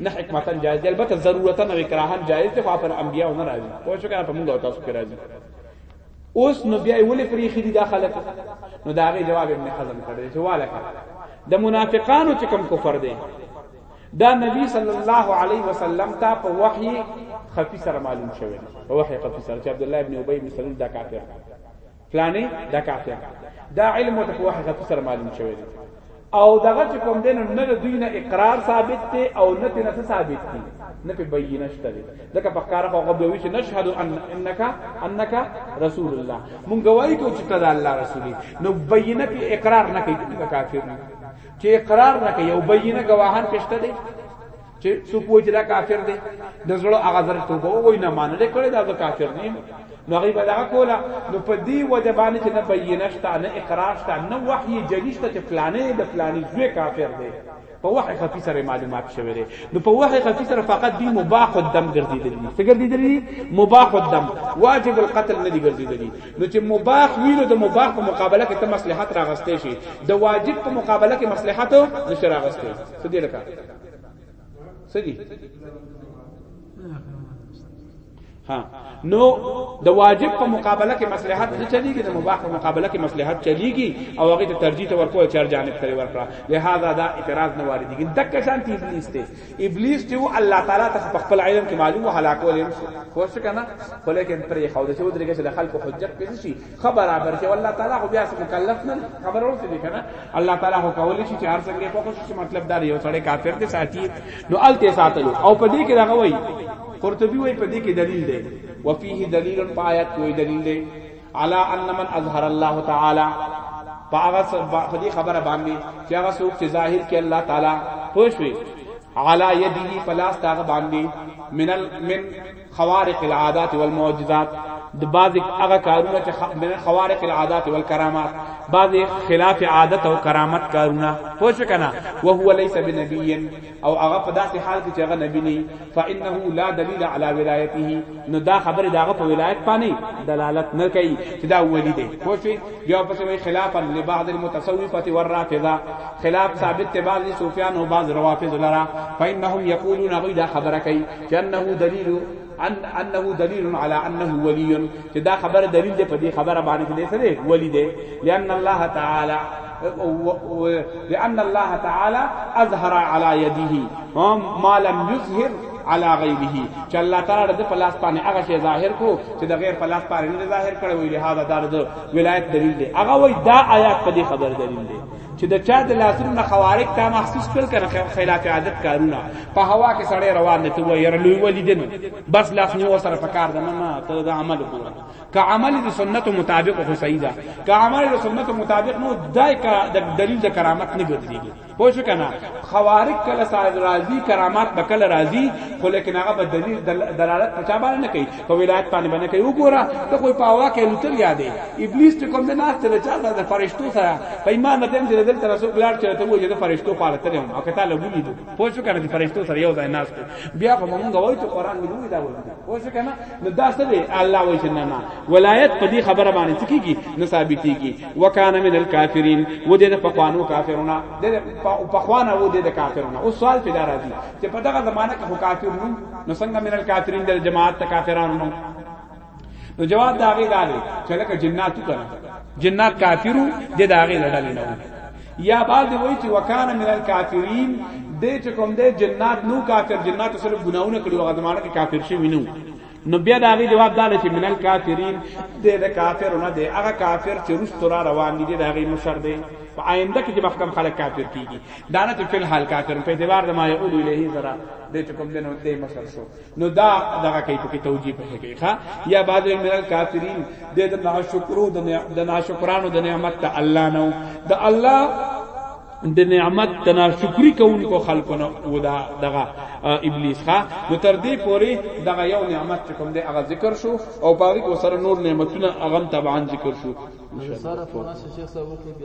نه حکمتا جایز دی البته ضرورتا او اکراها جایز دی خو پر انبیاء نه راځي پوه شو کنه په موږ او تاسو کې راځي اوس نو بیا ولې پرې خېدي دا خلک نو دا غي جواب ابن حزم کړی چې والا کړه د منافقانو چې کوم کفر دی دا نبی صلی الله علیه وسلم ته په وحی خفي سره معلوم شوی په وحی خفي سره چې عبد الله ابن ابي بن سلول دا کافر فلانی دا کافر دا علم او تقوا حقیقت سره معلوم شوی دی او دغه چې کوم دین نه د دوی نه اقرار ثابت دی او نه ته نه ثابت دی نه په بینه شته دی ځکه په کار خو غوډوي چې نشهد ان انک انک رسول الله مونږ وایو کو چې ته الله رسول نو بینه په اقرار نه کوي کافر چې اقرار نه کوي او بینه گواهان پښته دی چې څوک وایي چې دا کافر دی د زړه هغه زر توبه وایي نه مانل کړي دا به کافر نه یم نو هغه به دا کولا نو په دې وجه باندې چې نه بینه شته نه اقرار شته نه وحی جلی شته چې فلانه د فلانی زوی کافر دی په وحی خفي سره معلومات شوی دی نو په وحی خفي سره فقط دی مباح الدم ګرځیدلی دی څه ګرځیدلی مباح الدم واجب القتل نه دی ګرځیدلی نو چې مباح وی نو د مباح په مقابله کې ته مصلحت راغستې شي د واجب په مقابله کې مصلحت نشي راغستې څه دی لکه سدي ها نو د واجب په مقابله کې مصلحت نه چلیږي د مباح په مقابله کې مصلحت چلیږي او هغه ته ترجیح ته ورکول چار جانب ته ورکړه لہذا دا اعتراض نه واردېږي دک شان تی ابلیس ته ابلیس ته الله تعالی ته په خپل علم کې معلوم هلاکول هم شو خو څه کنه خو لیکن پرې خو د څو درګه چې د خلکو حجت پېښ شي خبر برابر شي الله تعالی خو بیا مکلف نه خبر اوسې دي کنه الله تعالی خو کولی شي چې هر څنګه په خوش شي مطلب دا یو سړی کافر دی ساتي نو الته ساتلو او په دې کې دا غوي قرطبي وایي په دې کې دلیل دی وفيه دلیل پایت کوئی دلیل دی علا ان من اظهر الله تعالی پاغه په دې خبره باندې چې هغه څوک چې ظاهر کې الله تعالی پوښوي علا يديه پلاس تاغه باندې من من خوارق العادات والمعجزات د بعضی هغه کارونه چې من خوارق العادات والکرامات بعضی خلاف عادت او کرامت کارونه پوښ کنا او هو ليس بنبي او هغه په داسې حال کې چې هغه نبی نه فانه لا دلیل علی ولایته نو دا خبره داغه په ولایت باندې دلالت نه کوي چې دا ولی دی پوښ بیا پس وی خلافا لبعض المتصوفه والرافضه خلاف ثابت ته بعضی صوفیان او بعض روافض لرا فانهم یقولون غیدا خبره کوي چې انه دلیل ان انه دلیل علی انه ولی چې دا خبره دلیل دی په دې خبره باندې چې سره ولی دی لئن الله تعالی لأن الله تعالى أظهر على يده ما لم يظهر على غیره چې الله تعالی د پلاس باندې هغه شی ظاهر کو چې د غیر پلاس باندې نه ظاهر کړي وي لہذا دا د ولایت دلیل دی هغه وای دا آیات په دې خبر دلیل دی چې د چا د لاسونو نه خوارق تا محسوس کړ کنه خلاف عادت کارونه په هوا کې سړی روان دی ته وایره لوی ولیدن بس لاس نیو سره پکار ده نه ته د عمل وګوره که عمل د سنت مطابق خو صحیح ده که عمل د سنت مطابق نو دای کا د دلیل د کرامت نه ګرځي پوه شو کنه خوارق کله ساز راضی کرامات بکل راضی خو لیکن هغه په دلیل دلالت پچا باندې نه کوي په ولایت باندې باندې کوي وګوره ته خو په هوا کې لوتل یادې ابلیس ته کوم د ناس ته چا سره د فرشتو سره په ایمان نه تم چې دل تر سو بلار چې ته وایې د فرشتو په اړه تل هم او کته لګولې دي پوه شو کنه چې فرشتو سره یو ځای ناس بیا په مونږ وایي چې قران دې وایي دا وایي پوه شو کنه نو دا څه دی الله وایي چې نه نه ولایت په دې خبره باندې څه کیږي نه ثابتېږي وکانه من الکافرین و دې په خوانو کافرونه دې په خوانه و دې د کافرونه او سوال پیدا راځي چې په دغه زمانہ کې کافر نو نو څنګه من الکافرین د جماعت ته کافرانو نو نو جواب دا غي دالي چې لکه جناتو کنه جنات کافرو د دا غي لړل نه یا بعد وای چې وکانه من الکافرین دې چې کوم دې جنات نو کافر جنات سره ګناونه کړو هغه زمانه کې کافر شي وینو نو بیا دا غي جواب دال چې من الکافرین دې د کافرونه دې هغه کافر چې رستو را روان دي دا غي مشر دې په آینده کې چې مخکم خلک کافر کیږي دا نه چې فل حال کافر په اعتبار د ما یقول الیه زرا دې چې کوم دین دې مسل شو نو دا دغه کوي په توجیه په کوي ښا یا بعد من الکافرین دې د ناشکرو د ناشکرانو د نعمت ته الله نو د الله د نعمت د ناشکری کوونکو خلکو نه ودا دغه ابلیس ښا نو تر دې پوري دغه یو نعمت چې کوم دې هغه ذکر شو او باغی کو سره نور نعمتونه هغه طبعا ذکر شو سره فونس شیخ صاحب کې د